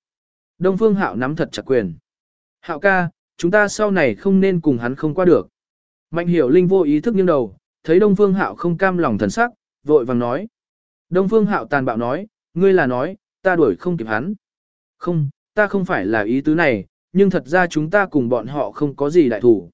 Đông Phương Hạo nắm thật chặt quyền. Hạo ca, chúng ta sau này không nên cùng hắn không qua được. Mạnh hiểu linh vô ý thức nghiêng đầu, thấy Đông Phương Hạo không cam lòng thần sắc, vội vàng nói. Đông Phương Hạo tàn bạo nói, ngươi là nói, ta đuổi không kịp hắn. Không, ta không phải là ý tứ này, nhưng thật ra chúng ta cùng bọn họ không có gì đại thủ.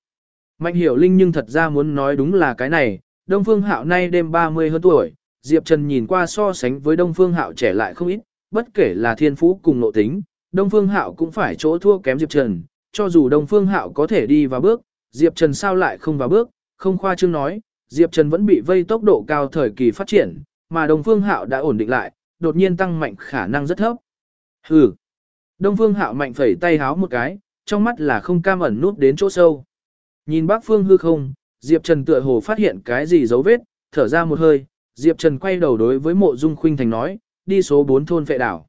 Mạnh hiểu linh nhưng thật ra muốn nói đúng là cái này, Đông Phương Hạo nay đêm 30 hơn tuổi, Diệp Trần nhìn qua so sánh với Đông Phương Hạo trẻ lại không ít, bất kể là thiên phú cùng nội tính, Đông Phương Hạo cũng phải chỗ thua kém Diệp Trần, cho dù Đông Phương Hạo có thể đi vào bước, Diệp Trần sao lại không vào bước, không khoa trương nói, Diệp Trần vẫn bị vây tốc độ cao thời kỳ phát triển, mà Đông Phương Hạo đã ổn định lại, đột nhiên tăng mạnh khả năng rất thấp. Hừ. Đông Phương Hạo mạnh phẩy tay háo một cái, trong mắt là không cam ẩn nút đến chỗ sâu. Nhìn Bắc Phương hư không, Diệp Trần tựa hồ phát hiện cái gì dấu vết, thở ra một hơi, Diệp Trần quay đầu đối với Mộ Dung Khuynh Thành nói, đi số 4 thôn phệ đảo.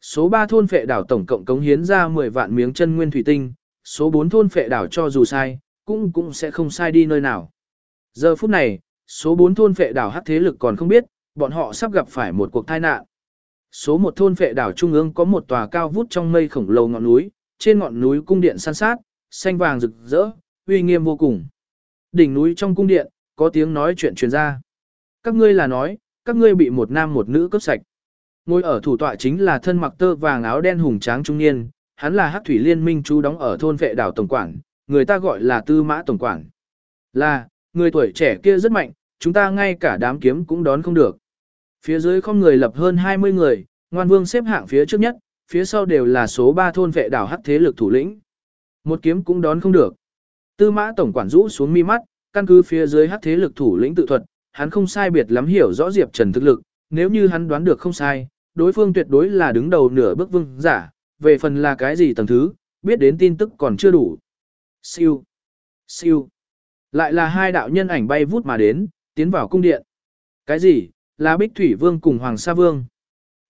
Số 3 thôn phệ đảo tổng cộng cống hiến ra 10 vạn miếng chân nguyên thủy tinh, số 4 thôn phệ đảo cho dù sai, cũng cũng sẽ không sai đi nơi nào. Giờ phút này, số 4 thôn phệ đảo hắc thế lực còn không biết, bọn họ sắp gặp phải một cuộc tai nạn. Số 1 thôn phệ đảo trung ương có một tòa cao vút trong mây khổng lồ ngọn núi, trên ngọn núi cung điện san sát, xanh vàng rực rỡ, uy nghiêm vô cùng. Đỉnh núi trong cung điện, có tiếng nói chuyện truyền ra. Các ngươi là nói, các ngươi bị một nam một nữ cướp sạch. Ngồi ở thủ tọa chính là thân mặc tơ vàng áo đen hùng tráng trung niên, hắn là Hắc thủy liên minh chú đóng ở thôn vệ đảo tổng quản, người ta gọi là Tư Mã tổng quản. Là, người tuổi trẻ kia rất mạnh, chúng ta ngay cả đám kiếm cũng đón không được. Phía dưới không người lập hơn 20 người, ngoan vương xếp hạng phía trước nhất, phía sau đều là số 3 thôn vệ đảo hắc thế lực thủ lĩnh. Một kiếm cũng đón không được. Tư mã tổng quản rũ xuống mi mắt, căn cứ phía dưới hắc thế lực thủ lĩnh tự thuật, hắn không sai biệt lắm hiểu rõ Diệp Trần thực lực, nếu như hắn đoán được không sai, đối phương tuyệt đối là đứng đầu nửa bước vương giả, về phần là cái gì tầng thứ, biết đến tin tức còn chưa đủ. Siêu, siêu, lại là hai đạo nhân ảnh bay vút mà đến, tiến vào cung điện. Cái gì, là Bích Thủy Vương cùng Hoàng Sa Vương.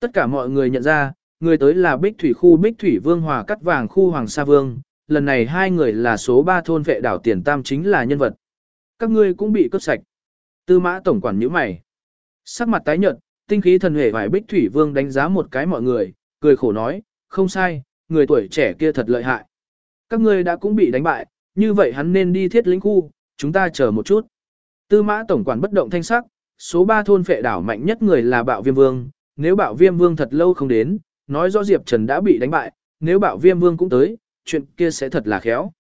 Tất cả mọi người nhận ra, người tới là Bích Thủy khu Bích Thủy Vương Hòa Cắt Vàng khu Hoàng Sa Vương, lần này hai người là số 3 thôn vệ đảo tiền tam chính là nhân vật. Các ngươi cũng bị cướp sạch. Tư mã tổng quản nhíu mày. Sắc mặt tái nhợt, tinh khí thần hề vải Bích Thủy Vương đánh giá một cái mọi người, cười khổ nói, không sai, người tuổi trẻ kia thật lợi hại. Các ngươi đã cũng bị đánh bại, như vậy hắn nên đi thiết lĩnh khu, chúng ta chờ một chút. Tư mã tổng quản bất động thanh sắc, số 3 thôn phệ đảo mạnh nhất người là bạo viêm vương, nếu bạo viêm vương thật lâu không đến, nói rõ Diệp Trần đã bị đánh bại, nếu bạo viêm vương cũng tới, chuyện kia sẽ thật là khéo.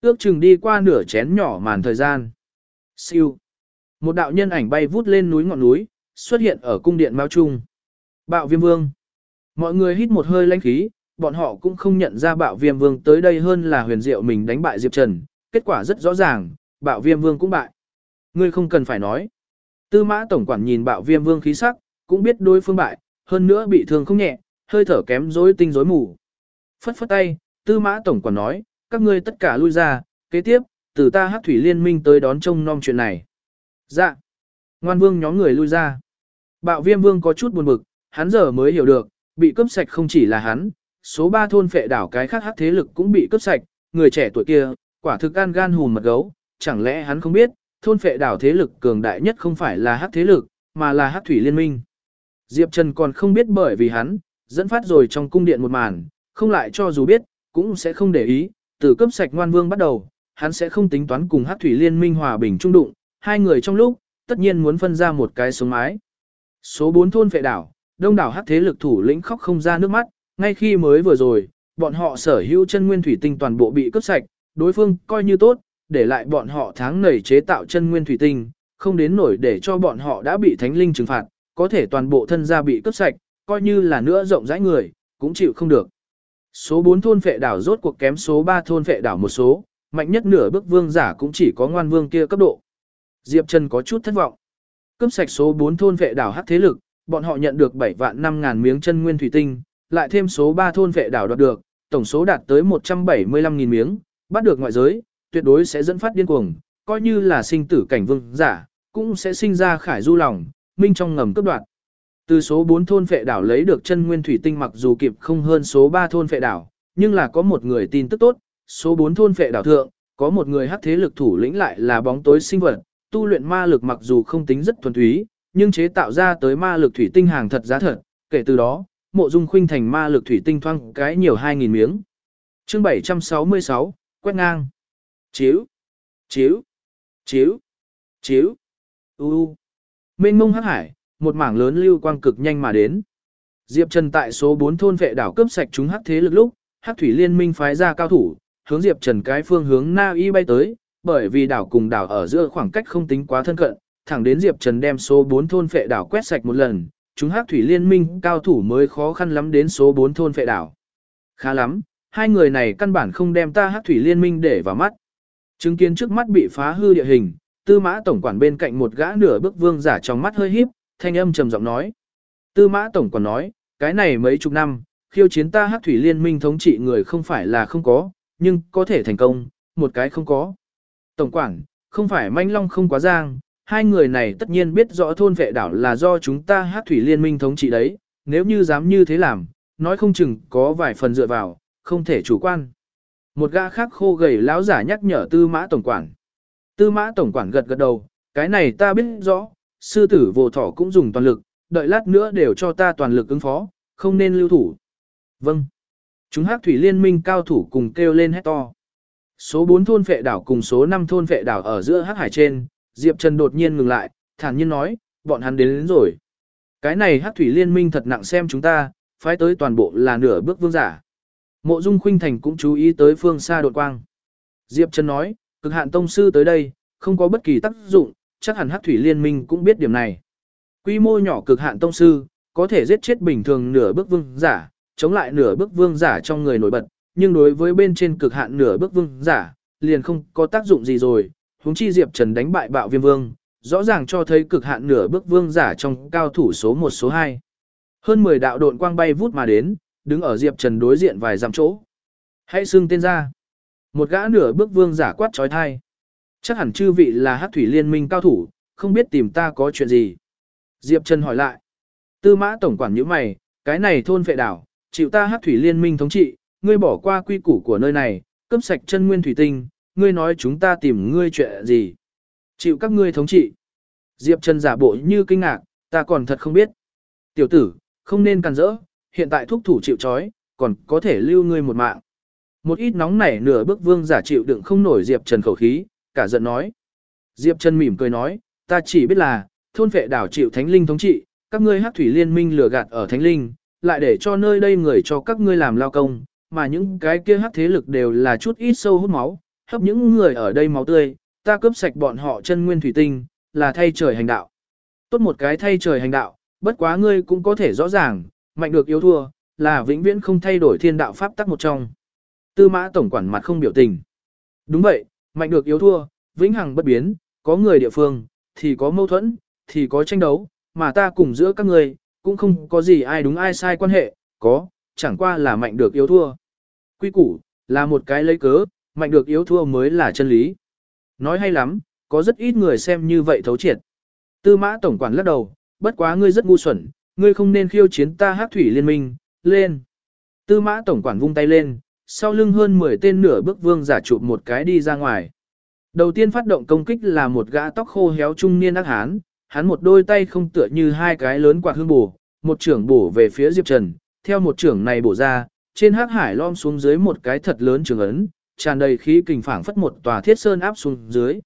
Ước chừng đi qua nửa chén nhỏ màn thời gian. Siêu. Một đạo nhân ảnh bay vút lên núi ngọn núi, xuất hiện ở cung điện Mao Trung. Bạo viêm vương. Mọi người hít một hơi lãnh khí, bọn họ cũng không nhận ra bạo viêm vương tới đây hơn là huyền diệu mình đánh bại Diệp Trần. Kết quả rất rõ ràng, bạo viêm vương cũng bại. Ngươi không cần phải nói. Tư mã tổng quản nhìn bạo viêm vương khí sắc, cũng biết đối phương bại, hơn nữa bị thương không nhẹ, hơi thở kém rối tinh rối mù. Phất phất tay, tư mã tổng quản nói, các ngươi tất cả lui ra, kế tiếp, từ ta hát thủy liên minh tới đón trông nom chuyện này. Dạ. Ngoan vương nhóm người lui ra. Bạo viêm vương có chút buồn bực, hắn giờ mới hiểu được, bị cướp sạch không chỉ là hắn, số 3 thôn phệ đảo cái khác hát thế lực cũng bị cướp sạch, người trẻ tuổi kia, quả thực gan gan hùn mật gấu, chẳng lẽ hắn không biết, thôn phệ đảo thế lực cường đại nhất không phải là hát thế lực, mà là hát thủy liên minh. Diệp Trần còn không biết bởi vì hắn, dẫn phát rồi trong cung điện một màn, không lại cho dù biết, cũng sẽ không để ý, từ cấp sạch ngoan vương bắt đầu, hắn sẽ không tính toán cùng hắc thủy liên minh hòa bình trung đụng, hai người trong lúc, tất nhiên muốn phân ra một cái sống mái. Số 4 thôn phệ đảo, đông đảo hắc thế lực thủ lĩnh khóc không ra nước mắt, ngay khi mới vừa rồi, bọn họ sở hữu chân nguyên thủy tinh toàn bộ bị cướp sạch, đối phương coi như tốt, để lại bọn họ tháng nảy chế tạo chân nguyên thủy tinh, không đến nổi để cho bọn họ đã bị thánh linh trừng phạt, có thể toàn bộ thân gia bị cướp sạch, coi như là nữa rộng rãi người, cũng chịu không được. Số 4 thôn phệ đảo rốt cuộc kém số 3 thôn phệ đảo một số, mạnh nhất nửa bước vương giả cũng chỉ có ngoan vương kia cấp độ. Diệp Trần có chút thất vọng. Cướp sạch số 4 thôn phệ đảo hắc thế lực, bọn họ nhận được 7 vạn 5 ngàn miếng chân nguyên thủy tinh, lại thêm số 3 thôn phệ đảo đoạt được, tổng số đạt tới 175 nghìn miếng, bắt được ngoại giới, tuyệt đối sẽ dẫn phát điên cuồng, coi như là sinh tử cảnh vương giả, cũng sẽ sinh ra khải du lòng, minh trong ngầm cấp đoạt. Từ số 4 thôn phệ đảo lấy được chân nguyên thủy tinh mặc dù kịp không hơn số 3 thôn phệ đảo, nhưng là có một người tin tức tốt, số 4 thôn phệ đảo thượng, có một người hắc thế lực thủ lĩnh lại là bóng tối sinh vật, tu luyện ma lực mặc dù không tính rất thuần túy, nhưng chế tạo ra tới ma lực thủy tinh hàng thật giá thật, kể từ đó, mộ dung khuynh thành ma lực thủy tinh thoang cái nhiều 2.000 miếng. Chương 766, quét ngang. Chiếu, chiếu, chiếu, chiếu, u mênh mông hắc hải, một mảng lớn lưu quang cực nhanh mà đến. Diệp Trần tại số 4 thôn vệ đảo cướp sạch chúng hắc thế lực lúc, hắc thủy liên minh phái ra cao thủ, hướng Diệp Trần cái phương hướng Na Y bay tới, bởi vì đảo cùng đảo ở giữa khoảng cách không tính quá thân cận, thẳng đến Diệp Trần đem số 4 thôn vệ đảo quét sạch một lần, chúng hắc thủy liên minh cao thủ mới khó khăn lắm đến số 4 thôn vệ đảo. Khá lắm, hai người này căn bản không đem ta hắc thủy liên minh để vào mắt. Chứng kiến trước mắt bị phá hư địa hình, tư mã tổng quản bên cạnh một gã nửa bước vương giả trong mắt hơi híp, thanh âm trầm giọng nói. Tư mã tổng còn nói, cái này mấy chục năm, khiêu chiến ta hắc thủy liên minh thống trị người không phải là không có, nhưng có thể thành công, một cái không có. Tổng quản, không phải manh long không quá giang, hai người này tất nhiên biết rõ thôn vệ đảo là do chúng ta Hắc thủy liên minh thống trị đấy, nếu như dám như thế làm, nói không chừng có vài phần dựa vào, không thể chủ quan. Một gã khác khô gầy lão giả nhắc nhở tư mã tổng quản. Tư mã tổng quản gật gật đầu, cái này ta biết rõ, sư tử vô thỏ cũng dùng toàn lực, đợi lát nữa đều cho ta toàn lực ứng phó, không nên lưu thủ. Vâng. Chúng hắc thủy liên minh cao thủ cùng kêu lên hét to. Số 4 thôn vệ đảo cùng số 5 thôn vệ đảo ở giữa hắc hải trên, Diệp Trần đột nhiên ngừng lại, thản nhiên nói, bọn hắn đến, đến rồi. Cái này hắc thủy liên minh thật nặng xem chúng ta, phái tới toàn bộ là nửa bước vương giả. Mộ Dung Khuynh Thành cũng chú ý tới phương xa đột quang. Diệp Trần nói, cực hạn tông sư tới đây, không có bất kỳ tác dụng, chắc hẳn hắc thủy liên minh cũng biết điểm này. Quy mô nhỏ cực hạn tông sư, có thể giết chết bình thường nửa bước vương giả, chống lại nửa bước vương giả trong người nổi bật, nhưng đối với bên trên cực hạn nửa bước vương giả, liền không có tác dụng gì rồi, huống chi Diệp Trần đánh bại bạo viêm vương, rõ ràng cho thấy cực hạn nửa bước vương giả trong cao thủ số 1 số 2. Hơn 10 đạo độn quang bay vút mà đến, đứng ở Diệp Trần đối diện vài dặm chỗ. Hãy xưng tên ra. Một gã nửa bước vương giả quát trói thai. Chắc hẳn chư vị là hắc thủy liên minh cao thủ, không biết tìm ta có chuyện gì. Diệp Trần hỏi lại. Tư mã tổng quản như mày, cái này thôn vệ đảo, chịu ta hắc thủy liên minh thống trị, ngươi bỏ qua quy củ của nơi này, cướp sạch chân nguyên thủy tinh, ngươi nói chúng ta tìm ngươi chuyện gì. Chịu các ngươi thống trị. Diệp Trần giả bộ như kinh ngạc, ta còn thật không biết. Tiểu tử, không nên càn rỡ, hiện tại thúc thủ chịu trói, còn có thể lưu ngươi một mạng. Một ít nóng nảy nửa bước vương giả chịu đựng không nổi Diệp Trần khẩu khí, cả giận nói. Diệp Trần mỉm cười nói, ta chỉ biết là, thôn vệ đảo chịu thánh linh thống trị, các ngươi hắc thủy liên minh lừa gạt ở thánh linh, lại để cho nơi đây người cho các ngươi làm lao công, mà những cái kia hắc thế lực đều là chút ít sâu hút máu, hấp những người ở đây máu tươi, ta cướp sạch bọn họ chân nguyên thủy tinh, là thay trời hành đạo. Tốt một cái thay trời hành đạo, bất quá ngươi cũng có thể rõ ràng, mạnh được yếu thua, là vĩnh viễn không thay đổi thiên đạo pháp tắc một trong. Tư mã tổng quản mặt không biểu tình. Đúng vậy, mạnh được yếu thua, vĩnh hằng bất biến, có người địa phương, thì có mâu thuẫn, thì có tranh đấu, mà ta cùng giữa các ngươi, cũng không có gì ai đúng ai sai quan hệ, có, chẳng qua là mạnh được yếu thua. Quy củ, là một cái lấy cớ, mạnh được yếu thua mới là chân lý. Nói hay lắm, có rất ít người xem như vậy thấu triệt. Tư mã tổng quản lắc đầu, bất quá ngươi rất ngu xuẩn, ngươi không nên khiêu chiến ta hát thủy liên minh, lên. Tư mã tổng quản vung tay lên, sau lưng hơn 10 tên nửa bước vương giả chụp một cái đi ra ngoài. Đầu tiên phát động công kích là một gã tóc khô héo trung niên ác hán, hắn một đôi tay không tựa như hai cái lớn quạt hương bổ, một trưởng bổ về phía Diệp Trần, theo một trưởng này bổ ra, trên hắc hải lom xuống dưới một cái thật lớn trường ấn, tràn đầy khí kình phảng phất một tòa thiết sơn áp xuống dưới.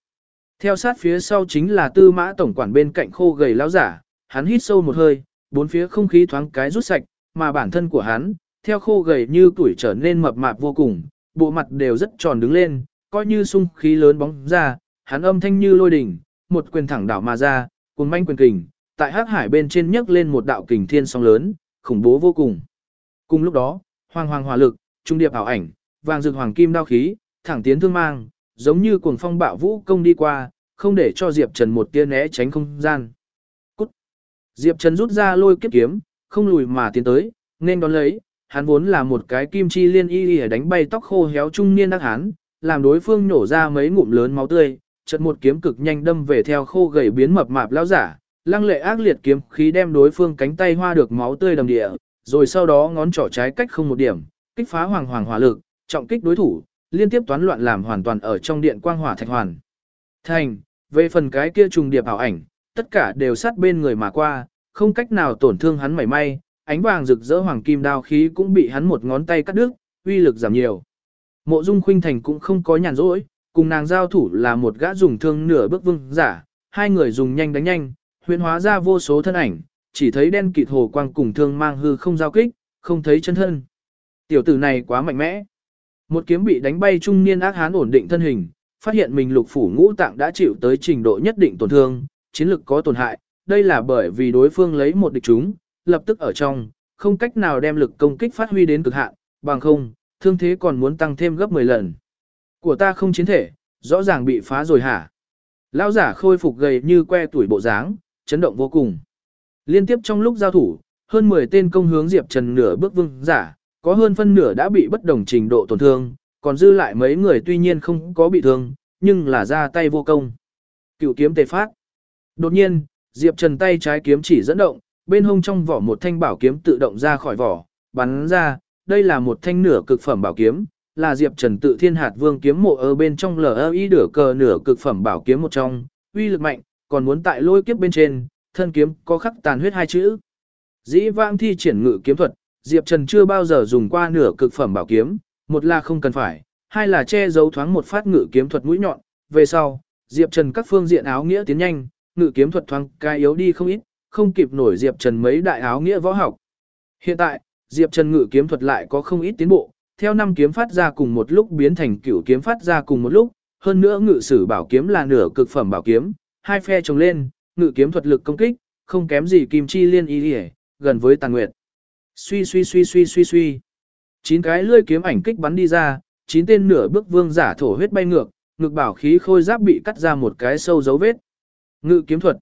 Theo sát phía sau chính là tư mã tổng quản bên cạnh khô gầy lão giả, hắn hít sâu một hơi, bốn phía không khí thoáng cái rút sạch, mà bản thân của hắn, theo khô gầy như tuổi trở nên mập mạp vô cùng, bộ mặt đều rất tròn đứng lên, coi như sung khí lớn bóng ra, hắn âm thanh như lôi đỉnh, một quyền thẳng đảo mà ra, cùng manh quyền kình, tại hắc hải bên trên nhấc lên một đạo kình thiên song lớn, khủng bố vô cùng. Cùng lúc đó, hoàng hoàng hỏa lực, trung điệp ảo ảnh, vàng rực hoàng kim đao khí, thẳng tiến thương mang, giống như cuồng phong bạo vũ công đi qua, không để cho Diệp Trần một tia né tránh không gian. Cút! Diệp Trần rút ra lôi kiếp kiếm, không lùi mà tiến tới, nên đón lấy, hắn vốn là một cái kim chi liên y y đánh bay tóc khô héo trung niên đắc hán, làm đối phương nổ ra mấy ngụm lớn máu tươi, chợt một kiếm cực nhanh đâm về theo khô gầy biến mập mạp lão giả, lăng lệ ác liệt kiếm khí đem đối phương cánh tay hoa được máu tươi đầm địa, rồi sau đó ngón trỏ trái cách không một điểm, kích phá hoàng hoàng hỏa lực, trọng kích đối thủ, liên tiếp toán loạn làm hoàn toàn ở trong điện quang hỏa thạch hoàn. Thành, về phần cái kia trùng điệp ảo ảnh, tất cả đều sát bên người mà qua, không cách nào tổn thương hắn mảy may, ánh vàng rực rỡ hoàng kim đao khí cũng bị hắn một ngón tay cắt đứt, uy lực giảm nhiều. Mộ Dung Khuynh Thành cũng không có nhàn rỗi, cùng nàng giao thủ là một gã dùng thương nửa bước vương giả, hai người dùng nhanh đánh nhanh, Huyền hóa ra vô số thân ảnh, chỉ thấy đen kịt hồ quang cùng thương mang hư không giao kích, không thấy chân thân. Tiểu tử này quá mạnh mẽ. Một kiếm bị đánh bay trung niên ác hán ổn định thân hình, phát hiện mình lục phủ ngũ tạng đã chịu tới trình độ nhất định tổn thương, chiến lực có tổn hại, đây là bởi vì đối phương lấy một địch chúng, lập tức ở trong, không cách nào đem lực công kích phát huy đến cực hạn, bằng không, thương thế còn muốn tăng thêm gấp 10 lần. Của ta không chiến thể, rõ ràng bị phá rồi hả? Lão giả khôi phục gầy như que tuổi bộ dáng, chấn động vô cùng. Liên tiếp trong lúc giao thủ, hơn 10 tên công hướng Diệp Trần nửa bước vương giả, có hơn phân nửa đã bị bất đồng trình độ tổn thương, còn dư lại mấy người tuy nhiên không có bị thương, nhưng là ra tay vô công. Cựu kiếm tề phát. Đột nhiên, Diệp Trần tay trái kiếm chỉ dẫn động, bên hông trong vỏ một thanh bảo kiếm tự động ra khỏi vỏ, bắn ra, đây là một thanh nửa cực phẩm bảo kiếm, là Diệp Trần tự thiên hạt vương kiếm mộ ở bên trong LI đửa cờ nửa cực phẩm bảo kiếm một trong, uy lực mạnh, còn muốn tại lôi kiếp bên trên, thân kiếm có khắc tàn huyết hai chữ. Dĩ vãng thi triển ngự kiếm thuật, Diệp Trần chưa bao giờ dùng qua nửa cực phẩm bảo kiếm, một là không cần phải, hai là che giấu thoáng một phát ngự kiếm thuật mũi nhọn, về sau, Diệp Trần các phương diện áo nghĩa tiến nhanh, ngự kiếm thuật thoáng cái yếu đi không ít, không kịp nổi Diệp Trần mấy đại áo nghĩa võ học. Hiện tại, Diệp Trần ngự kiếm thuật lại có không ít tiến bộ, theo năm kiếm phát ra cùng một lúc biến thành cửu kiếm phát ra cùng một lúc, hơn nữa ngự sử bảo kiếm là nửa cực phẩm bảo kiếm, hai phe chồng lên, ngự kiếm thuật lực công kích, không kém gì kim chi liên y đi gần với tàn nguyệt. Suy suy suy suy suy suy. Chín cái lươi kiếm ảnh kích bắn đi ra, chín tên nửa bước vương giả thổ huyết bay ngược, ngực bảo khí khôi giáp bị cắt ra một cái sâu dấu vết. Ngự kiếm thuật.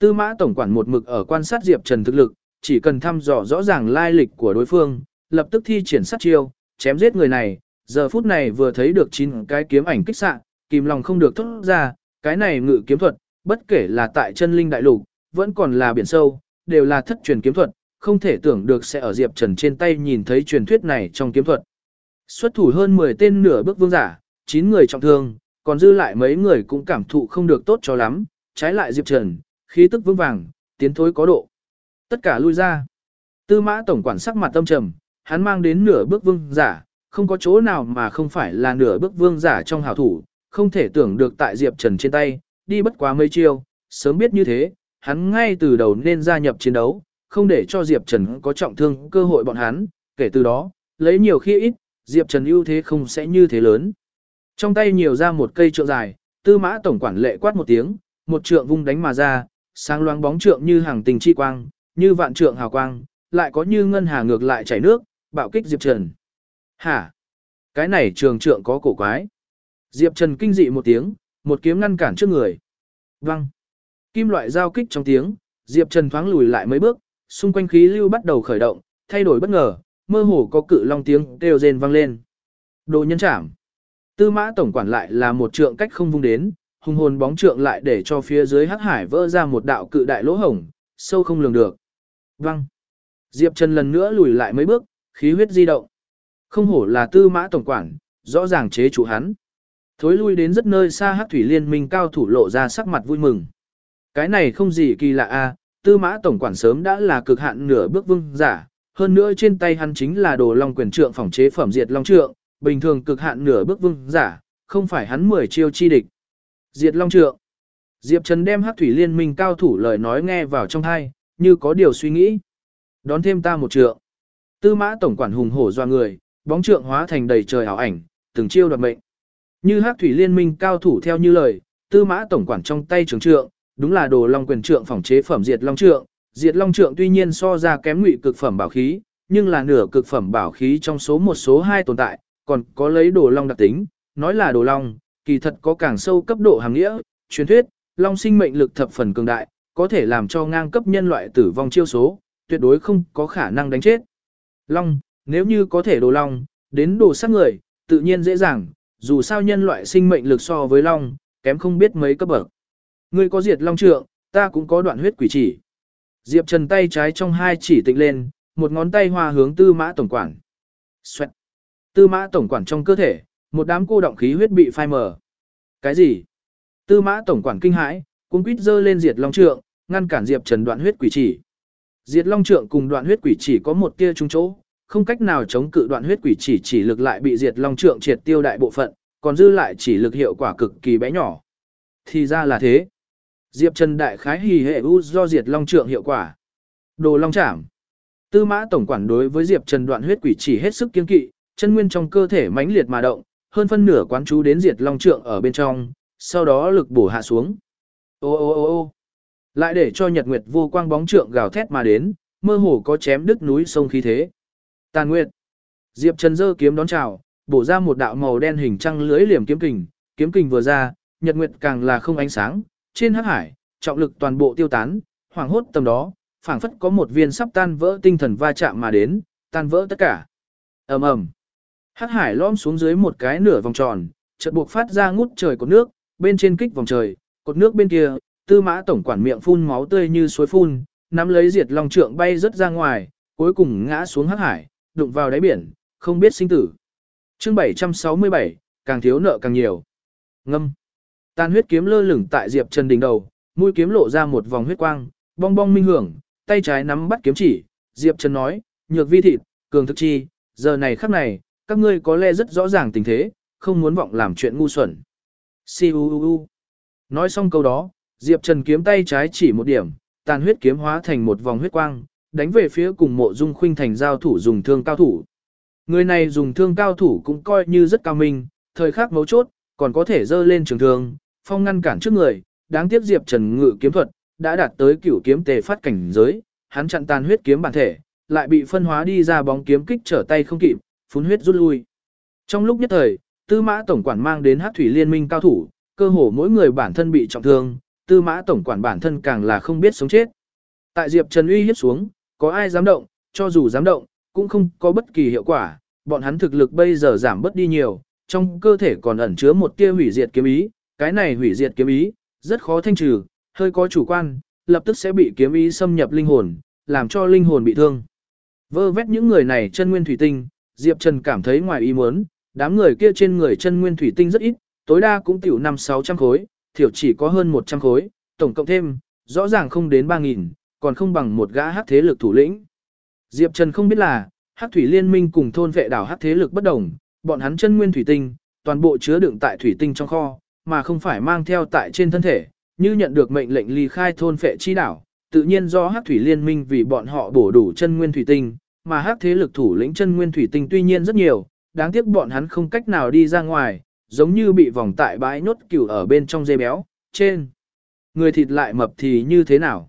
Tư mã tổng quản một mực ở quan sát Diệp Trần thực lực, chỉ cần thăm dò rõ ràng lai lịch của đối phương, lập tức thi triển sát chiêu, chém giết người này. Giờ phút này vừa thấy được chín cái kiếm ảnh kích xạ, kìm lòng không được thốt ra, cái này ngự kiếm thuật, bất kể là tại chân linh đại lục, vẫn còn là biển sâu, đều là thất truyền kiếm thuật, không thể tưởng được sẽ ở Diệp Trần trên tay nhìn thấy truyền thuyết này trong kiếm thuật. Xuất thủ hơn 10 tên nửa bước vương giả, 9 người trọng thương, còn dư lại mấy người cũng cảm thụ không được tốt cho lắm, trái lại Diệp Trần, khí tức vững vàng, tiến thối có độ. Tất cả lui ra. Tư mã tổng quản sắc mặt tâm trầm, hắn mang đến nửa bước vương giả, không có chỗ nào mà không phải là nửa bước vương giả trong hảo thủ, không thể tưởng được tại Diệp Trần trên tay, đi bất quá mấy chiêu, sớm biết như thế, hắn ngay từ đầu nên gia nhập chiến đấu, không để cho Diệp Trần có trọng thương cơ hội bọn hắn, kể từ đó, lấy nhiều khi ít, Diệp Trần ưu thế không sẽ như thế lớn. Trong tay nhiều ra một cây trượng dài, tư mã tổng quản lệ quát một tiếng, một trượng vung đánh mà ra, sáng loáng bóng trượng như hàng tình chi quang, như vạn trượng hào quang, lại có như ngân hà ngược lại chảy nước, bạo kích Diệp Trần. Hả? Cái này trường trượng có cổ quái. Diệp Trần kinh dị một tiếng, một kiếm ngăn cản trước người. Văng. Kim loại giao kích trong tiếng, Diệp Trần thoáng lùi lại mấy bước, xung quanh khí lưu bắt đầu khởi động, thay đổi bất ngờ, mơ hồ có cự long tiếng kêu rên vang lên. Đồ nhân chạm. Tư mã tổng quản lại là một trượng cách không vung đến, hùng hồn bóng trượng lại để cho phía dưới hắc hải vỡ ra một đạo cự đại lỗ hổng, sâu không lường được. Văng. Diệp Trần lần nữa lùi lại mấy bước, khí huyết di động. Không hổ là tư mã tổng quản, rõ ràng chế chủ hắn. Thối lui đến rất nơi xa hắc thủy liên minh cao thủ lộ ra sắc mặt vui mừng. Cái này không gì kỳ lạ a, tư mã tổng quản sớm đã là cực hạn nửa bước vương giả, hơn nữa trên tay hắn chính là đồ long quyền trượng phòng chế phẩm diệt long trượng, bình thường cực hạn nửa bước vương giả, không phải hắn 10 chiêu chi địch. Diệt long trượng. Diệp Trần đem Hắc thủy liên minh cao thủ lời nói nghe vào trong tai, như có điều suy nghĩ. Đón thêm ta một trượng. Tư mã tổng quản hùng hổ doa người, bóng trượng hóa thành đầy trời ảo ảnh, từng chiêu đoạt mệnh. Như Hắc thủy liên minh cao thủ theo như lời, tư mã tổng quản trong tay trường trượng, đúng là đồ long quyền trượng phòng chế phẩm diệt long trượng, diệt long trượng tuy nhiên so ra kém ngụy cực phẩm bảo khí, nhưng là nửa cực phẩm bảo khí trong số một số hai tồn tại, còn có lấy đồ long đặc tính, nói là đồ long, kỳ thật có càng sâu cấp độ hàng nghĩa, truyền thuyết, long sinh mệnh lực thập phần cường đại, có thể làm cho ngang cấp nhân loại tử vong chiêu số, tuyệt đối không có khả năng đánh chết. Long, nếu như có thể đồ long, đến đồ sát người, tự nhiên dễ dàng, dù sao nhân loại sinh mệnh lực so với long, kém không biết mấy cấp bậc. Ngươi có diệt long trượng, ta cũng có đoạn huyết quỷ chỉ. Diệp Trần tay trái trong hai chỉ tịnh lên, một ngón tay hòa hướng tư mã tổng quản. Xoẹt. Tư mã tổng quản trong cơ thể, một đám cô động khí huyết bị phai mờ. Cái gì? Tư mã tổng quản kinh hãi, cuống quýt dơ lên diệt long trượng, ngăn cản Diệp Trần đoạn huyết quỷ chỉ. Diệt long trượng cùng đoạn huyết quỷ chỉ có một tia trung chỗ, không cách nào chống cự đoạn huyết quỷ chỉ chỉ lực lại bị diệt long trượng triệt tiêu đại bộ phận, còn dư lại chỉ lực hiệu quả cực kỳ bé nhỏ. Thì ra là thế. Diệp Trần đại khái hì hệ u do diệt long trượng hiệu quả. Đồ long chảm. Tư mã tổng quản đối với Diệp Trần đoạn huyết quỷ chỉ hết sức kiên kỵ, chân nguyên trong cơ thể mãnh liệt mà động, hơn phân nửa quán chú đến diệt long trượng ở bên trong, sau đó lực bổ hạ xuống. Ô ô ô ô lại để cho nhật nguyệt vô quang bóng trượng gào thét mà đến, mơ hồ có chém đứt núi sông khí thế. Tàn Nguyệt. Diệp Trần giơ kiếm đón chào, bổ ra một đạo màu đen hình trăng lưới liềm kiếm kình, kiếm kình vừa ra, nhật nguyệt càng là không ánh sáng, trên hắc hải, trọng lực toàn bộ tiêu tán, hoàng hốt tầm đó, phảng phất có một viên sắp tan vỡ tinh thần va chạm mà đến, tan vỡ tất cả. Ầm ầm. Hắc hải lõm xuống dưới một cái nửa vòng tròn, chợt buộc phát ra ngút trời cột nước, bên trên kích vòng trời, cột nước bên kia, tư mã tổng quản miệng phun máu tươi như suối phun, nắm lấy diệt long trượng bay rất ra ngoài, cuối cùng ngã xuống hắc hải, đụng vào đáy biển, không biết sinh tử. Chương 767, càng thiếu nợ càng nhiều. Ngâm. Tàn huyết kiếm lơ lửng tại Diệp Trần đỉnh đầu, mũi kiếm lộ ra một vòng huyết quang, bong bong minh hưởng, tay trái nắm bắt kiếm chỉ, Diệp Trần nói, nhược vi thịt, cường thực chi, giờ này khắc này, các ngươi có lẽ rất rõ ràng tình thế, không muốn vọng làm chuyện ngu xuẩn. Siu Nói xong câu đó, Diệp Trần kiếm tay trái chỉ một điểm, tàn huyết kiếm hóa thành một vòng huyết quang, đánh về phía cùng mộ dung khuynh thành giao thủ dùng thương cao thủ. Người này dùng thương cao thủ cũng coi như rất cao minh, thời khắc mấu chốt, còn có thể dơ lên trường thương, phong ngăn cản trước người, đáng tiếc Diệp Trần ngự kiếm thuật, đã đạt tới cửu kiếm tề phát cảnh giới, hắn chặn tàn huyết kiếm bản thể, lại bị phân hóa đi ra bóng kiếm kích trở tay không kịp, phun huyết rút lui. Trong lúc nhất thời, Tư Mã tổng quản mang đến Hắc thủy liên minh cao thủ, cơ hồ mỗi người bản thân bị trọng thương, Tư Mã tổng quản bản thân càng là không biết sống chết. Tại Diệp Trần uy hiếp xuống, có ai dám động, cho dù dám động, cũng không có bất kỳ hiệu quả, bọn hắn thực lực bây giờ giảm bớt đi nhiều, trong cơ thể còn ẩn chứa một tia hủy diệt kiếm ý, cái này hủy diệt kiếm ý, rất khó thanh trừ, hơi có chủ quan, lập tức sẽ bị kiếm ý xâm nhập linh hồn, làm cho linh hồn bị thương. Vơ vét những người này chân nguyên thủy tinh, Diệp Trần cảm thấy ngoài ý muốn, đám người kia trên người chân nguyên thủy tinh rất ít, tối đa cũng tiểu 5-600 khối, thiểu chỉ có hơn 100 khối, tổng cộng thêm, rõ ràng không đến 3.000, còn không bằng một gã hát thế lực thủ lĩnh. Diệp Trần không biết là, hát thủy liên minh cùng thôn vệ đảo hát thế lực bất đồng, bọn hắn chân nguyên thủy tinh, toàn bộ chứa đựng tại thủy tinh trong kho, mà không phải mang theo tại trên thân thể, như nhận được mệnh lệnh ly khai thôn phệ chi đảo, tự nhiên do hát thủy liên minh vì bọn họ bổ đủ chân nguyên thủy tinh, mà hắc thế lực thủ lĩnh chân nguyên thủy tinh tuy nhiên rất nhiều, đáng tiếc bọn hắn không cách nào đi ra ngoài, giống như bị vòng tại bãi nốt cừu ở bên trong dây béo, trên. Người thịt lại mập thì như thế nào?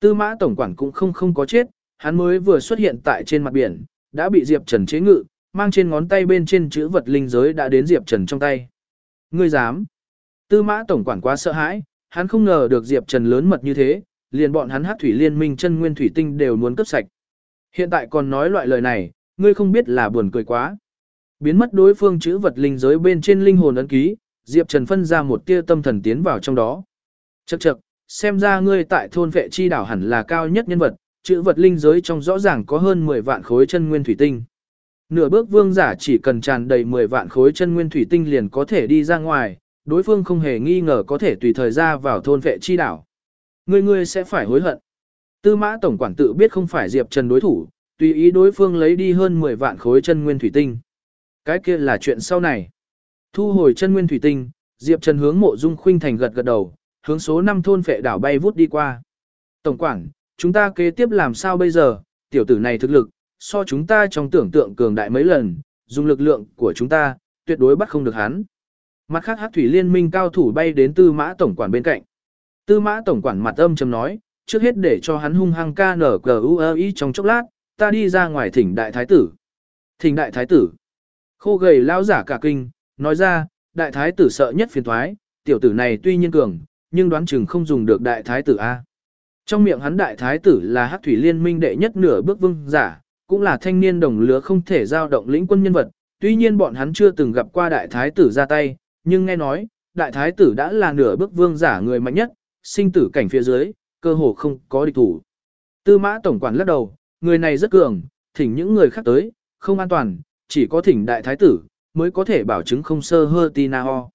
Tư mã tổng quản cũng không không có chết, hắn mới vừa xuất hiện tại trên mặt biển, đã bị Diệp Trần chế ngự, mang trên ngón tay bên trên chữ vật linh giới đã đến Diệp Trần trong tay. Ngươi dám? Tư mã tổng quản quá sợ hãi, hắn không ngờ được Diệp Trần lớn mật như thế, liền bọn hắn hát thủy liên minh chân nguyên thủy tinh đều muốn cấp sạch. Hiện tại còn nói loại lời này, ngươi không biết là buồn cười quá. Biến mất đối phương chữ vật linh giới bên trên linh hồn ấn ký, Diệp Trần phân ra một tia tâm thần tiến vào trong đó. Chậc chậc, xem ra ngươi tại thôn vệ chi đảo hẳn là cao nhất nhân vật, chữ vật linh giới trong rõ ràng có hơn 10 vạn khối chân nguyên thủy tinh. Nửa bước vương giả chỉ cần tràn đầy 10 vạn khối chân nguyên thủy tinh liền có thể đi ra ngoài, đối phương không hề nghi ngờ có thể tùy thời ra vào thôn vệ chi đảo. Ngươi ngươi sẽ phải hối hận. Tư mã tổng quản tự biết không phải Diệp Trần đối thủ, tùy ý đối phương lấy đi hơn 10 vạn khối chân nguyên thủy tinh. Cái kia là chuyện sau này. Thu hồi chân nguyên thủy tinh, Diệp Trần hướng mộ dung khuynh thành gật gật đầu, hướng số 5 thôn phệ đảo bay vút đi qua. Tổng quản, chúng ta kế tiếp làm sao bây giờ, tiểu tử này thực lực, so chúng ta trong tưởng tượng cường đại mấy lần, dùng lực lượng của chúng ta, tuyệt đối bắt không được hắn. Mặt khác Hắc thủy liên minh cao thủ bay đến tư mã tổng quản bên cạnh. Tư mã tổng quản mặt âm trầm nói, trước hết để cho hắn hung hăng ca nở cờ u trong chốc lát, ta đi ra ngoài thỉnh đại thái tử. Thỉnh đại thái tử. Khô gầy lão giả cả kinh, nói ra, đại thái tử sợ nhất phiền thoái, tiểu tử này tuy nhiên cường, nhưng đoán chừng không dùng được đại thái tử A. Trong miệng hắn đại thái tử là hắc thủy liên minh đệ nhất nửa bước vương giả, cũng là thanh niên đồng lứa không thể giao động lĩnh quân nhân vật, tuy nhiên bọn hắn chưa từng gặp qua đại thái tử ra tay, nhưng nghe nói, đại thái tử đã là nửa bước vương giả người mạnh nhất, sinh tử cảnh phía dưới, cơ hồ không có địch thủ. Tư mã tổng quản lắc đầu, người này rất cường, thỉnh những người khác tới, không an toàn, chỉ có thỉnh đại thái tử, mới có thể bảo chứng không sơ hơ tina ho.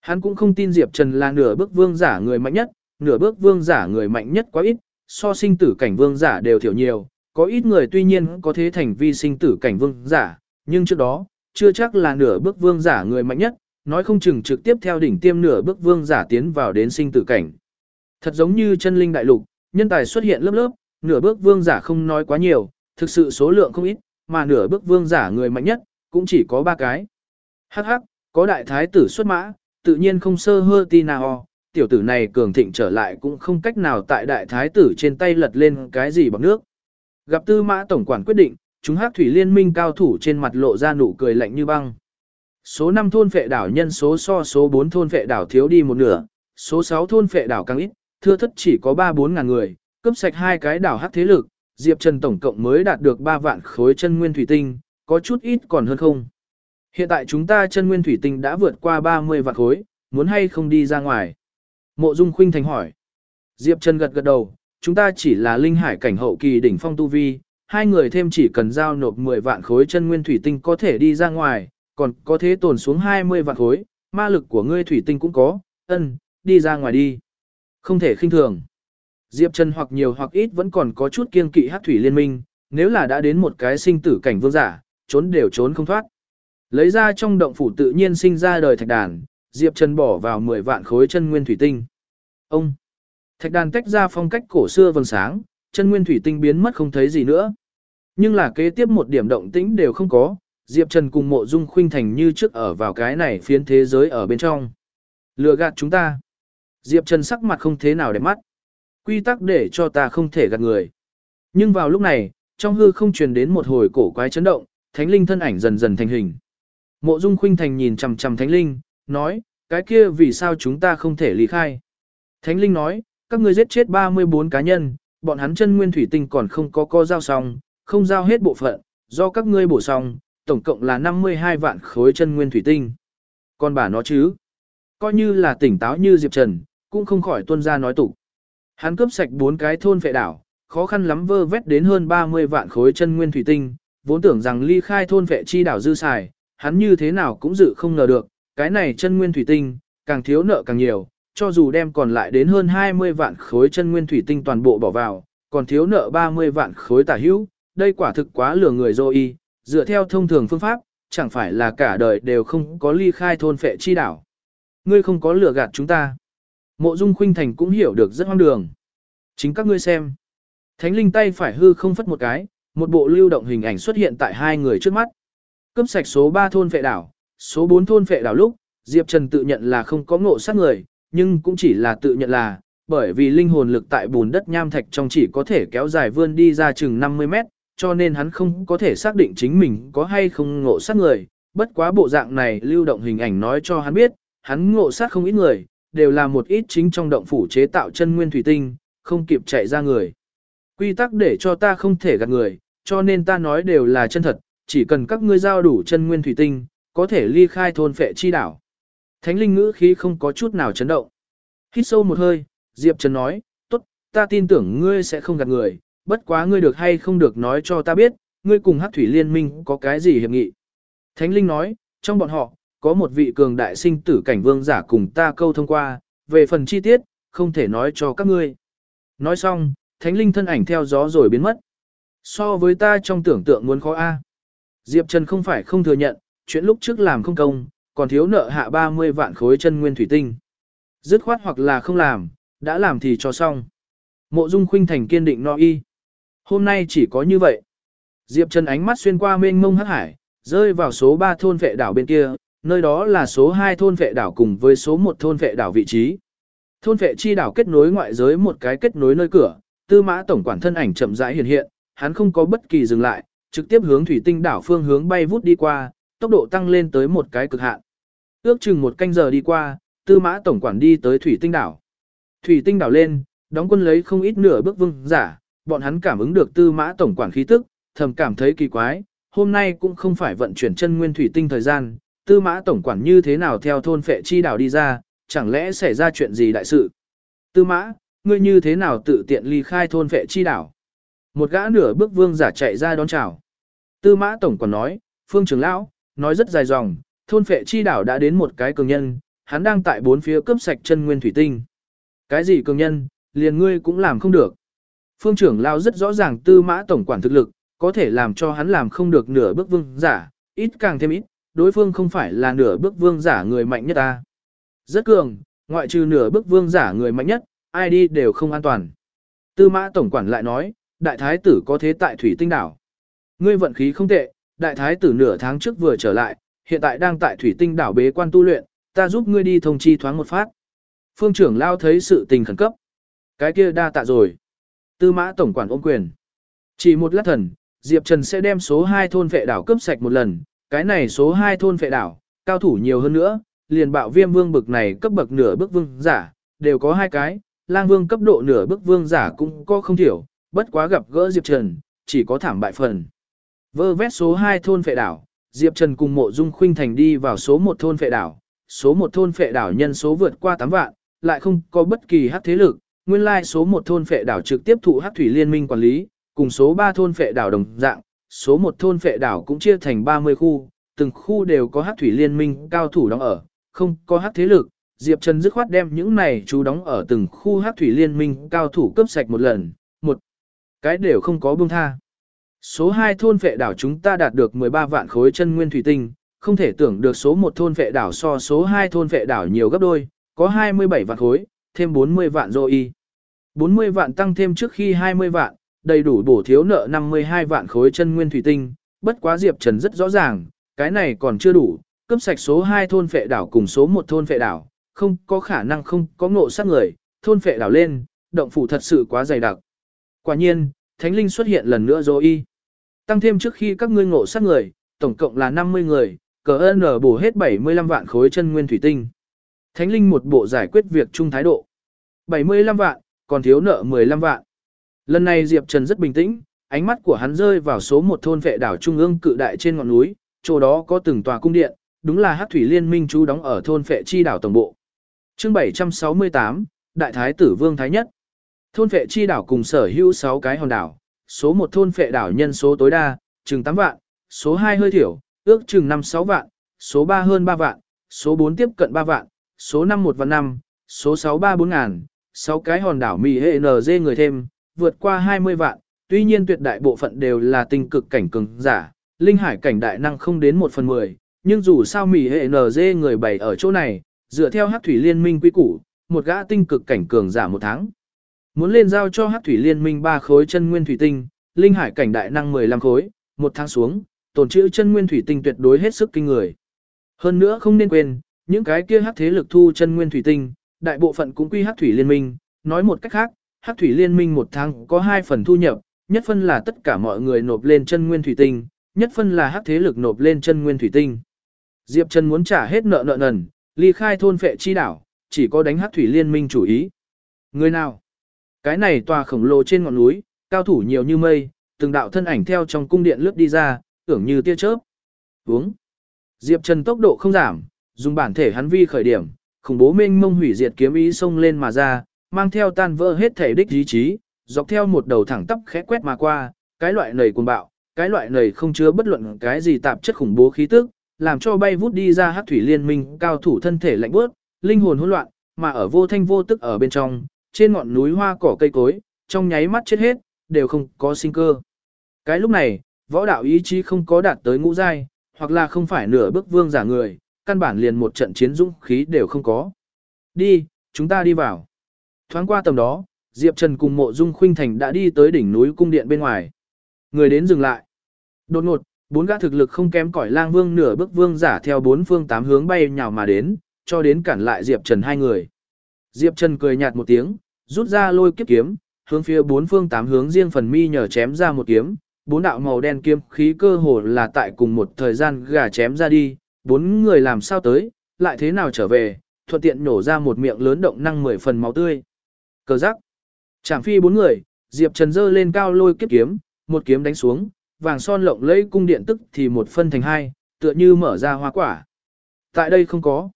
Hắn cũng không tin Diệp Trần là nửa bước vương giả người mạnh nhất, nửa bước vương giả người mạnh nhất quá ít, so sinh tử cảnh vương giả đều thiểu nhiều, có ít người tuy nhiên có thế thành vi sinh tử cảnh vương giả, nhưng trước đó, chưa chắc là nửa bước vương giả người mạnh nhất, nói không chừng trực tiếp theo đỉnh tiêm nửa bước vương giả tiến vào đến sinh tử cảnh. Thật giống như chân linh đại lục, nhân tài xuất hiện lớp lớp, nửa bước vương giả không nói quá nhiều, thực sự số lượng không ít, mà nửa bước vương giả người mạnh nhất, cũng chỉ có ba cái. Hắc hắc, có đại thái tử xuất mã, tự nhiên không sơ hơ ti nào, tiểu tử này cường thịnh trở lại cũng không cách nào tại đại thái tử trên tay lật lên cái gì bằng nước. Gặp tư mã tổng quản quyết định, chúng hắc thủy liên minh cao thủ trên mặt lộ ra nụ cười lạnh như băng. Số 5 thôn phệ đảo nhân số so số 4 thôn phệ đảo thiếu đi một nửa, số 6 thôn phệ đảo càng ít, thưa thất chỉ có 3-4 ngàn người, cướp sạch hai cái đảo hắc thế lực, Diệp Trần tổng cộng mới đạt được 3 vạn khối chân nguyên thủy tinh, có chút ít còn hơn không. Hiện tại chúng ta chân nguyên thủy tinh đã vượt qua 30 vạn khối, muốn hay không đi ra ngoài. Mộ Dung Khuynh Thành hỏi. Diệp Trần gật gật đầu, chúng ta chỉ là linh hải cảnh hậu kỳ đỉnh phong tu vi, hai người thêm chỉ cần giao nộp 10 vạn khối chân nguyên thủy tinh có thể đi ra ngoài, còn có thế tồn xuống 20 vạn khối, ma lực của ngươi thủy tinh cũng có, ân, đi ra ngoài đi. Không thể khinh thường. Diệp Trần hoặc nhiều hoặc ít vẫn còn có chút kiên kỵ hắc thủy liên minh, nếu là đã đến một cái sinh tử cảnh vương giả, trốn đều trốn không thoát. Lấy ra trong động phủ tự nhiên sinh ra đời thạch đàn, Diệp Trần bỏ vào 10 vạn khối chân nguyên thủy tinh. Ông! Thạch đàn tách ra phong cách cổ xưa vầng sáng, chân nguyên thủy tinh biến mất không thấy gì nữa. Nhưng là kế tiếp một điểm động tĩnh đều không có, Diệp Trần cùng mộ dung khuynh thành như trước ở vào cái này phiến thế giới ở bên trong. Lừa gạt chúng ta. Diệp Trần sắc mặt không thế nào để mắt. Quy tắc để cho ta không thể gạt người. Nhưng vào lúc này, trong hư không truyền đến một hồi cổ quái chấn động, thánh linh thân ảnh dần dần thành hình. Mộ Dung Khuynh Thành nhìn chằm chằm thánh linh, nói, cái kia vì sao chúng ta không thể lý khai? Thánh linh nói, các ngươi giết chết 34 cá nhân, bọn hắn chân nguyên thủy tinh còn không có co giao xong, không giao hết bộ phận, do các ngươi bổ xong, tổng cộng là 52 vạn khối chân nguyên thủy tinh. Còn bà nó chứ? Coi như là tỉnh táo như Diệp Trần, cũng không khỏi tuân ra nói tục. Hắn cướp sạch bốn cái thôn phệ đảo, khó khăn lắm vơ vét đến hơn 30 vạn khối chân nguyên thủy tinh, vốn tưởng rằng ly khai thôn phệ chi đảo dư xài, hắn như thế nào cũng dự không ngờ được, cái này chân nguyên thủy tinh, càng thiếu nợ càng nhiều, cho dù đem còn lại đến hơn 20 vạn khối chân nguyên thủy tinh toàn bộ bỏ vào, còn thiếu nợ 30 vạn khối tả hữu, đây quả thực quá lừa người dô y, dựa theo thông thường phương pháp, chẳng phải là cả đời đều không có ly khai thôn phệ chi đảo. Ngươi không có lừa gạt chúng ta. Mộ Dung Khuynh Thành cũng hiểu được rất hoang đường. Chính các ngươi xem. Thánh linh tay phải hư không phất một cái, một bộ lưu động hình ảnh xuất hiện tại hai người trước mắt. Cướp sạch số 3 thôn phệ đảo, số 4 thôn phệ đảo lúc, Diệp Trần tự nhận là không có ngộ sát người, nhưng cũng chỉ là tự nhận là, bởi vì linh hồn lực tại bùn đất nham thạch trong chỉ có thể kéo dài vươn đi ra chừng 50 mét, cho nên hắn không có thể xác định chính mình có hay không ngộ sát người. Bất quá bộ dạng này lưu động hình ảnh nói cho hắn biết, hắn ngộ sát không ít người, đều là một ít chính trong động phủ chế tạo chân nguyên thủy tinh, không kịp chạy ra người. Quy tắc để cho ta không thể gạt người, cho nên ta nói đều là chân thật, chỉ cần các ngươi giao đủ chân nguyên thủy tinh, có thể ly khai thôn phệ chi đảo. Thánh linh ngữ khí không có chút nào chấn động. Hít sâu một hơi, Diệp Trần nói, tốt, ta tin tưởng ngươi sẽ không gạt người, bất quá ngươi được hay không được nói cho ta biết, ngươi cùng Hắc Thủy Liên minh có cái gì hiệp nghị. Thánh linh nói, trong bọn họ, có một vị cường đại sinh tử cảnh vương giả cùng ta câu thông qua, về phần chi tiết, không thể nói cho các ngươi. Nói xong, thánh linh thân ảnh theo gió rồi biến mất. So với ta trong tưởng tượng muốn khó A. Diệp Trần không phải không thừa nhận, chuyện lúc trước làm không công, còn thiếu nợ hạ 30 vạn khối chân nguyên thủy tinh. Dứt khoát hoặc là không làm, đã làm thì cho xong. Mộ Dung Khuynh Thành kiên định no y. Hôm nay chỉ có như vậy. Diệp Trần ánh mắt xuyên qua mênh mông hắc hải, rơi vào số 3 thôn vệ đảo bên kia, nơi đó là số 2 thôn vệ đảo cùng với số 1 thôn vệ đảo vị trí. Thôn vệ chi đảo kết nối ngoại giới một cái kết nối nơi cửa, tư mã tổng quản thân ảnh chậm rãi hiện hiện, hắn không có bất kỳ dừng lại, trực tiếp hướng thủy tinh đảo phương hướng bay vút đi qua, tốc độ tăng lên tới một cái cực hạn. Ước chừng một canh giờ đi qua, tư mã tổng quản đi tới thủy tinh đảo. Thủy tinh đảo lên, đóng quân lấy không ít nửa bước vương giả, bọn hắn cảm ứng được tư mã tổng quản khí tức, thầm cảm thấy kỳ quái, hôm nay cũng không phải vận chuyển chân nguyên thủy tinh thời gian, tư mã tổng quản như thế nào theo thôn phệ chi đảo đi ra, chẳng lẽ xảy ra chuyện gì đại sự. Tư mã, ngươi như thế nào tự tiện ly khai thôn phệ chi đảo. Một gã nửa bước vương giả chạy ra đón chào. Tư mã tổng quản nói, phương trưởng lão, nói rất dài dòng, thôn phệ chi đảo đã đến một cái cường nhân, hắn đang tại bốn phía cướp sạch chân nguyên thủy tinh. Cái gì cường nhân, liền ngươi cũng làm không được. Phương trưởng lão rất rõ ràng tư mã tổng quản thực lực, có thể làm cho hắn làm không được nửa bước vương giả, ít càng thêm ít, đối phương không phải là nửa bước vương giả người mạnh nhất ta. Rất cường, ngoại trừ nửa bước vương giả người mạnh nhất, ai đi đều không an toàn. Tư mã tổng quản lại nói, đại thái tử có thế tại thủy tinh đảo. Ngươi vận khí không tệ, đại thái tử nửa tháng trước vừa trở lại, hiện tại đang tại thủy tinh đảo bế quan tu luyện, ta giúp ngươi đi thông chi thoáng một phát. Phương trưởng lao thấy sự tình khẩn cấp. Cái kia đa tạ rồi. Tư mã tổng quản ôm quyền. Chỉ một lát thần, Diệp Trần sẽ đem số 2 thôn vệ đảo cướp sạch một lần, cái này số 2 thôn vệ đảo, cao thủ nhiều hơn nữa, liền bạo viêm vương bực này cấp bậc nửa bước vương giả, đều có hai cái, lang vương cấp độ nửa bước vương giả cũng có không thiểu, bất quá gặp gỡ Diệp Trần, chỉ có thảm bại phần. Vơ vét số 2 thôn phệ đảo, Diệp Trần cùng mộ dung khuynh thành đi vào số 1 thôn phệ đảo, số 1 thôn phệ đảo nhân số vượt qua 8 vạn, lại không có bất kỳ hắc thế lực, nguyên lai số 1 thôn phệ đảo trực tiếp thụ hắc thủy liên minh quản lý, cùng số 3 thôn phệ đảo đồng dạng, số 1 thôn phệ đảo cũng chia thành 30 khu, từng khu đều có hát thủy liên minh cao thủ đóng ở, không có hát thế lực, Diệp Trần dứt khoát đem những này chú đóng ở từng khu hát thủy liên minh cao thủ cấp sạch một lần, một cái đều không có buông tha. Số 2 thôn vệ đảo chúng ta đạt được 13 vạn khối chân nguyên thủy tinh, không thể tưởng được số 1 thôn vệ đảo so số 2 thôn vệ đảo nhiều gấp đôi, có 27 vạn khối, thêm 40 vạn rồi y. 40 vạn tăng thêm trước khi 20 vạn, đầy đủ bổ thiếu nợ 52 vạn khối chân nguyên thủy tinh, bất quá Diệp Trần rất rõ ràng, cái này còn chưa đủ, cấp sạch số 2 thôn vệ đảo cùng số 1 thôn vệ đảo, không có khả năng không có ngộ sát người, thôn vệ đảo lên, động phủ thật sự quá dày đặc. Quả nhiên, Thánh Linh xuất hiện lần nữa rồi y. Tăng thêm trước khi các ngươi ngộ sát người, tổng cộng là 50 người, cờ ơn bổ hết 75 vạn khối chân nguyên thủy tinh. Thánh Linh một bộ giải quyết việc chung thái độ. 75 vạn, còn thiếu nợ 15 vạn. Lần này Diệp Trần rất bình tĩnh, ánh mắt của hắn rơi vào số một thôn vệ đảo trung ương cự đại trên ngọn núi, chỗ đó có từng tòa cung điện, đúng là Hắc Thủy Liên Minh chú đóng ở thôn vệ chi đảo tổng bộ. Chương 768, Đại Thái tử Vương Thái Nhất. Thôn vệ chi đảo cùng sở hữu 6 cái hòn đảo, số 1 thôn vệ đảo nhân số tối đa, chừng 8 vạn, số 2 hơi thiểu, ước chừng 5-6 vạn, số 3 hơn 3 vạn, số 4 tiếp cận 3 vạn, số 5 1 vạn 5, số 6 3 4 ngàn, 6 cái hòn đảo mì hệ NG người thêm, vượt qua 20 vạn, tuy nhiên tuyệt đại bộ phận đều là tinh cực cảnh cường giả, linh hải cảnh đại năng không đến 1 phần 10, nhưng dù sao mỉ hệ NG người bày ở chỗ này, dựa theo hắc thủy liên minh quy củ, một gã tinh cực cảnh cường giả một tháng. Muốn lên giao cho hắc thủy liên minh ba khối chân nguyên thủy tinh, linh hải cảnh đại năng 15 khối, một tháng xuống, tồn trữ chân nguyên thủy tinh tuyệt đối hết sức kinh người. Hơn nữa không nên quên, những cái kia hắc thế lực thu chân nguyên thủy tinh, đại bộ phận cũng quy hắc thủy liên minh, nói một cách khác, hắc thủy liên minh một tháng có hai phần thu nhập, nhất phân là tất cả mọi người nộp lên chân nguyên thủy tinh, nhất phân là hắc thế lực nộp lên chân nguyên thủy tinh. Diệp Trần muốn trả hết nợ nợ nần, ly khai thôn phệ chi đảo, chỉ có đánh hắc thủy liên minh chủ ý. Người nào? Cái này tòa khổng lồ trên ngọn núi, cao thủ nhiều như mây, từng đạo thân ảnh theo trong cung điện lướt đi ra, tưởng như tia chớp. Uống. Diệp Trần tốc độ không giảm, dùng bản thể hắn vi khởi điểm, khủng bố minh mông hủy diệt kiếm ý xông lên mà ra, mang theo tan vỡ hết thể đích ý chí, dọc theo một đầu thẳng tắp khẽ quét mà qua, cái loại nầy cuồng bạo, cái loại nầy không chứa bất luận cái gì tạp chất khủng bố khí tức, làm cho bay vút đi ra hắc thủy liên minh cao thủ thân thể lạnh bớt, linh hồn hỗn loạn, mà ở vô thanh vô tức ở bên trong, trên ngọn núi hoa cỏ cây cối, trong nháy mắt chết hết, đều không có sinh cơ. Cái lúc này, võ đạo ý chí không có đạt tới ngũ giai, hoặc là không phải nửa bước vương giả người, căn bản liền một trận chiến dũng khí đều không có. Đi, chúng ta đi vào. Thoáng qua tầm đó, Diệp Trần cùng mộ dung khuynh thành đã đi tới đỉnh núi cung điện bên ngoài. Người đến dừng lại. Đột ngột, bốn gã thực lực không kém cỏi lang vương nửa bước vương giả theo bốn phương tám hướng bay nhào mà đến, cho đến cản lại Diệp Trần hai người. Diệp Trần cười nhạt một tiếng, rút ra lôi kiếp kiếm, hướng phía bốn phương tám hướng riêng phần mi nhờ chém ra một kiếm, bốn đạo màu đen kiếm khí cơ hồ là tại cùng một thời gian gà chém ra đi, bốn người làm sao tới, lại thế nào trở về, thuận tiện nổ ra một miệng lớn động năng mười phần máu tươi. Cờ giác. Chẳng phi bốn người, Diệp Trần dơ lên cao lôi kiếp kiếm, một kiếm đánh xuống, vàng son lộng lẫy cung điện tức thì một phân thành hai, tựa như mở ra hoa quả. Tại đây không có.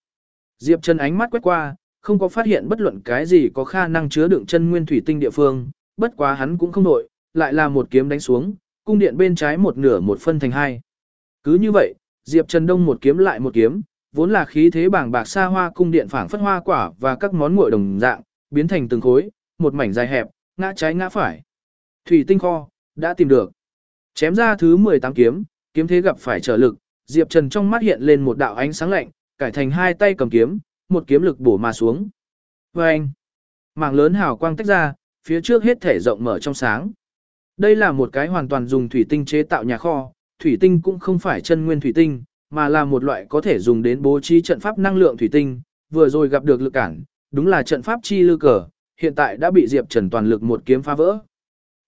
Diệp Trần ánh mắt quét qua, không có phát hiện bất luận cái gì có khả năng chứa đựng chân nguyên thủy tinh địa phương, bất quá hắn cũng không nổi, lại là một kiếm đánh xuống, cung điện bên trái một nửa một phân thành hai. Cứ như vậy, Diệp Trần Đông một kiếm lại một kiếm, vốn là khí thế bảng bạc xa hoa cung điện phảng phất hoa quả và các món nguội đồng dạng, biến thành từng khối, một mảnh dài hẹp, ngã trái ngã phải. Thủy tinh kho, đã tìm được. Chém ra thứ 18 kiếm, kiếm thế gặp phải trở lực, Diệp Trần trong mắt hiện lên một đạo ánh sáng lạnh, cải thành hai tay cầm kiếm, một kiếm lực bổ mà xuống. Và anh, Mảng lớn hào quang tách ra, phía trước hết thể rộng mở trong sáng. Đây là một cái hoàn toàn dùng thủy tinh chế tạo nhà kho, thủy tinh cũng không phải chân nguyên thủy tinh, mà là một loại có thể dùng đến bố trí trận pháp năng lượng thủy tinh, vừa rồi gặp được lực cản, đúng là trận pháp chi lư cờ, hiện tại đã bị Diệp Trần toàn lực một kiếm phá vỡ.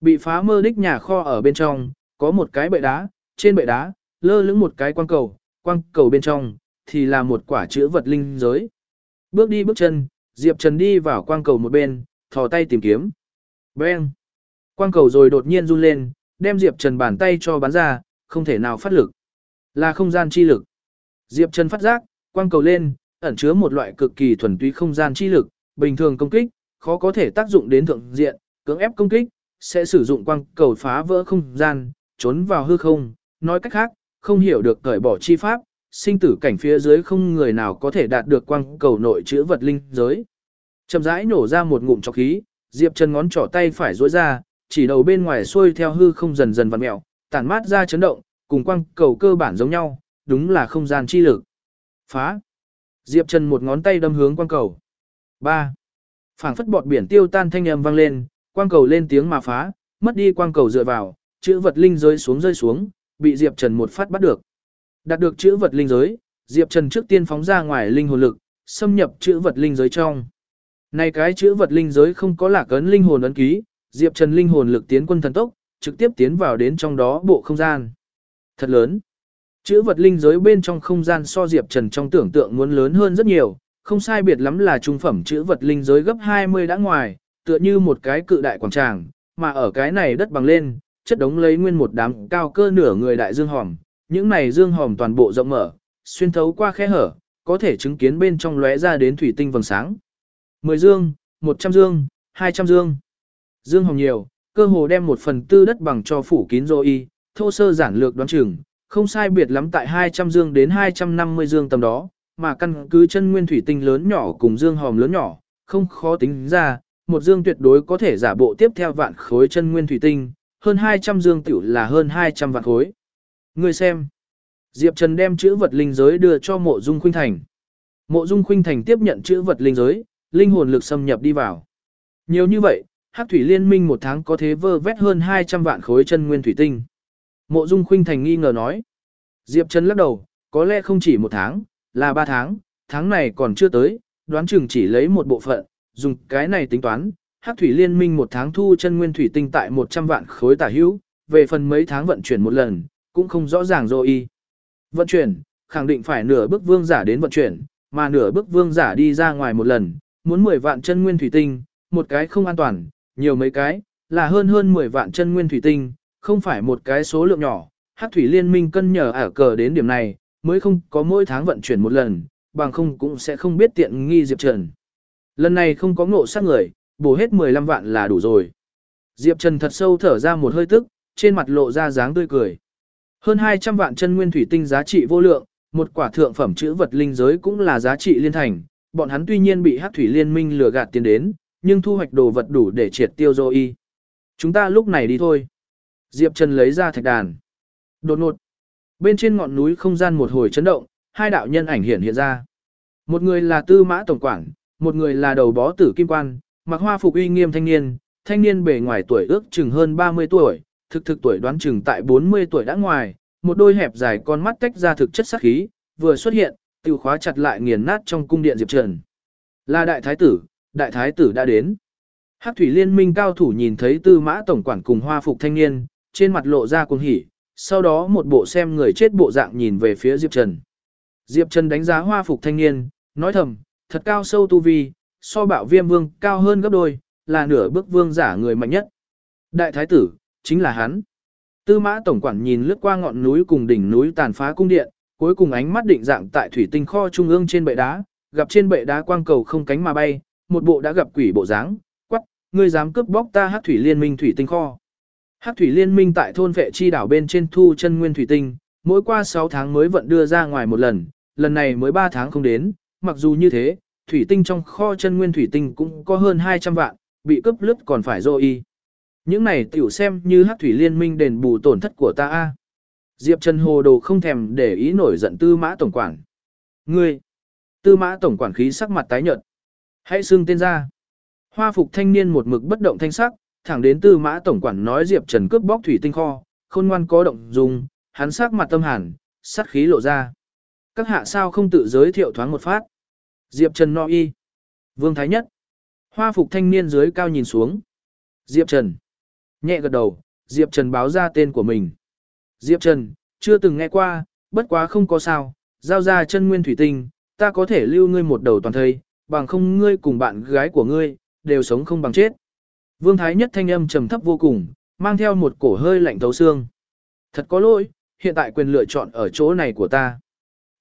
Bị phá mơ đích nhà kho ở bên trong, có một cái bệ đá, trên bệ đá, lơ lửng một cái quang cầu, quang cầu bên trong, thì là một quả chữ vật linh giới. Bước đi bước chân, Diệp Trần đi vào quang cầu một bên, thò tay tìm kiếm. bang Quang cầu rồi đột nhiên run lên, đem Diệp Trần bàn tay cho bắn ra, không thể nào phát lực. Là không gian chi lực. Diệp Trần phát giác, quang cầu lên, ẩn chứa một loại cực kỳ thuần túy không gian chi lực, bình thường công kích, khó có thể tác dụng đến thượng diện, cưỡng ép công kích, sẽ sử dụng quang cầu phá vỡ không gian, trốn vào hư không, nói cách khác, không hiểu được cởi bỏ chi pháp, sinh tử cảnh phía dưới không người nào có thể đạt được quang cầu nội chứa vật linh giới. Chậm rãi nổ ra một ngụm trọc khí, Diệp Trần ngón trỏ tay phải duỗi ra, chỉ đầu bên ngoài xuôi theo hư không dần dần vặn mèo, tản mát ra chấn động, cùng quang cầu cơ bản giống nhau, đúng là không gian chi lực. Phá. Diệp Trần một ngón tay đâm hướng quang cầu. 3. Phảng phất bọt biển tiêu tan thanh âm vang lên, quang cầu lên tiếng mà phá, mất đi quang cầu dựa vào, chữ vật linh giới xuống rơi xuống, bị Diệp Trần một phát bắt được. Đạt được chữ vật linh giới, Diệp Trần trước tiên phóng ra ngoài linh hồn lực, xâm nhập chữ vật linh giới trong. Này cái chữ vật linh giới không có lạc ấn linh hồn ấn ký, Diệp Trần linh hồn lực tiến quân thần tốc, trực tiếp tiến vào đến trong đó bộ không gian. Thật lớn. Chữ vật linh giới bên trong không gian so Diệp Trần trong tưởng tượng muốn lớn hơn rất nhiều, không sai biệt lắm là trung phẩm chữ vật linh giới gấp 20 đã ngoài, tựa như một cái cự đại quảng tràng, mà ở cái này đất bằng lên, chất đống lấy nguyên một đám cao cơ nửa người đại dương hòm, những này dương hòm toàn bộ rộng mở, xuyên thấu qua khe hở, có thể chứng kiến bên trong lóe ra đến thủy tinh vầng sáng. 10 dương, 100 dương, 200 dương. Dương hòm nhiều, cơ hồ đem một phần tư đất bằng cho phủ kín rồi y, thô sơ giản lược đoán chừng, không sai biệt lắm tại 200 dương đến 250 dương tầm đó, mà căn cứ chân nguyên thủy tinh lớn nhỏ cùng dương hòm lớn nhỏ, không khó tính ra, một dương tuyệt đối có thể giả bộ tiếp theo vạn khối chân nguyên thủy tinh, hơn 200 dương tiểu là hơn 200 vạn khối. Người xem. Diệp Trần đem chữ vật linh giới đưa cho mộ dung khuynh thành. Mộ dung khuynh thành tiếp nhận chữ vật linh giới, linh hồn lực xâm nhập đi vào. Nhiều như vậy, Hắc thủy liên minh một tháng có thế vơ vét hơn 200 vạn khối chân nguyên thủy tinh. Mộ dung khuynh thành nghi ngờ nói. Diệp Trần lắc đầu, có lẽ không chỉ một tháng, là ba tháng, tháng này còn chưa tới, đoán chừng chỉ lấy một bộ phận, dùng cái này tính toán, Hắc thủy liên minh một tháng thu chân nguyên thủy tinh tại 100 vạn khối tả hữu, về phần mấy tháng vận chuyển một lần, cũng không rõ ràng rồi Vận chuyển, khẳng định phải nửa bước vương giả đến vận chuyển, mà nửa bước vương giả đi ra ngoài một lần, muốn 10 vạn chân nguyên thủy tinh, một cái không an toàn, nhiều mấy cái, là hơn hơn 10 vạn chân nguyên thủy tinh, không phải một cái số lượng nhỏ. Hắc thủy liên minh cân nhờ ở cờ đến điểm này, mới không có mỗi tháng vận chuyển một lần, bằng không cũng sẽ không biết tiện nghi Diệp Trần. Lần này không có ngộ sát người, bổ hết 15 vạn là đủ rồi. Diệp Trần thật sâu thở ra một hơi tức, trên mặt lộ ra dáng tươi cười. Hơn 200 vạn chân nguyên thủy tinh giá trị vô lượng, một quả thượng phẩm chữ vật linh giới cũng là giá trị liên thành. Bọn hắn tuy nhiên bị Hắc thủy liên minh lừa gạt tiền đến, nhưng thu hoạch đồ vật đủ để triệt tiêu dô y. Chúng ta lúc này đi thôi. Diệp Trần lấy ra thạch đàn. Đột ngột. Bên trên ngọn núi không gian một hồi chấn động, hai đạo nhân ảnh hiện hiện ra. Một người là tư mã tổng quản, một người là đầu bó tử kim quan, mặc hoa phục uy nghiêm thanh niên, thanh niên bề ngoài tuổi ước chừng hơn 30 tuổi, thực thực tuổi đoán chừng tại 40 tuổi đã ngoài, một đôi hẹp dài con mắt tách ra thực chất sắc khí, vừa xuất hiện, tiêu khóa chặt lại nghiền nát trong cung điện Diệp Trần. Là đại thái tử, đại thái tử đã đến. Hắc thủy liên minh cao thủ nhìn thấy tư mã tổng quản cùng hoa phục thanh niên, trên mặt lộ ra cuồng hỉ, sau đó một bộ xem người chết bộ dạng nhìn về phía Diệp Trần. Diệp Trần đánh giá hoa phục thanh niên, nói thầm, thật cao sâu tu vi, so bạo viêm vương cao hơn gấp đôi, là nửa bước vương giả người mạnh nhất. Đại thái tử, chính là hắn. Tư mã tổng quản nhìn lướt qua ngọn núi cùng đỉnh núi tàn phá cung điện, cuối cùng ánh mắt định dạng tại thủy tinh kho trung ương trên bệ đá, gặp trên bệ đá quang cầu không cánh mà bay, một bộ đã gặp quỷ bộ dáng, quắc, ngươi dám cướp bóc ta hát thủy liên minh thủy tinh kho. Hắc thủy liên minh tại thôn vệ chi đảo bên trên thu chân nguyên thủy tinh, mỗi qua 6 tháng mới vận đưa ra ngoài một lần, lần này mới 3 tháng không đến, mặc dù như thế, thủy tinh trong kho chân nguyên thủy tinh cũng có hơn 200 vạn, bị cướp lướt còn phải dô y. Những này tiểu xem như Hắc thủy liên minh đền bù tổn thất của ta a. Diệp Trần Hồ Đồ không thèm để ý nổi giận Tư Mã tổng quản. Ngươi! Tư Mã tổng quản khí sắc mặt tái nhợt. Hãy xưng tên ra. Hoa phục thanh niên một mực bất động thanh sắc, thẳng đến tư mã tổng quản nói Diệp Trần cướp bóc thủy tinh kho, khôn ngoan có động dùng, hắn sắc mặt tâm hàn, sát khí lộ ra. Các hạ sao không tự giới thiệu thoáng một phát. Diệp Trần no y. Vương Thái Nhất. Hoa phục thanh niên dưới cao nhìn xuống. Diệp Trần. Nhẹ gật đầu, Diệp Trần báo ra tên của mình. Diệp Trần, chưa từng nghe qua, bất quá không có sao, giao ra chân nguyên thủy tinh, ta có thể lưu ngươi một đầu toàn thây, bằng không ngươi cùng bạn gái của ngươi, đều sống không bằng chết. Vương Thái Nhất thanh âm trầm thấp vô cùng, mang theo một cổ hơi lạnh thấu xương. Thật có lỗi, hiện tại quyền lựa chọn ở chỗ này của ta.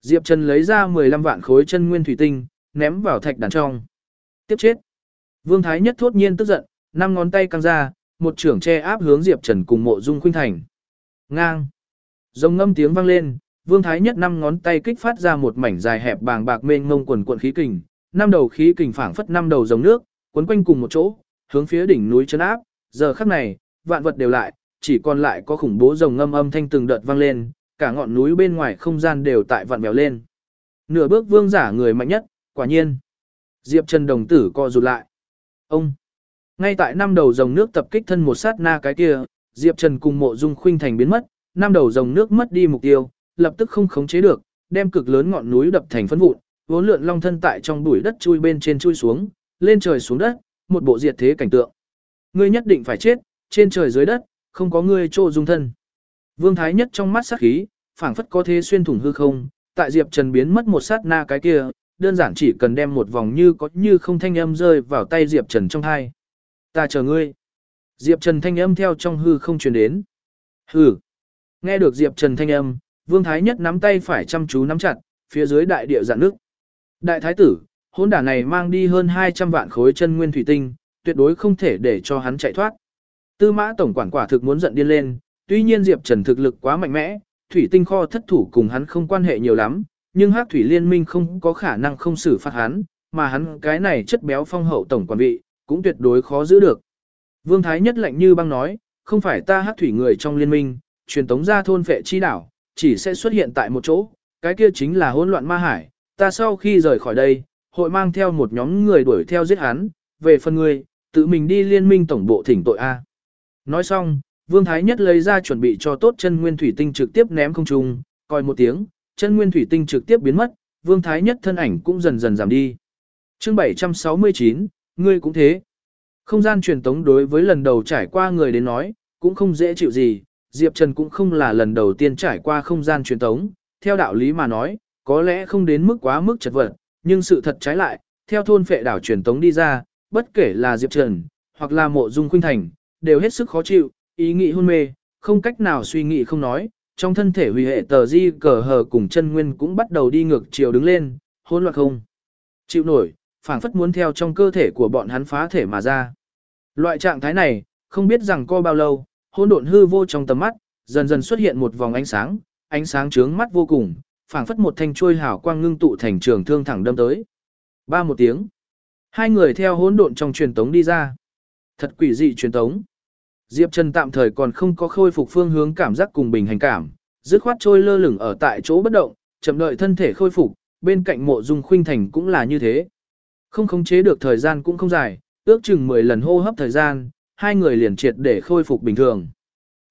Diệp Trần lấy ra 15 vạn khối chân nguyên thủy tinh, ném vào thạch đàn trong. Tiếp chết. Vương Thái Nhất thốt nhiên tức giận, năm ngón tay căng ra, một trưởng che áp hướng Diệp Trần cùng mộ dung khuynh thành. Ngang. Rồng ngâm tiếng vang lên, Vương Thái Nhất năm ngón tay kích phát ra một mảnh dài hẹp bàng bạc mênh mông quần cuộn khí kình, năm đầu khí kình phảng phất năm đầu dòng nước, quấn quanh cùng một chỗ, hướng phía đỉnh núi chấn áp. Giờ khắc này, vạn vật đều lại, chỉ còn lại có khủng bố rồng ngâm âm thanh từng đợt vang lên, cả ngọn núi bên ngoài không gian đều tại vạn mèo lên. Nửa bước vương giả người mạnh nhất, quả nhiên. Diệp Trần đồng tử co rụt lại. Ông. Ngay tại năm đầu rồng nước tập kích thân một sát na cái kia, Diệp Trần cùng mộ dung khuynh thành biến mất, năm đầu rồng nước mất đi mục tiêu, lập tức không khống chế được, đem cực lớn ngọn núi đập thành phân vụn, vốn lượn long thân tại trong bụi đất chui bên trên chui xuống, lên trời xuống đất, một bộ diệt thế cảnh tượng. Ngươi nhất định phải chết, trên trời dưới đất, không có ngươi trô dung thân. Vương Thái nhất trong mắt sắc khí, phảng phất có thế xuyên thủng hư không, tại Diệp Trần biến mất một sát na cái kia, đơn giản chỉ cần đem một vòng như có như không thanh âm rơi vào tay Diệp Trần trong hai. Ta chờ ngươi. Diệp Trần thanh âm theo trong hư không truyền đến. Hừ. Nghe được Diệp Trần thanh âm, Vương Thái Nhất nắm tay phải chăm chú nắm chặt, phía dưới đại địa dạn nước. Đại thái tử, hôn đả này mang đi hơn 200 vạn khối chân nguyên thủy tinh, tuyệt đối không thể để cho hắn chạy thoát. Tư mã tổng quản quả thực muốn giận điên lên, tuy nhiên Diệp Trần thực lực quá mạnh mẽ, thủy tinh kho thất thủ cùng hắn không quan hệ nhiều lắm, nhưng Hắc thủy liên minh không có khả năng không xử phạt hắn, mà hắn cái này chất béo phong hậu tổng quản vị, cũng tuyệt đối khó giữ được. Vương Thái nhất lạnh như băng nói, không phải ta Hắc thủy người trong liên minh, truyền tống ra thôn phệ chi đảo, chỉ sẽ xuất hiện tại một chỗ, cái kia chính là hỗn loạn ma hải, ta sau khi rời khỏi đây, hội mang theo một nhóm người đuổi theo giết hắn, về phần người, tự mình đi liên minh tổng bộ thỉnh tội A. Nói xong, Vương Thái Nhất lấy ra chuẩn bị cho tốt chân nguyên thủy tinh trực tiếp ném không trung, coi một tiếng, chân nguyên thủy tinh trực tiếp biến mất, Vương Thái Nhất thân ảnh cũng dần dần giảm đi. Chương 769, ngươi cũng thế. Không gian truyền tống đối với lần đầu trải qua người đến nói, cũng không dễ chịu gì, Diệp Trần cũng không là lần đầu tiên trải qua không gian truyền tống, theo đạo lý mà nói, có lẽ không đến mức quá mức chật vật, nhưng sự thật trái lại, theo thôn phệ đảo truyền tống đi ra, bất kể là Diệp Trần, hoặc là mộ dung khuynh thành, đều hết sức khó chịu, ý nghĩ hôn mê, không cách nào suy nghĩ không nói, trong thân thể hủy hệ tờ di cờ hờ cùng chân nguyên cũng bắt đầu đi ngược chiều đứng lên, hỗn loạn không. Chịu nổi, phảng phất muốn theo trong cơ thể của bọn hắn phá thể mà ra. Loại trạng thái này, không biết rằng co bao lâu, hỗn độn hư vô trong tầm mắt, dần dần xuất hiện một vòng ánh sáng, ánh sáng chướng mắt vô cùng, phảng phất một thanh chuôi hào quang ngưng tụ thành trường thương thẳng đâm tới. Ba một tiếng. Hai người theo hỗn độn trong truyền tống đi ra. Thật quỷ dị truyền tống. Diệp Trần tạm thời còn không có khôi phục phương hướng cảm giác cùng bình hành cảm, dứt khoát trôi lơ lửng ở tại chỗ bất động, chậm đợi thân thể khôi phục, bên cạnh mộ dung khuynh thành cũng là như thế. Không khống chế được thời gian cũng không dài, ước chừng 10 lần hô hấp thời gian, hai người liền triệt để khôi phục bình thường.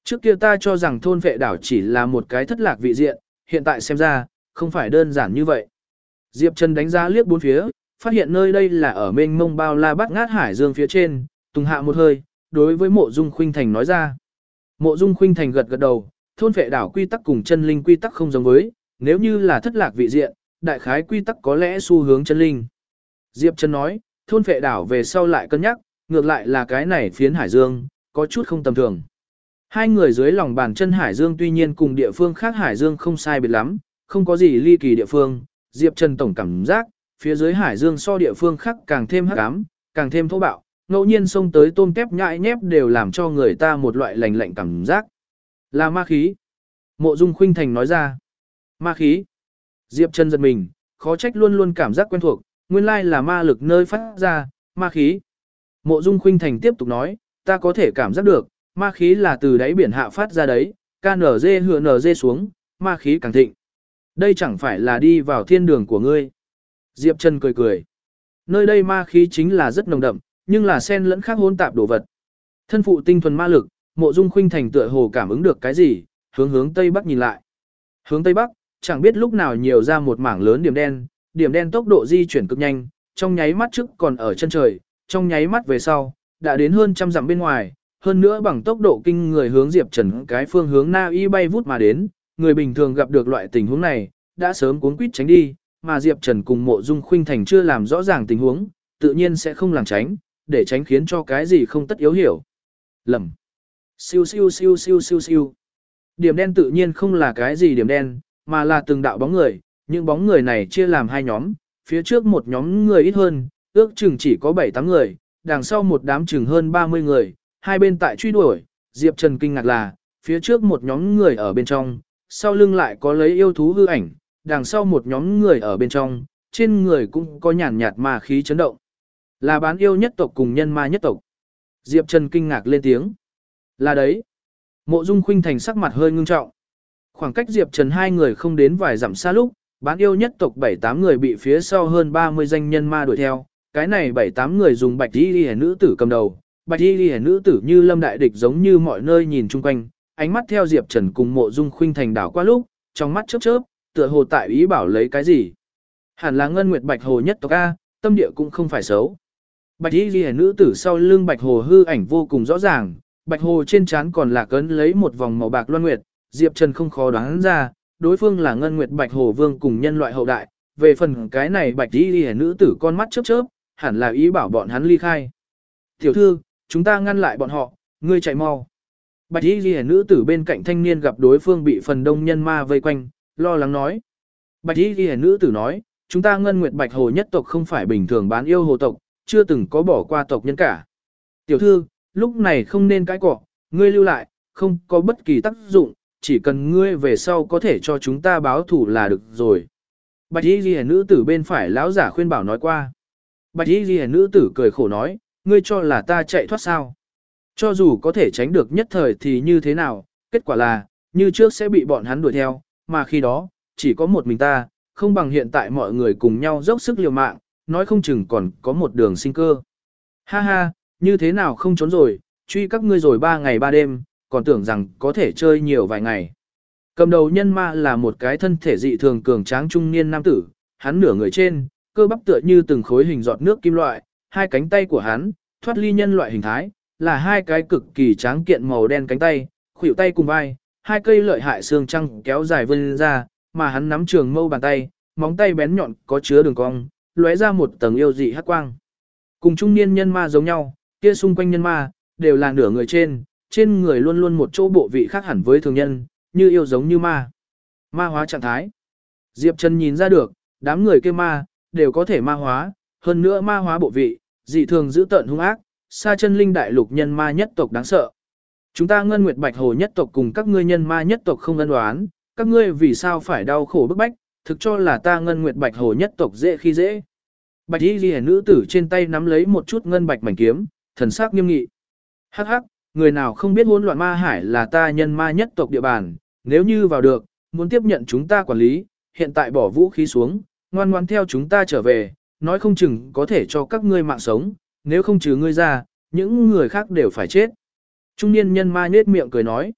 Trước kia ta cho rằng thôn vệ đảo chỉ là một cái thất lạc vị diện, hiện tại xem ra, không phải đơn giản như vậy. Diệp Trần đánh giá liếc bốn phía, phát hiện nơi đây là ở mênh mông bao la bát ngát hải dương phía trên, tùng hạ một hơi, đối với mộ dung khuynh thành nói ra. Mộ dung khuynh thành gật gật đầu, thôn vệ đảo quy tắc cùng chân linh quy tắc không giống với, nếu như là thất lạc vị diện, đại khái quy tắc có lẽ xu hướng chân linh. Diệp Trần nói, thôn vệ đảo về sau lại cân nhắc, ngược lại là cái này phiến hải dương, có chút không tầm thường. Hai người dưới lòng bàn chân hải dương tuy nhiên cùng địa phương khác hải dương không sai biệt lắm, không có gì ly kỳ địa phương, Diệp Trần tổng cảm giác, phía dưới hải dương so địa phương khác càng thêm hắc ám, càng thêm thô bạo, ngẫu nhiên xông tới tôm tép nhãi nhép đều làm cho người ta một loại lành lạnh cảm giác. Là ma khí. Mộ Dung Khuynh Thành nói ra. Ma khí. Diệp Trần giật mình, khó trách luôn luôn cảm giác quen thuộc, nguyên lai là ma lực nơi phát ra, ma khí. Mộ Dung Khuynh Thành tiếp tục nói, ta có thể cảm giác được, ma khí là từ đáy biển hạ phát ra đấy, KNZ hựa NZ xuống, ma khí càng thịnh. Đây chẳng phải là đi vào thiên đường của ngươi. Diệp Trần cười cười. Nơi đây ma khí chính là rất nồng đậm, nhưng là sen lẫn khác hỗn tạp đồ vật. Thân phụ tinh thuần ma lực, mộ dung khuynh thành tựa hồ cảm ứng được cái gì, hướng hướng tây bắc nhìn lại. Hướng tây bắc, chẳng biết lúc nào nhiều ra một mảng lớn điểm đen, điểm đen tốc độ di chuyển cực nhanh, trong nháy mắt trước còn ở chân trời, trong nháy mắt về sau, đã đến hơn trăm dặm bên ngoài, hơn nữa bằng tốc độ kinh người hướng Diệp Trần cái phương hướng Na Y bay vút mà đến, người bình thường gặp được loại tình huống này, đã sớm cuốn quýt tránh đi, mà Diệp Trần cùng Mộ Dung Khuynh Thành chưa làm rõ ràng tình huống, tự nhiên sẽ không làng tránh, để tránh khiến cho cái gì không tất yếu hiểu. Lầm. Siêu siêu siêu siêu siêu siêu. Điểm đen tự nhiên không là cái gì điểm đen, mà là từng đạo bóng người, những bóng người này chia làm hai nhóm, phía trước một nhóm người ít hơn, ước chừng chỉ có 7-8 người, đằng sau một đám chừng hơn 30 người, hai bên tại truy đuổi, Diệp Trần kinh ngạc là, phía trước một nhóm người ở bên trong, sau lưng lại có lấy yêu thú hư ảnh, đằng sau một nhóm người ở bên trong, trên người cũng có nhàn nhạt ma khí chấn động. Là bán yêu nhất tộc cùng nhân ma nhất tộc. Diệp Trần kinh ngạc lên tiếng. Là đấy. Mộ Dung Khuynh Thành sắc mặt hơi ngưng trọng. Khoảng cách Diệp Trần hai người không đến vài dặm xa lúc, bán yêu nhất tộc 7-8 người bị phía sau hơn 30 danh nhân ma đuổi theo. Cái này 7-8 người dùng bạch y đi nữ tử cầm đầu. Bạch y đi nữ tử như lâm đại địch giống như mọi nơi nhìn chung quanh. Ánh mắt theo Diệp Trần cùng mộ dung khuynh thành đảo qua lúc, trong mắt chớp chớp, tựa hồ tại ý bảo lấy cái gì. Hẳn là ngân nguyệt bạch hồ nhất tộc A, tâm địa cũng không phải xấu. Bạch y ghi nữ tử sau lưng bạch hồ hư ảnh vô cùng rõ ràng, bạch hồ trên trán còn là cấn lấy một vòng màu bạc loan nguyệt, Diệp Trần không khó đoán ra, đối phương là ngân nguyệt bạch hồ vương cùng nhân loại hậu đại, về phần cái này bạch y ghi nữ tử con mắt chớp chớp, hẳn là ý bảo bọn hắn ly khai. Tiểu thư, chúng ta ngăn lại bọn họ, ngươi chạy mau. Bạch y ghi nữ tử bên cạnh thanh niên gặp đối phương bị phần đông nhân ma vây quanh, lo lắng nói. Bạch y ghi nữ tử nói, chúng ta ngân nguyệt bạch hồ nhất tộc không phải bình thường bán yêu hồ tộc, chưa từng có bỏ qua tộc nhân cả. Tiểu thư, lúc này không nên cãi cọ, ngươi lưu lại, không có bất kỳ tác dụng, chỉ cần ngươi về sau có thể cho chúng ta báo thủ là được rồi. Bạch y ghi nữ tử bên phải lão giả khuyên bảo nói qua. Bạch y ghi nữ tử cười khổ nói, ngươi cho là ta chạy thoát sao. Cho dù có thể tránh được nhất thời thì như thế nào, kết quả là, như trước sẽ bị bọn hắn đuổi theo, mà khi đó, chỉ có một mình ta, không bằng hiện tại mọi người cùng nhau dốc sức liều mạng, nói không chừng còn có một đường sinh cơ. Ha ha, như thế nào không trốn rồi, truy các ngươi rồi ba ngày ba đêm, còn tưởng rằng có thể chơi nhiều vài ngày. Cầm đầu nhân ma là một cái thân thể dị thường cường tráng trung niên nam tử, hắn nửa người trên, cơ bắp tựa như từng khối hình giọt nước kim loại, hai cánh tay của hắn, thoát ly nhân loại hình thái, là hai cái cực kỳ tráng kiện màu đen cánh tay, khuỷu tay cùng vai, hai cây lợi hại xương trăng kéo dài vươn ra, mà hắn nắm trường mâu bàn tay, móng tay bén nhọn có chứa đường cong, lóe ra một tầng yêu dị hắc quang. Cùng trung niên nhân ma giống nhau, kia xung quanh nhân ma đều là nửa người trên, trên người luôn luôn một chỗ bộ vị khác hẳn với thường nhân, như yêu giống như ma. Ma hóa trạng thái. Diệp Trần nhìn ra được, đám người kia ma đều có thể ma hóa, hơn nữa ma hóa bộ vị, dị thường giữ tận hung ác, xa chân linh đại lục nhân ma nhất tộc đáng sợ. Chúng ta ngân nguyệt bạch hồ nhất tộc cùng các ngươi nhân ma nhất tộc không ân đoán, các ngươi vì sao phải đau khổ bức bách, thực cho là ta ngân nguyệt bạch hồ nhất tộc dễ khi dễ. Bạch y ghi nữ tử trên tay nắm lấy một chút ngân bạch mảnh kiếm, thần sắc nghiêm nghị. Hắc hắc, người nào không biết hỗn loạn ma hải là ta nhân ma nhất tộc địa bàn, nếu như vào được, muốn tiếp nhận chúng ta quản lý, hiện tại bỏ vũ khí xuống, ngoan ngoan theo chúng ta trở về, nói không chừng có thể cho các ngươi mạng sống, nếu không trừ ngươi ra, những người khác đều phải chết. Trung niên nhân ma nhết miệng cười nói.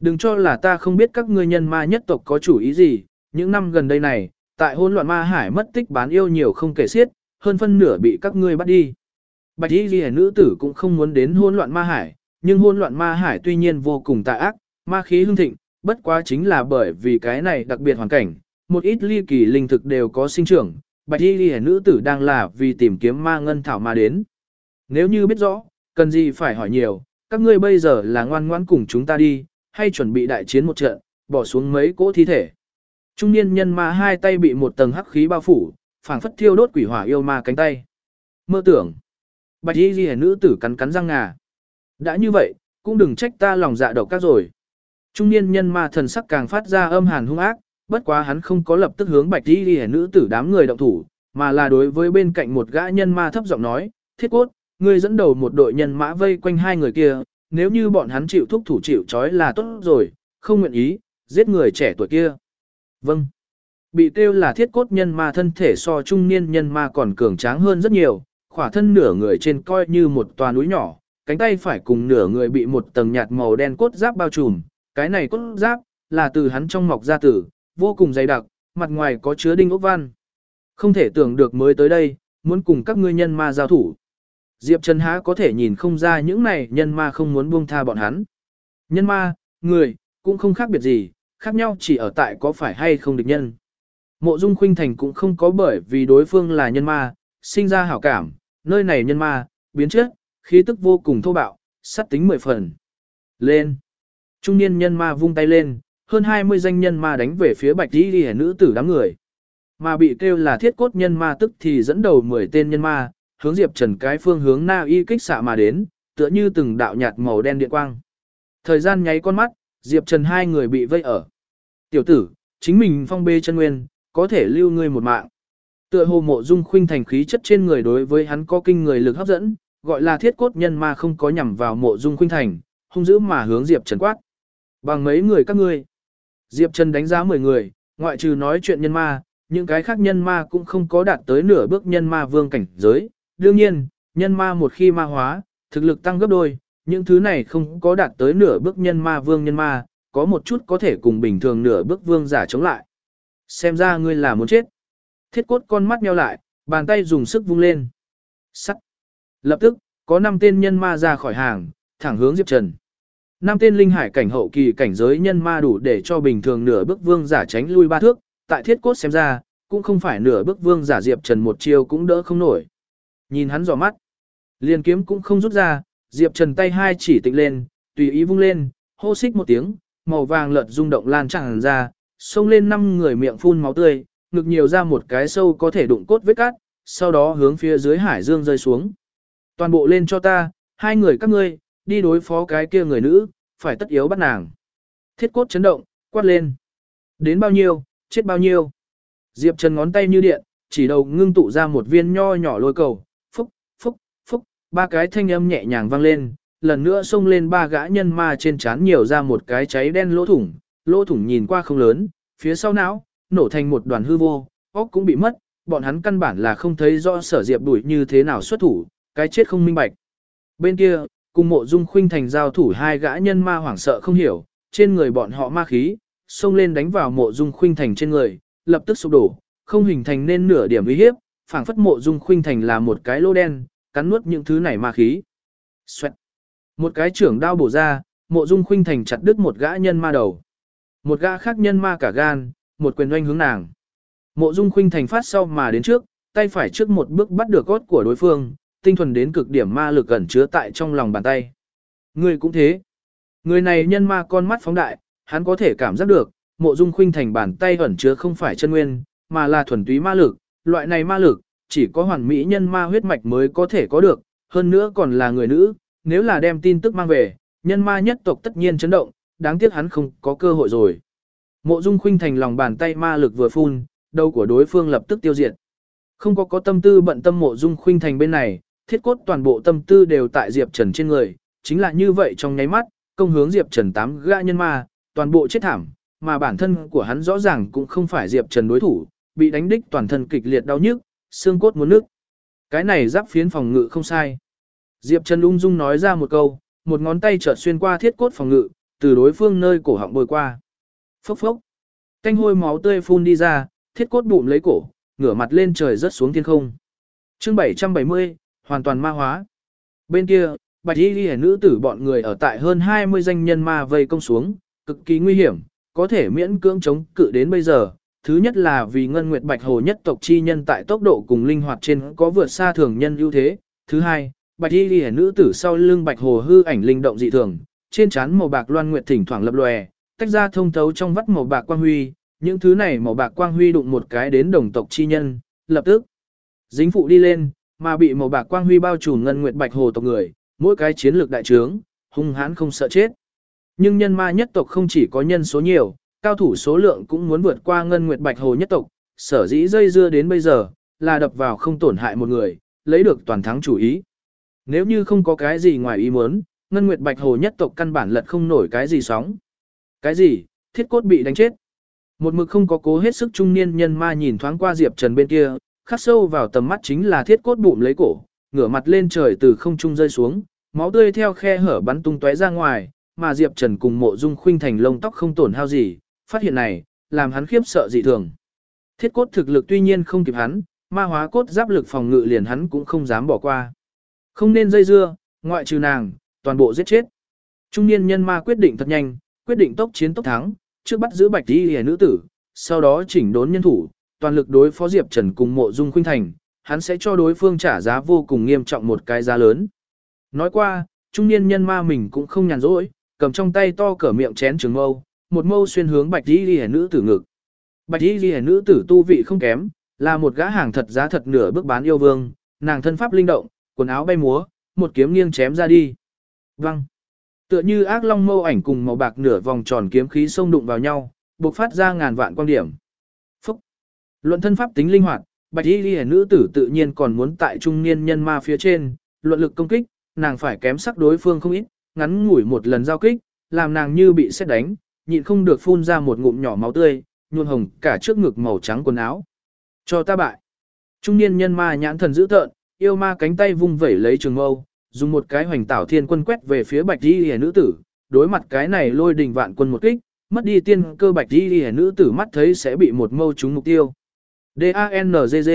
Đừng cho là ta không biết các ngươi nhân ma nhất tộc có chủ ý gì, những năm gần đây này, tại hỗn loạn ma hải mất tích bán yêu nhiều không kể xiết, hơn phân nửa bị các ngươi bắt đi. Bạch y ghi nữ tử cũng không muốn đến hỗn loạn ma hải, nhưng hỗn loạn ma hải tuy nhiên vô cùng tà ác, ma khí hương thịnh, bất quá chính là bởi vì cái này đặc biệt hoàn cảnh, một ít ly kỳ linh thực đều có sinh trưởng, bạch y ghi nữ tử đang là vì tìm kiếm ma ngân thảo ma đến. Nếu như biết rõ, cần gì phải hỏi nhiều, các ngươi bây giờ là ngoan ngoãn cùng chúng ta đi, hay chuẩn bị đại chiến một trận, bỏ xuống mấy cỗ thi thể. Trung niên nhân ma hai tay bị một tầng hắc khí bao phủ, phảng phất thiêu đốt quỷ hỏa yêu ma cánh tay. Mơ tưởng. Bạch y ghi nữ tử cắn cắn răng ngà. Đã như vậy, cũng đừng trách ta lòng dạ độc các rồi. Trung niên nhân ma thần sắc càng phát ra âm hàn hung ác, bất quá hắn không có lập tức hướng bạch y ghi nữ tử đám người động thủ, mà là đối với bên cạnh một gã nhân ma thấp giọng nói, thiết cốt, ngươi dẫn đầu một đội nhân mã vây quanh hai người kia, nếu như bọn hắn chịu thúc thủ chịu trói là tốt rồi, không nguyện ý, giết người trẻ tuổi kia. Vâng. Bị kêu là thiết cốt nhân ma thân thể so trung niên nhân ma còn cường tráng hơn rất nhiều, khỏa thân nửa người trên coi như một tòa núi nhỏ, cánh tay phải cùng nửa người bị một tầng nhạt màu đen cốt giáp bao trùm, cái này cốt giáp là từ hắn trong mọc ra tử, vô cùng dày đặc, mặt ngoài có chứa đinh ốc văn. Không thể tưởng được mới tới đây, muốn cùng các ngươi nhân ma giao thủ. Diệp Trần há có thể nhìn không ra những này nhân ma không muốn buông tha bọn hắn. Nhân ma, người, cũng không khác biệt gì, khác nhau chỉ ở tại có phải hay không địch nhân. Mộ Dung Khuynh Thành cũng không có bởi vì đối phương là nhân ma, sinh ra hảo cảm, nơi này nhân ma, biến chất, khí tức vô cùng thô bạo, sát tính mười phần. Lên! Trung niên nhân ma vung tay lên, hơn 20 danh nhân ma đánh về phía bạch đi đi nữ tử đám người. Mà bị kêu là thiết cốt nhân ma tức thì dẫn đầu 10 tên nhân ma, hướng Diệp Trần cái phương hướng Na Y kích xạ mà đến, tựa như từng đạo nhạt màu đen điện quang. Thời gian nháy con mắt, Diệp Trần hai người bị vây ở. Tiểu tử, chính mình phong bê chân nguyên, có thể lưu ngươi một mạng. Tựa hồ mộ dung khuynh thành khí chất trên người đối với hắn có kinh người lực hấp dẫn, gọi là thiết cốt nhân ma không có nhằm vào mộ dung khuynh thành, hung dữ mà hướng Diệp Trần quát. Bằng mấy người các ngươi. Diệp Trần đánh giá 10 người, ngoại trừ nói chuyện nhân ma, những cái khác nhân ma cũng không có đạt tới nửa bước nhân ma vương cảnh giới. Đương nhiên, nhân ma một khi ma hóa, thực lực tăng gấp đôi, những thứ này không có đạt tới nửa bước nhân ma vương nhân ma, có một chút có thể cùng bình thường nửa bước vương giả chống lại. Xem ra ngươi là muốn chết. Thiết cốt con mắt nheo lại, bàn tay dùng sức vung lên. Sắt. Lập tức, có 5 tên nhân ma ra khỏi hàng, thẳng hướng Diệp Trần. Năm tên linh hải cảnh hậu kỳ cảnh giới nhân ma đủ để cho bình thường nửa bước vương giả tránh lui ba thước, tại thiết cốt xem ra, cũng không phải nửa bước vương giả Diệp Trần một chiêu cũng đỡ không nổi. Nhìn hắn dò mắt, liền kiếm cũng không rút ra, Diệp Trần tay hai chỉ tịnh lên, tùy ý vung lên, hô xích một tiếng, màu vàng lợt rung động lan tràn ra, xông lên năm người miệng phun máu tươi, ngực nhiều ra một cái sâu có thể đụng cốt vết cát, sau đó hướng phía dưới hải dương rơi xuống. Toàn bộ lên cho ta, hai người các ngươi, đi đối phó cái kia người nữ, phải tất yếu bắt nàng. Thiết cốt chấn động, quát lên. Đến bao nhiêu, chết bao nhiêu. Diệp Trần ngón tay như điện, chỉ đầu ngưng tụ ra một viên nho nhỏ lôi cầu, ba cái thanh âm nhẹ nhàng vang lên, lần nữa xông lên ba gã nhân ma trên trán nhiều ra một cái cháy đen lỗ thủng, lỗ thủng nhìn qua không lớn, phía sau não, nổ thành một đoàn hư vô, óc cũng bị mất, bọn hắn căn bản là không thấy rõ sở diệp đuổi như thế nào xuất thủ, cái chết không minh bạch. Bên kia, cùng mộ dung khuynh thành giao thủ hai gã nhân ma hoảng sợ không hiểu, trên người bọn họ ma khí, xông lên đánh vào mộ dung khuynh thành trên người, lập tức sụp đổ, không hình thành nên nửa điểm uy hiếp, phảng phất mộ dung khuynh thành là một cái lô đen, cắn nuốt những thứ này ma khí. Xoẹt. Một cái trưởng đao bổ ra, mộ dung khuynh thành chặt đứt một gã nhân ma đầu. Một gã khác nhân ma cả gan, một quyền oanh hướng nàng. Mộ dung khuynh thành phát sau mà đến trước, tay phải trước một bước bắt được cốt của đối phương, tinh thuần đến cực điểm ma lực ẩn chứa tại trong lòng bàn tay. Người cũng thế. Người này nhân ma con mắt phóng đại, hắn có thể cảm giác được, mộ dung khuynh thành bàn tay ẩn chứa không phải chân nguyên, mà là thuần túy ma lực. Loại này ma lực, chỉ có hoàn mỹ nhân ma huyết mạch mới có thể có được, hơn nữa còn là người nữ. Nếu là đem tin tức mang về, nhân ma nhất tộc tất nhiên chấn động, đáng tiếc hắn không có cơ hội rồi. Mộ dung khuynh thành lòng bàn tay ma lực vừa phun, đầu của đối phương lập tức tiêu diệt. Không có có tâm tư bận tâm mộ dung khuynh thành bên này, thiết cốt toàn bộ tâm tư đều tại Diệp Trần trên người, chính là như vậy trong nháy mắt, công hướng Diệp Trần tám gã nhân ma, toàn bộ chết thảm, mà bản thân của hắn rõ ràng cũng không phải Diệp Trần đối thủ, bị đánh đích toàn thân kịch liệt đau nhức, xương cốt muốn nước. Cái này giáp phiến phòng ngự không sai. Diệp Trần ung dung nói ra một câu, một ngón tay chợt xuyên qua thiết cốt phòng ngự, từ đối phương nơi cổ họng bôi qua. Phốc phốc. Canh hôi máu tươi phun đi ra, thiết cốt bụm lấy cổ, ngửa mặt lên trời rớt xuống thiên không. Chương 770, hoàn toàn ma hóa. Bên kia, bạch y ghi nữ tử bọn người ở tại hơn 20 danh nhân ma vây công xuống, cực kỳ nguy hiểm, có thể miễn cưỡng chống cự đến bây giờ. Thứ nhất là vì ngân nguyệt bạch hồ nhất tộc chi nhân tại tốc độ cùng linh hoạt trên có vượt xa thường nhân ưu thế. Thứ hai, bạch y ghi nữ tử sau lưng bạch hồ hư ảnh linh động dị thường, trên trán màu bạc loan nguyệt thỉnh thoảng lập lòe, tách ra thông thấu trong vắt màu bạc quang huy, những thứ này màu bạc quang huy đụng một cái đến đồng tộc chi nhân, lập tức dính phụ đi lên, mà bị màu bạc quang huy bao trùm ngân nguyệt bạch hồ tộc người, mỗi cái chiến lược đại trướng, hung hãn không sợ chết. Nhưng nhân ma nhất tộc không chỉ có nhân số nhiều, cao thủ số lượng cũng muốn vượt qua ngân nguyệt bạch hồ nhất tộc, sở dĩ dây dưa đến bây giờ, là đập vào không tổn hại một người, lấy được toàn thắng chủ ý. Nếu như không có cái gì ngoài ý muốn, ngân nguyệt bạch hồ nhất tộc căn bản lật không nổi cái gì sóng. Cái gì, thiết cốt bị đánh chết. Một mực không có cố hết sức trung niên nhân ma nhìn thoáng qua Diệp Trần bên kia, khắc sâu vào tầm mắt chính là thiết cốt bụng lấy cổ, ngửa mặt lên trời từ không trung rơi xuống, máu tươi theo khe hở bắn tung tóe ra ngoài, mà Diệp Trần cùng mộ dung khuynh thành lông tóc không tổn hao gì, phát hiện này, làm hắn khiếp sợ dị thường. Thiết cốt thực lực tuy nhiên không kịp hắn, ma hóa cốt giáp lực phòng ngự liền hắn cũng không dám bỏ qua. Không nên dây dưa, ngoại trừ nàng, toàn bộ giết chết. Trung niên nhân ma quyết định thật nhanh, quyết định tốc chiến tốc thắng, trước bắt giữ bạch đi hề nữ tử, sau đó chỉnh đốn nhân thủ, toàn lực đối phó Diệp Trần cùng mộ dung khuynh thành, hắn sẽ cho đối phương trả giá vô cùng nghiêm trọng một cái giá lớn. Nói qua, trung niên nhân ma mình cũng không nhàn rỗi, cầm trong tay to cỡ miệng chén trường mâu, một mâu xuyên hướng bạch y ghi nữ tử ngực. Bạch y ghi nữ tử tu vị không kém, là một gã hàng thật giá thật nửa bước bán yêu vương, nàng thân pháp linh động, quần áo bay múa, một kiếm nghiêng chém ra đi. Văng. Tựa như ác long mâu ảnh cùng màu bạc nửa vòng tròn kiếm khí xông đụng vào nhau, bộc phát ra ngàn vạn quan điểm. Phúc. Luận thân pháp tính linh hoạt, bạch y ghi nữ tử tự nhiên còn muốn tại trung niên nhân ma phía trên, luận lực công kích, nàng phải kém sắc đối phương không ít, ngắn ngủi một lần giao kích, làm nàng như bị xét đánh, nhịn không được phun ra một ngụm nhỏ máu tươi, nhuộm hồng cả trước ngực màu trắng quần áo. Cho ta bại. Trung niên nhân ma nhãn thần dữ tợn, yêu ma cánh tay vung vẩy lấy trường mâu, dùng một cái hoành tảo thiên quân quét về phía bạch y hề nữ tử, đối mặt cái này lôi đình vạn quân một kích, mất đi tiên cơ bạch y hề nữ tử mắt thấy sẽ bị một mâu trúng mục tiêu. D-A-N-G-G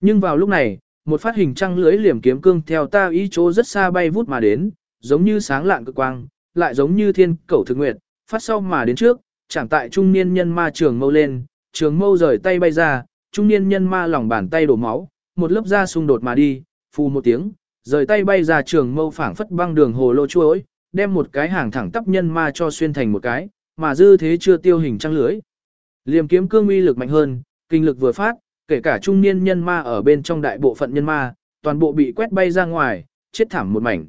Nhưng vào lúc này, một phát hình trăng lưới liềm kiếm cương theo ta ý chỗ rất xa bay vút mà đến, giống như sáng lạng cực quang, lại giống như thiên cẩu thực nguyệt, phát sau mà đến trước, chẳng tại trung niên nhân ma trường mâu lên, trường mâu rời tay bay ra, trung niên nhân ma lòng bàn tay đổ máu, một lớp da xung đột mà đi, phù một tiếng, rời tay bay ra trường mâu phảng phất băng đường hồ lô chuối, đem một cái hàng thẳng tắp nhân ma cho xuyên thành một cái, mà dư thế chưa tiêu hình trăng lưới. Liềm kiếm cương uy lực mạnh hơn, kinh lực vừa phát, kể cả trung niên nhân ma ở bên trong đại bộ phận nhân ma, toàn bộ bị quét bay ra ngoài, chết thảm một mảnh.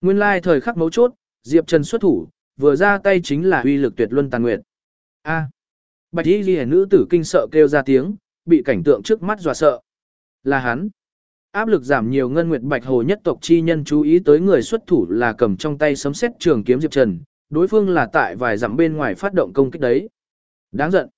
Nguyên lai thời khắc mấu chốt, Diệp Trần xuất thủ, vừa ra tay chính là uy lực tuyệt luân tàn nguyệt. A. Bạch Y Liễu nữ tử kinh sợ kêu ra tiếng, bị cảnh tượng trước mắt dọa sợ. Là hắn. Áp lực giảm nhiều ngân nguyệt bạch hồ nhất tộc chi nhân chú ý tới người xuất thủ là cầm trong tay sấm sét trường kiếm Diệp Trần, đối phương là tại vài dặm bên ngoài phát động công kích đấy. Đáng giận.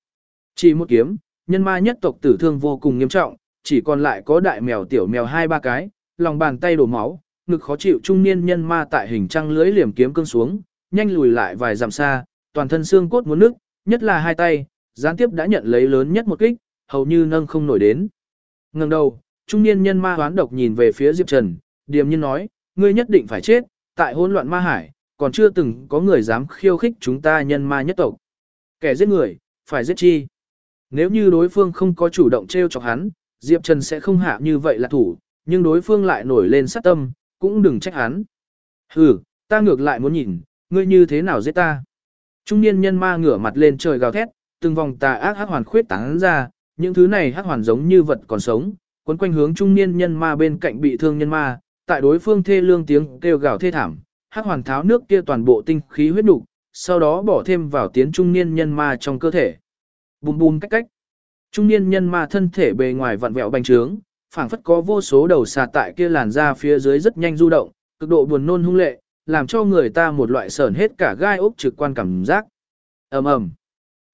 Chỉ một kiếm, nhân ma nhất tộc tử thương vô cùng nghiêm trọng, chỉ còn lại có đại mèo tiểu mèo hai ba cái, lòng bàn tay đổ máu, ngực khó chịu trung niên nhân ma tại hình trăng lưới liềm kiếm cương xuống, nhanh lùi lại vài dặm xa, toàn thân xương cốt muốn nứt, nhất là hai tay, gián tiếp đã nhận lấy lớn nhất một kích, hầu như nâng không nổi đến. Ngẩng đầu, trung niên nhân ma hoán độc nhìn về phía Diệp Trần, điềm nhiên nói, ngươi nhất định phải chết, tại hỗn loạn ma hải, còn chưa từng có người dám khiêu khích chúng ta nhân ma nhất tộc. Kẻ giết người, phải giết chi. Nếu như đối phương không có chủ động treo chọc hắn, Diệp Trần sẽ không hạ như vậy là thủ, nhưng đối phương lại nổi lên sát tâm, cũng đừng trách hắn. Hừ, ta ngược lại muốn nhìn, ngươi như thế nào giết ta. Trung niên nhân ma ngửa mặt lên trời gào thét, từng vòng tà ác hắc hoàn khuyết tán ra, những thứ này hắc hoàn giống như vật còn sống, quấn quanh hướng trung niên nhân ma bên cạnh bị thương nhân ma, tại đối phương thê lương tiếng kêu gào thê thảm, hắc hoàn tháo nước kia toàn bộ tinh khí huyết nục, sau đó bỏ thêm vào tiến trung niên nhân ma trong cơ thể. Bùm bùm cách cách. Trung niên nhân ma thân thể bề ngoài vặn vẹo bành trướng, phảng phất có vô số đầu xà tại kia làn da phía dưới rất nhanh du động, cực độ buồn nôn hung lệ, làm cho người ta một loại sởn hết cả gai ốc trực quan cảm giác. ầm ầm,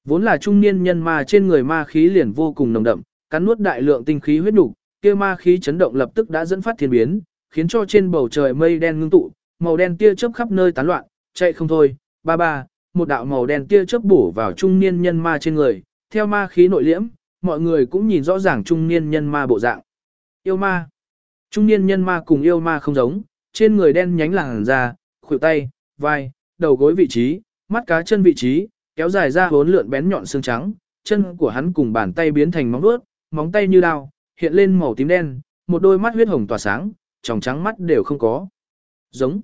Vốn là trung niên nhân ma trên người ma khí liền vô cùng nồng đậm, cắn nuốt đại lượng tinh khí huyết nục, kia ma khí chấn động lập tức đã dẫn phát thiên biến, khiến cho trên bầu trời mây đen ngưng tụ, màu đen tia chớp khắp nơi tán loạn, chạy không thôi. Ba ba, một đạo màu đen tia chớp bổ vào trung niên nhân ma trên người, theo ma khí nội liễm, mọi người cũng nhìn rõ ràng trung niên nhân ma bộ dạng. Yêu ma. Trung niên nhân ma cùng yêu ma không giống, trên người đen nhánh làn da, khuỷu tay, vai, đầu gối vị trí, mắt cá chân vị trí, kéo dài ra hốn lượn bén nhọn xương trắng, chân của hắn cùng bàn tay biến thành móng vuốt, móng tay như đao, hiện lên màu tím đen, một đôi mắt huyết hồng tỏa sáng, tròng trắng mắt đều không có. Giống.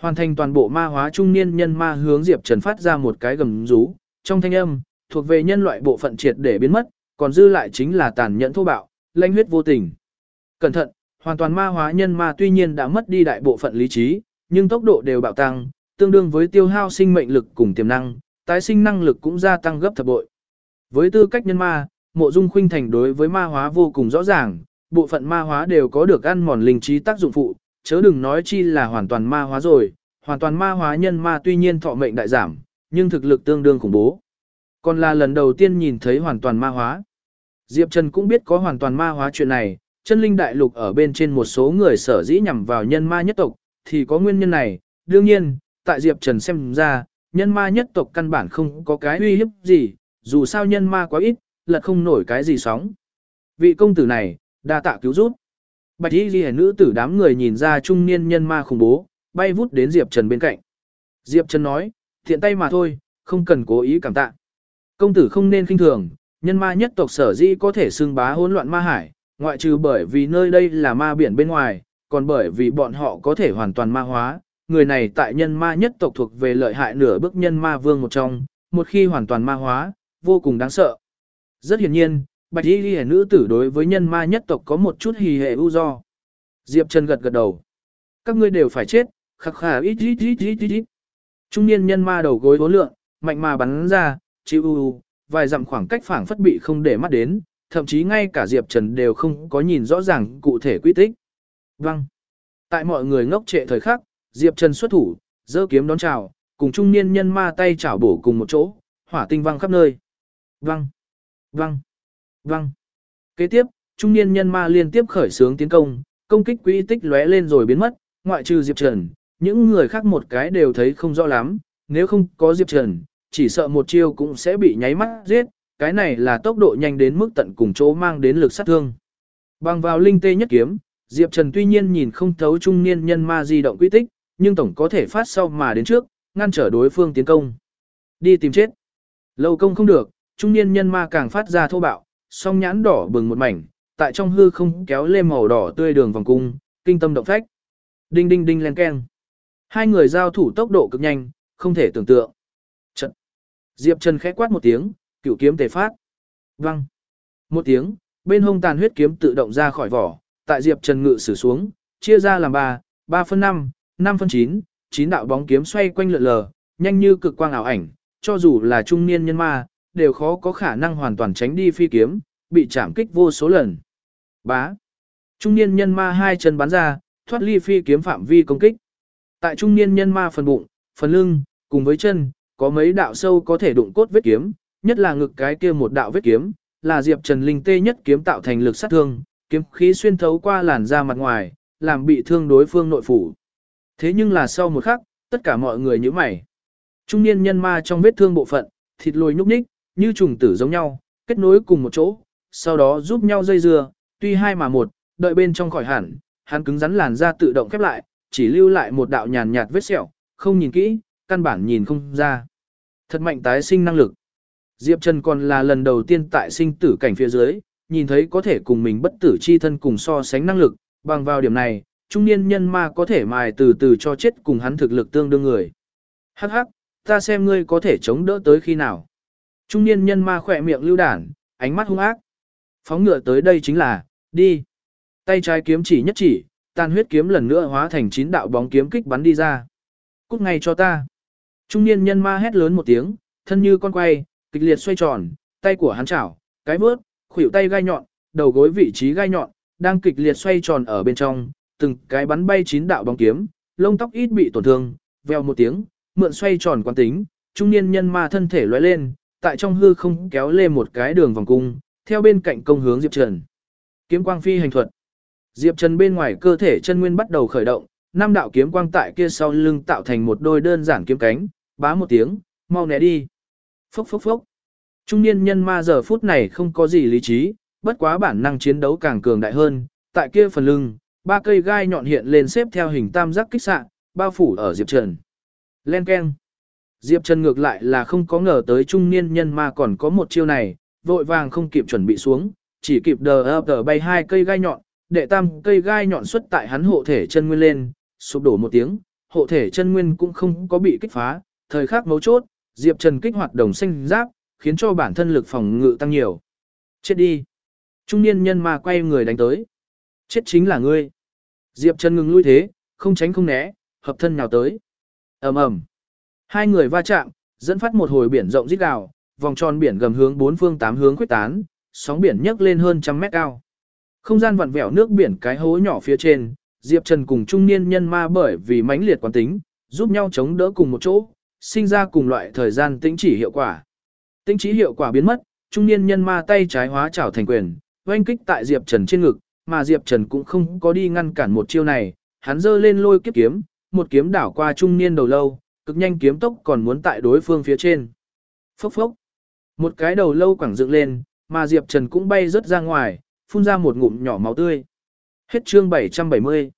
Hoàn thành toàn bộ ma hóa trung niên nhân ma hướng Diệp Trần phát ra một cái gầm rú, trong thanh âm, thuộc về nhân loại bộ phận triệt để biến mất, còn dư lại chính là tàn nhẫn thô bạo, lãnh huyết vô tình. Cẩn thận, hoàn toàn ma hóa nhân ma tuy nhiên đã mất đi đại bộ phận lý trí, nhưng tốc độ đều bạo tăng, tương đương với tiêu hao sinh mệnh lực cùng tiềm năng, tái sinh năng lực cũng gia tăng gấp thập bội. Với tư cách nhân ma, mộ dung khuynh thành đối với ma hóa vô cùng rõ ràng, bộ phận ma hóa đều có được ăn mòn linh trí tác dụng phụ, chớ đừng nói chi là hoàn toàn ma hóa rồi, hoàn toàn ma hóa nhân ma tuy nhiên thọ mệnh đại giảm, nhưng thực lực tương đương khủng bố. Còn là lần đầu tiên nhìn thấy hoàn toàn ma hóa. Diệp Trần cũng biết có hoàn toàn ma hóa chuyện này, chân linh đại lục ở bên trên một số người sở dĩ nhằm vào nhân ma nhất tộc, thì có nguyên nhân này, đương nhiên, tại Diệp Trần xem ra, nhân ma nhất tộc căn bản không có cái uy hiếp gì, dù sao nhân ma quá ít, lật không nổi cái gì sóng. Vị công tử này, đa tạ cứu giúp. Bạch y ghi nữ tử đám người nhìn ra trung niên nhân ma khủng bố, bay vút đến Diệp Trần bên cạnh. Diệp Trần nói, thiện tay mà thôi, không cần cố ý cảm tạ. Công tử không nên khinh thường, nhân ma nhất tộc sở dĩ có thể xưng bá hỗn loạn ma hải, ngoại trừ bởi vì nơi đây là ma biển bên ngoài, còn bởi vì bọn họ có thể hoàn toàn ma hóa, người này tại nhân ma nhất tộc thuộc về lợi hại nửa bước nhân ma vương một trong, một khi hoàn toàn ma hóa, vô cùng đáng sợ. Rất hiển nhiên, bạch y ghi nữ tử đối với nhân ma nhất tộc có một chút hì hệ ưu do. Diệp Trần gật gật đầu. Các ngươi đều phải chết, khắc khả ít ít ít ít ít ít. Trung niên nhân ma đầu gối vốn lượng, mạnh mà bắn ra, chịu u, vài dặm khoảng cách phảng phất bị không để mắt đến, thậm chí ngay cả Diệp Trần đều không có nhìn rõ ràng cụ thể quy tích. Văng. Tại mọi người ngốc trệ thời khắc, Diệp Trần xuất thủ, giơ kiếm đón chào, cùng trung niên nhân ma tay chảo bổ cùng một chỗ, hỏa tinh văng khắp nơi. Văng. Văng. Văng. Kế tiếp, trung niên nhân ma liên tiếp khởi xướng tiến công, công kích quỹ tích lóe lên rồi biến mất, ngoại trừ Diệp Trần, những người khác một cái đều thấy không rõ lắm, nếu không có Diệp Trần, chỉ sợ một chiêu cũng sẽ bị nháy mắt giết, cái này là tốc độ nhanh đến mức tận cùng chỗ mang đến lực sát thương. Bằng vào linh tê nhất kiếm, Diệp Trần tuy nhiên nhìn không thấu trung niên nhân ma di động quy tích, nhưng tổng có thể phát sau mà đến trước, ngăn trở đối phương tiến công. Đi tìm chết. Lâu công không được, trung niên nhân ma càng phát ra thô bạo, song nhãn đỏ bừng một mảnh, tại trong hư không kéo lên màu đỏ tươi đường vòng cung, kinh tâm động phách. Đinh đinh đinh len keng. Hai người giao thủ tốc độ cực nhanh, không thể tưởng tượng. Trận. Diệp Trần khẽ quát một tiếng, cửu kiếm tề phát. Văng. Một tiếng, bên hông tàn huyết kiếm tự động ra khỏi vỏ, tại Diệp Trần ngự sử xuống, chia ra làm 3, 3 phân 5, 5 phân 9, 9 đạo bóng kiếm xoay quanh lượn lờ, nhanh như cực quang ảo ảnh, cho dù là trung niên nhân ma, đều khó có khả năng hoàn toàn tránh đi phi kiếm, bị chạm kích vô số lần. Bá. Trung niên nhân ma hai chân bắn ra, thoát ly phi kiếm phạm vi công kích. Tại trung niên nhân ma phần bụng, phần lưng, cùng với chân, có mấy đạo sâu có thể đụng cốt vết kiếm, nhất là ngực cái kia một đạo vết kiếm, là Diệp Trần Linh tê nhất kiếm tạo thành lực sát thương, kiếm khí xuyên thấu qua làn da mặt ngoài, làm bị thương đối phương nội phủ. Thế nhưng là sau một khắc, tất cả mọi người như mày. Trung niên nhân ma trong vết thương bộ phận, thịt lồi nhúc nhích, như trùng tử giống nhau, kết nối cùng một chỗ, sau đó giúp nhau dây dưa, tuy hai mà một, đợi bên trong khỏi hẳn, hắn cứng rắn làn da tự động khép lại, chỉ lưu lại một đạo nhàn nhạt vết sẹo, không nhìn kỹ, căn bản nhìn không ra. Thật mạnh tái sinh năng lực. Diệp Trần còn là lần đầu tiên tại sinh tử cảnh phía dưới, nhìn thấy có thể cùng mình bất tử chi thân cùng so sánh năng lực, bằng vào điểm này, trung niên nhân ma có thể mài từ từ cho chết cùng hắn thực lực tương đương người. Hắc hắc, ta xem ngươi có thể chống đỡ tới khi nào. Trung niên nhân ma khỏe miệng lưu đản, ánh mắt hung ác. Phóng ngựa tới đây chính là, đi. Tay trái kiếm chỉ nhất chỉ, tan huyết kiếm lần nữa hóa thành chín đạo bóng kiếm kích bắn đi ra. Cút ngay cho ta. Trung niên nhân ma hét lớn một tiếng, thân như con quay, kịch liệt xoay tròn, tay của hắn chảo, cái vớt, khuỷu tay gai nhọn, đầu gối vị trí gai nhọn, đang kịch liệt xoay tròn ở bên trong, từng cái bắn bay chín đạo bóng kiếm, lông tóc ít bị tổn thương, veo một tiếng, mượn xoay tròn quán tính, trung niên nhân ma thân thể lóe lên, tại trong hư không kéo lên một cái đường vòng cung, theo bên cạnh công hướng Diệp Trần. Kiếm quang phi hành thuật. Diệp Trần bên ngoài cơ thể chân nguyên bắt đầu khởi động, năm đạo kiếm quang tại kia sau lưng tạo thành một đôi đơn giản kiếm cánh, bá một tiếng, mau né đi. Phốc phốc phốc. Trung niên nhân ma giờ phút này không có gì lý trí, bất quá bản năng chiến đấu càng cường đại hơn, tại kia phần lưng, ba cây gai nhọn hiện lên xếp theo hình tam giác kích xạ, bao phủ ở Diệp Trần. Len keng. Diệp Trần ngược lại là không có ngờ tới trung niên nhân ma còn có một chiêu này, vội vàng không kịp chuẩn bị xuống, chỉ kịp đờ ập đờ bay hai cây gai nhọn, đệ tam cây gai nhọn xuất tại hắn hộ thể chân nguyên lên, sụp đổ một tiếng, hộ thể chân nguyên cũng không có bị kích phá, thời khắc mấu chốt, Diệp Trần kích hoạt đồng xanh giáp, khiến cho bản thân lực phòng ngự tăng nhiều. Chết đi. Trung niên nhân ma quay người đánh tới. Chết chính là ngươi. Diệp Trần ngừng lui thế, không tránh không né, hợp thân nào tới. ầm ầm, Hai người va chạm, dẫn phát một hồi biển rộng rít gào, vòng tròn biển gầm hướng bốn phương tám hướng quyết tán, sóng biển nhấc lên hơn trăm mét cao. Không gian vặn vẹo nước biển cái hố nhỏ phía trên, Diệp Trần cùng trung niên nhân ma bởi vì mãnh liệt quán tính, giúp nhau chống đỡ cùng một chỗ, sinh ra cùng loại thời gian tĩnh chỉ hiệu quả tinh trí hiệu quả biến mất, trung niên nhân ma tay trái hóa trảo thành quyền, oanh kích tại Diệp Trần trên ngực, mà Diệp Trần cũng không có đi ngăn cản một chiêu này, hắn giơ lên lôi kiếp kiếm, một kiếm đảo qua trung niên đầu lâu, cực nhanh kiếm tốc còn muốn tại đối phương phía trên. Phốc phốc. Một cái đầu lâu quẳng dựng lên, mà Diệp Trần cũng bay rất ra ngoài, phun ra một ngụm nhỏ máu tươi. Hết chương 770.